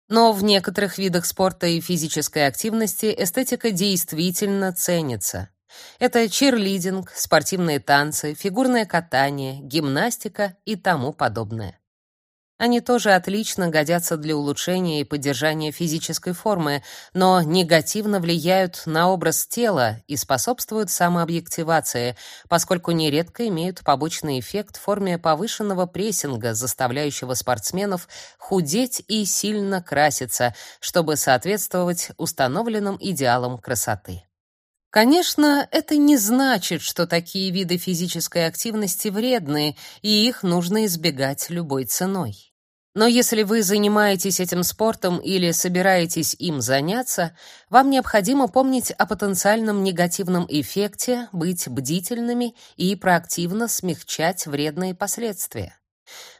Но в некоторых видах спорта и физической активности эстетика действительно ценится. Это чирлидинг, спортивные танцы, фигурное катание, гимнастика и тому подобное. Они тоже отлично годятся для улучшения и поддержания физической формы, но негативно влияют на образ тела и способствуют самообъективации, поскольку нередко имеют побочный эффект в форме повышенного прессинга, заставляющего спортсменов худеть и сильно краситься, чтобы соответствовать установленным идеалам красоты. Конечно, это не значит, что такие виды физической активности вредны, и их нужно избегать любой ценой. Но если вы занимаетесь этим спортом или собираетесь им заняться, вам необходимо помнить о потенциальном негативном эффекте, быть бдительными и проактивно смягчать вредные последствия.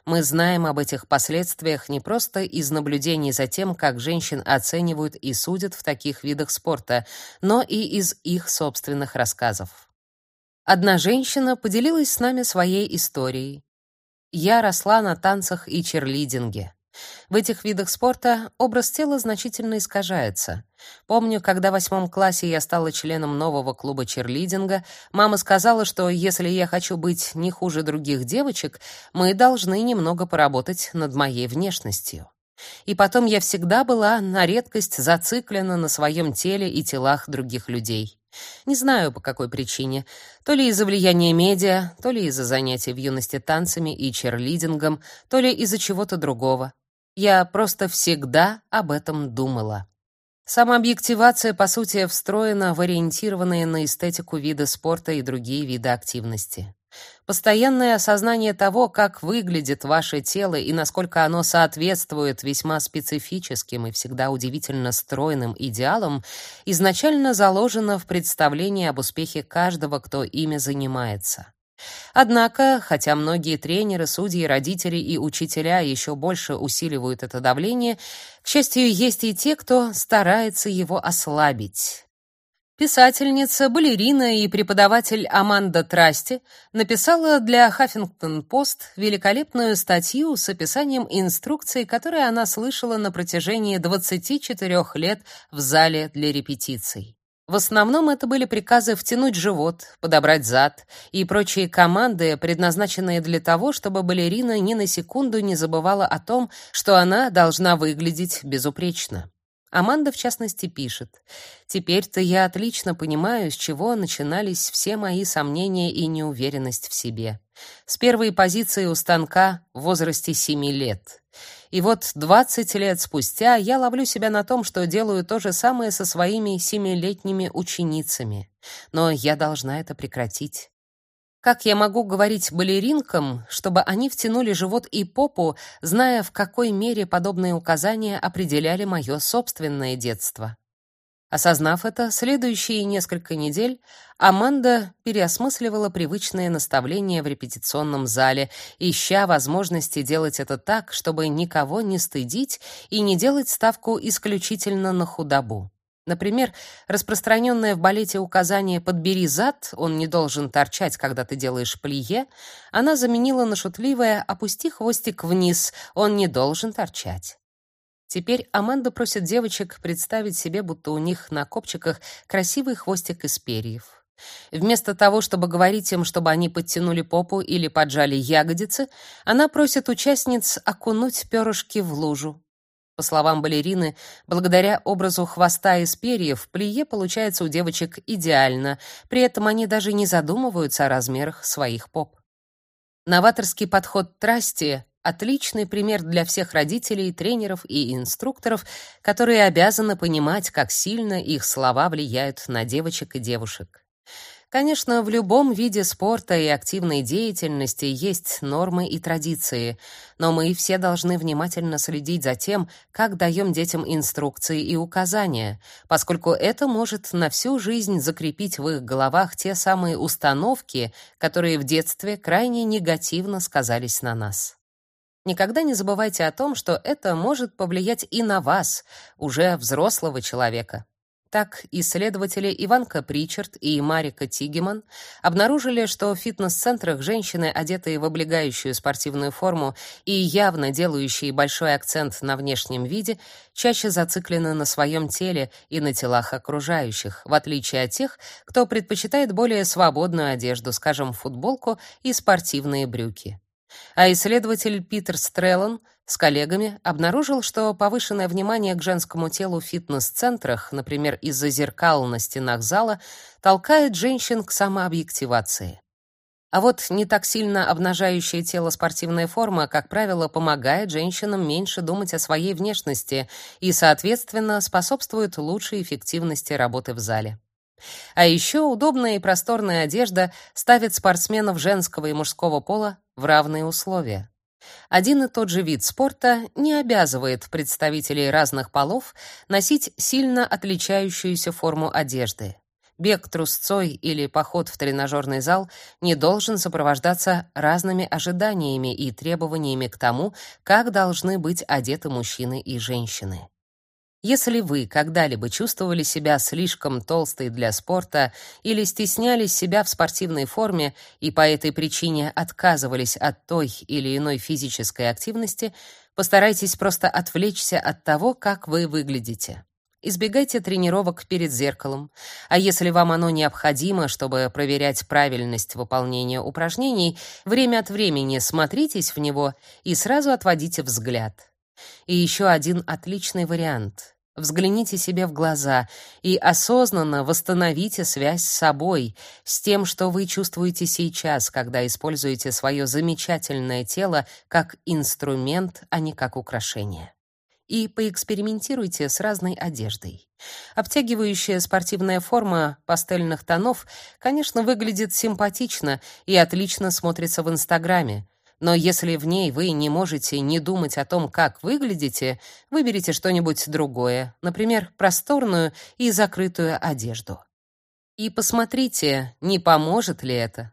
Мы знаем об этих последствиях не просто из наблюдений за тем, как женщин оценивают и судят в таких видах спорта, но и из их собственных рассказов. Одна женщина поделилась с нами своей историей. Я росла на танцах и черлидинге. В этих видах спорта образ тела значительно искажается. Помню, когда в восьмом классе я стала членом нового клуба черлидинга, мама сказала, что если я хочу быть не хуже других девочек, мы должны немного поработать над моей внешностью. И потом я всегда была на редкость зациклена на своем теле и телах других людей. Не знаю, по какой причине. То ли из-за влияния медиа, то ли из-за занятий в юности танцами и черлидингом, то ли из-за чего-то другого. Я просто всегда об этом думала. Самообъективация, по сути, встроена в ориентированные на эстетику виды спорта и другие виды активности. Постоянное осознание того, как выглядит ваше тело и насколько оно соответствует весьма специфическим и всегда удивительно стройным идеалам, изначально заложено в представлении об успехе каждого, кто ими занимается. Однако, хотя многие тренеры, судьи, родители и учителя еще больше усиливают это давление, к счастью, есть и те, кто старается его ослабить. Писательница, балерина и преподаватель Аманда Трасти написала для Huffington Post великолепную статью с описанием инструкций, которые она слышала на протяжении 24 лет в зале для репетиций. В основном это были приказы втянуть живот, подобрать зад и прочие команды, предназначенные для того, чтобы балерина ни на секунду не забывала о том, что она должна выглядеть безупречно. Аманда, в частности, пишет. «Теперь-то я отлично понимаю, с чего начинались все мои сомнения и неуверенность в себе. С первой позиции у станка в возрасте семи лет. И вот 20 лет спустя я ловлю себя на том, что делаю то же самое со своими семилетними ученицами. Но я должна это прекратить. Как я могу говорить балеринкам, чтобы они втянули живот и попу, зная, в какой мере подобные указания определяли мое собственное детство? Осознав это, следующие несколько недель Аманда переосмысливала привычные наставления в репетиционном зале, ища возможности делать это так, чтобы никого не стыдить и не делать ставку исключительно на худобу. Например, распространенное в балете указание «подбери зад», он не должен торчать, когда ты делаешь плие, она заменила на шутливое «опусти хвостик вниз», он не должен торчать. Теперь Аманда просит девочек представить себе, будто у них на копчиках красивый хвостик из перьев. Вместо того, чтобы говорить им, чтобы они подтянули попу или поджали ягодицы, она просит участниц окунуть перышки в лужу. По словам балерины, благодаря образу хвоста из перьев, плие получается у девочек идеально, при этом они даже не задумываются о размерах своих поп. Новаторский подход Трасти Отличный пример для всех родителей, тренеров и инструкторов, которые обязаны понимать, как сильно их слова влияют на девочек и девушек. Конечно, в любом виде спорта и активной деятельности есть нормы и традиции, но мы все должны внимательно следить за тем, как даем детям инструкции и указания, поскольку это может на всю жизнь закрепить в их головах те самые установки, которые в детстве крайне негативно сказались на нас. Никогда не забывайте о том, что это может повлиять и на вас, уже взрослого человека. Так, исследователи Иванка Причард и Марика Тигеман обнаружили, что в фитнес-центрах женщины, одетые в облегающую спортивную форму и явно делающие большой акцент на внешнем виде, чаще зациклены на своем теле и на телах окружающих, в отличие от тех, кто предпочитает более свободную одежду, скажем, футболку и спортивные брюки. А исследователь Питер Стреллан с коллегами обнаружил, что повышенное внимание к женскому телу в фитнес-центрах, например, из-за зеркал на стенах зала, толкает женщин к самообъективации. А вот не так сильно обнажающее тело спортивная форма, как правило, помогает женщинам меньше думать о своей внешности и, соответственно, способствует лучшей эффективности работы в зале. А еще удобная и просторная одежда ставит спортсменов женского и мужского пола в равные условия. Один и тот же вид спорта не обязывает представителей разных полов носить сильно отличающуюся форму одежды. Бег трусцой или поход в тренажерный зал не должен сопровождаться разными ожиданиями и требованиями к тому, как должны быть одеты мужчины и женщины. Если вы когда-либо чувствовали себя слишком толстой для спорта или стеснялись себя в спортивной форме и по этой причине отказывались от той или иной физической активности, постарайтесь просто отвлечься от того, как вы выглядите. Избегайте тренировок перед зеркалом. А если вам оно необходимо, чтобы проверять правильность выполнения упражнений, время от времени смотритесь в него и сразу отводите взгляд. И еще один отличный вариант. Взгляните себе в глаза и осознанно восстановите связь с собой, с тем, что вы чувствуете сейчас, когда используете свое замечательное тело как инструмент, а не как украшение. И поэкспериментируйте с разной одеждой. Обтягивающая спортивная форма пастельных тонов, конечно, выглядит симпатично и отлично смотрится в Инстаграме, но если в ней вы не можете не думать о том, как выглядите, выберите что-нибудь другое, например, просторную и закрытую одежду. И посмотрите, не поможет ли это.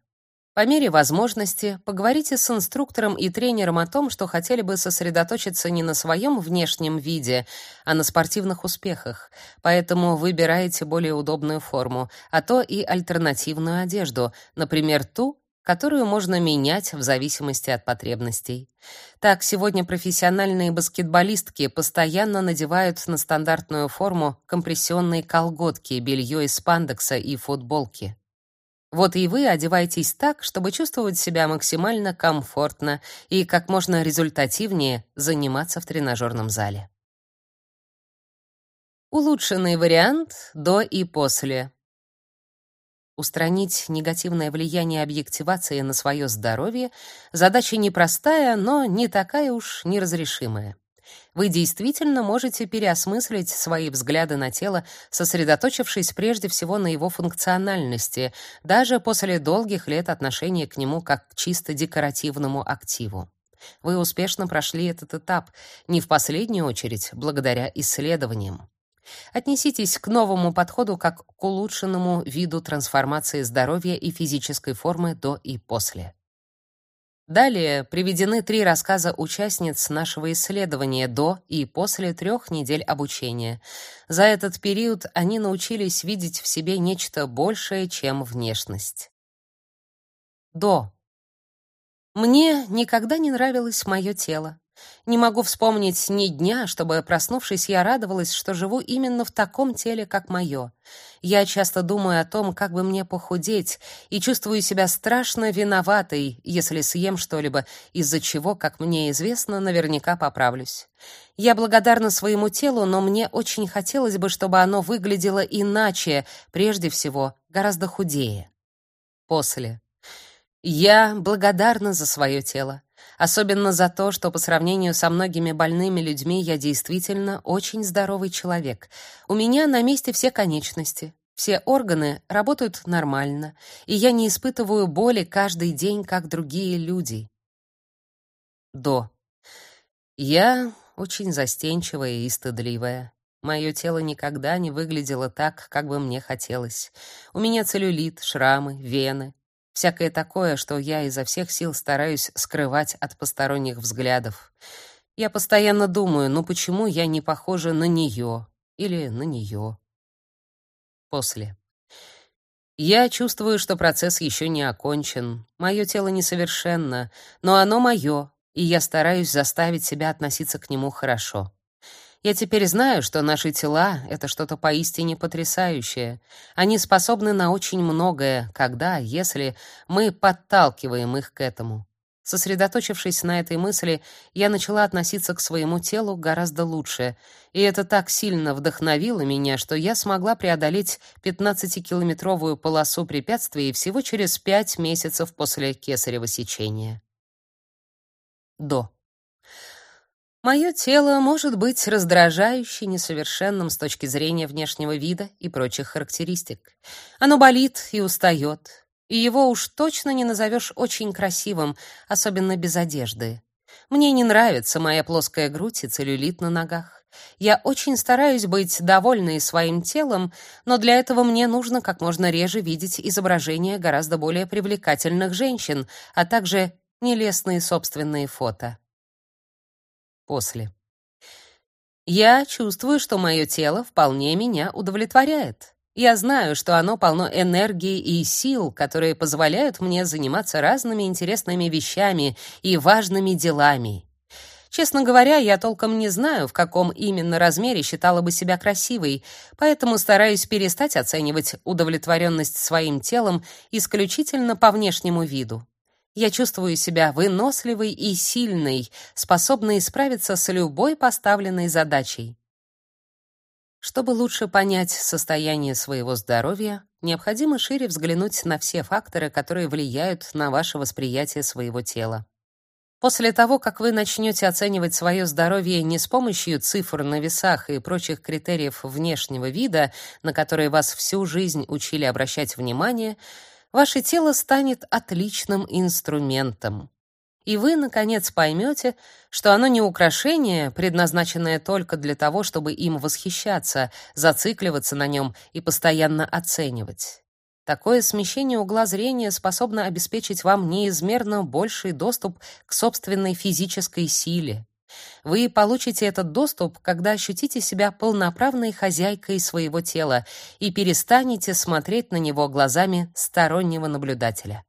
По мере возможности поговорите с инструктором и тренером о том, что хотели бы сосредоточиться не на своем внешнем виде, а на спортивных успехах. Поэтому выбирайте более удобную форму, а то и альтернативную одежду, например, ту, которую можно менять в зависимости от потребностей. Так, сегодня профессиональные баскетболистки постоянно надевают на стандартную форму компрессионные колготки, белье из спандекса и футболки. Вот и вы одевайтесь так, чтобы чувствовать себя максимально комфортно и как можно результативнее заниматься в тренажерном зале. Улучшенный вариант до и после. Устранить негативное влияние объективации на свое здоровье задача непростая, но не такая уж неразрешимая. Вы действительно можете переосмыслить свои взгляды на тело, сосредоточившись прежде всего на его функциональности, даже после долгих лет отношения к нему как к чисто декоративному активу. Вы успешно прошли этот этап, не в последнюю очередь благодаря исследованиям. Отнеситесь к новому подходу как к улучшенному виду трансформации здоровья и физической формы до и после. Далее приведены три рассказа участниц нашего исследования до и после трех недель обучения. За этот период они научились видеть в себе нечто большее, чем внешность. До. Мне никогда не нравилось мое тело. Не могу вспомнить ни дня, чтобы, проснувшись, я радовалась, что живу именно в таком теле, как мое. Я часто думаю о том, как бы мне похудеть, и чувствую себя страшно виноватой, если съем что-либо, из-за чего, как мне известно, наверняка поправлюсь. Я благодарна своему телу, но мне очень хотелось бы, чтобы оно выглядело иначе, прежде всего, гораздо худее. После. Я благодарна за свое тело. Особенно за то, что по сравнению со многими больными людьми я действительно очень здоровый человек. У меня на месте все конечности, все органы работают нормально, и я не испытываю боли каждый день, как другие люди. До. Я очень застенчивая и стыдливая. Мое тело никогда не выглядело так, как бы мне хотелось. У меня целлюлит, шрамы, вены всякое такое, что я изо всех сил стараюсь скрывать от посторонних взглядов. Я постоянно думаю, ну почему я не похожа на нее или на нее. После. Я чувствую, что процесс еще не окончен. Мое тело несовершенно, но оно мое, и я стараюсь заставить себя относиться к нему хорошо. Я теперь знаю, что наши тела — это что-то поистине потрясающее. Они способны на очень многое, когда, если мы подталкиваем их к этому. Сосредоточившись на этой мысли, я начала относиться к своему телу гораздо лучше, и это так сильно вдохновило меня, что я смогла преодолеть 15-километровую полосу препятствий всего через 5 месяцев после кесарево сечения. До. Мое тело может быть раздражающе несовершенным с точки зрения внешнего вида и прочих характеристик. Оно болит и устает, и его уж точно не назовешь очень красивым, особенно без одежды. Мне не нравится моя плоская грудь и целлюлит на ногах. Я очень стараюсь быть довольной своим телом, но для этого мне нужно как можно реже видеть изображения гораздо более привлекательных женщин, а также нелестные собственные фото после. Я чувствую, что мое тело вполне меня удовлетворяет. Я знаю, что оно полно энергии и сил, которые позволяют мне заниматься разными интересными вещами и важными делами. Честно говоря, я толком не знаю, в каком именно размере считала бы себя красивой, поэтому стараюсь перестать оценивать удовлетворенность своим телом исключительно по внешнему виду. Я чувствую себя выносливой и сильной, способной справиться с любой поставленной задачей. Чтобы лучше понять состояние своего здоровья, необходимо шире взглянуть на все факторы, которые влияют на ваше восприятие своего тела. После того, как вы начнете оценивать свое здоровье не с помощью цифр на весах и прочих критериев внешнего вида, на которые вас всю жизнь учили обращать внимание, ваше тело станет отличным инструментом. И вы, наконец, поймете, что оно не украшение, предназначенное только для того, чтобы им восхищаться, зацикливаться на нем и постоянно оценивать. Такое смещение угла зрения способно обеспечить вам неизмерно больший доступ к собственной физической силе. Вы получите этот доступ, когда ощутите себя полноправной хозяйкой своего тела и перестанете смотреть на него глазами стороннего наблюдателя.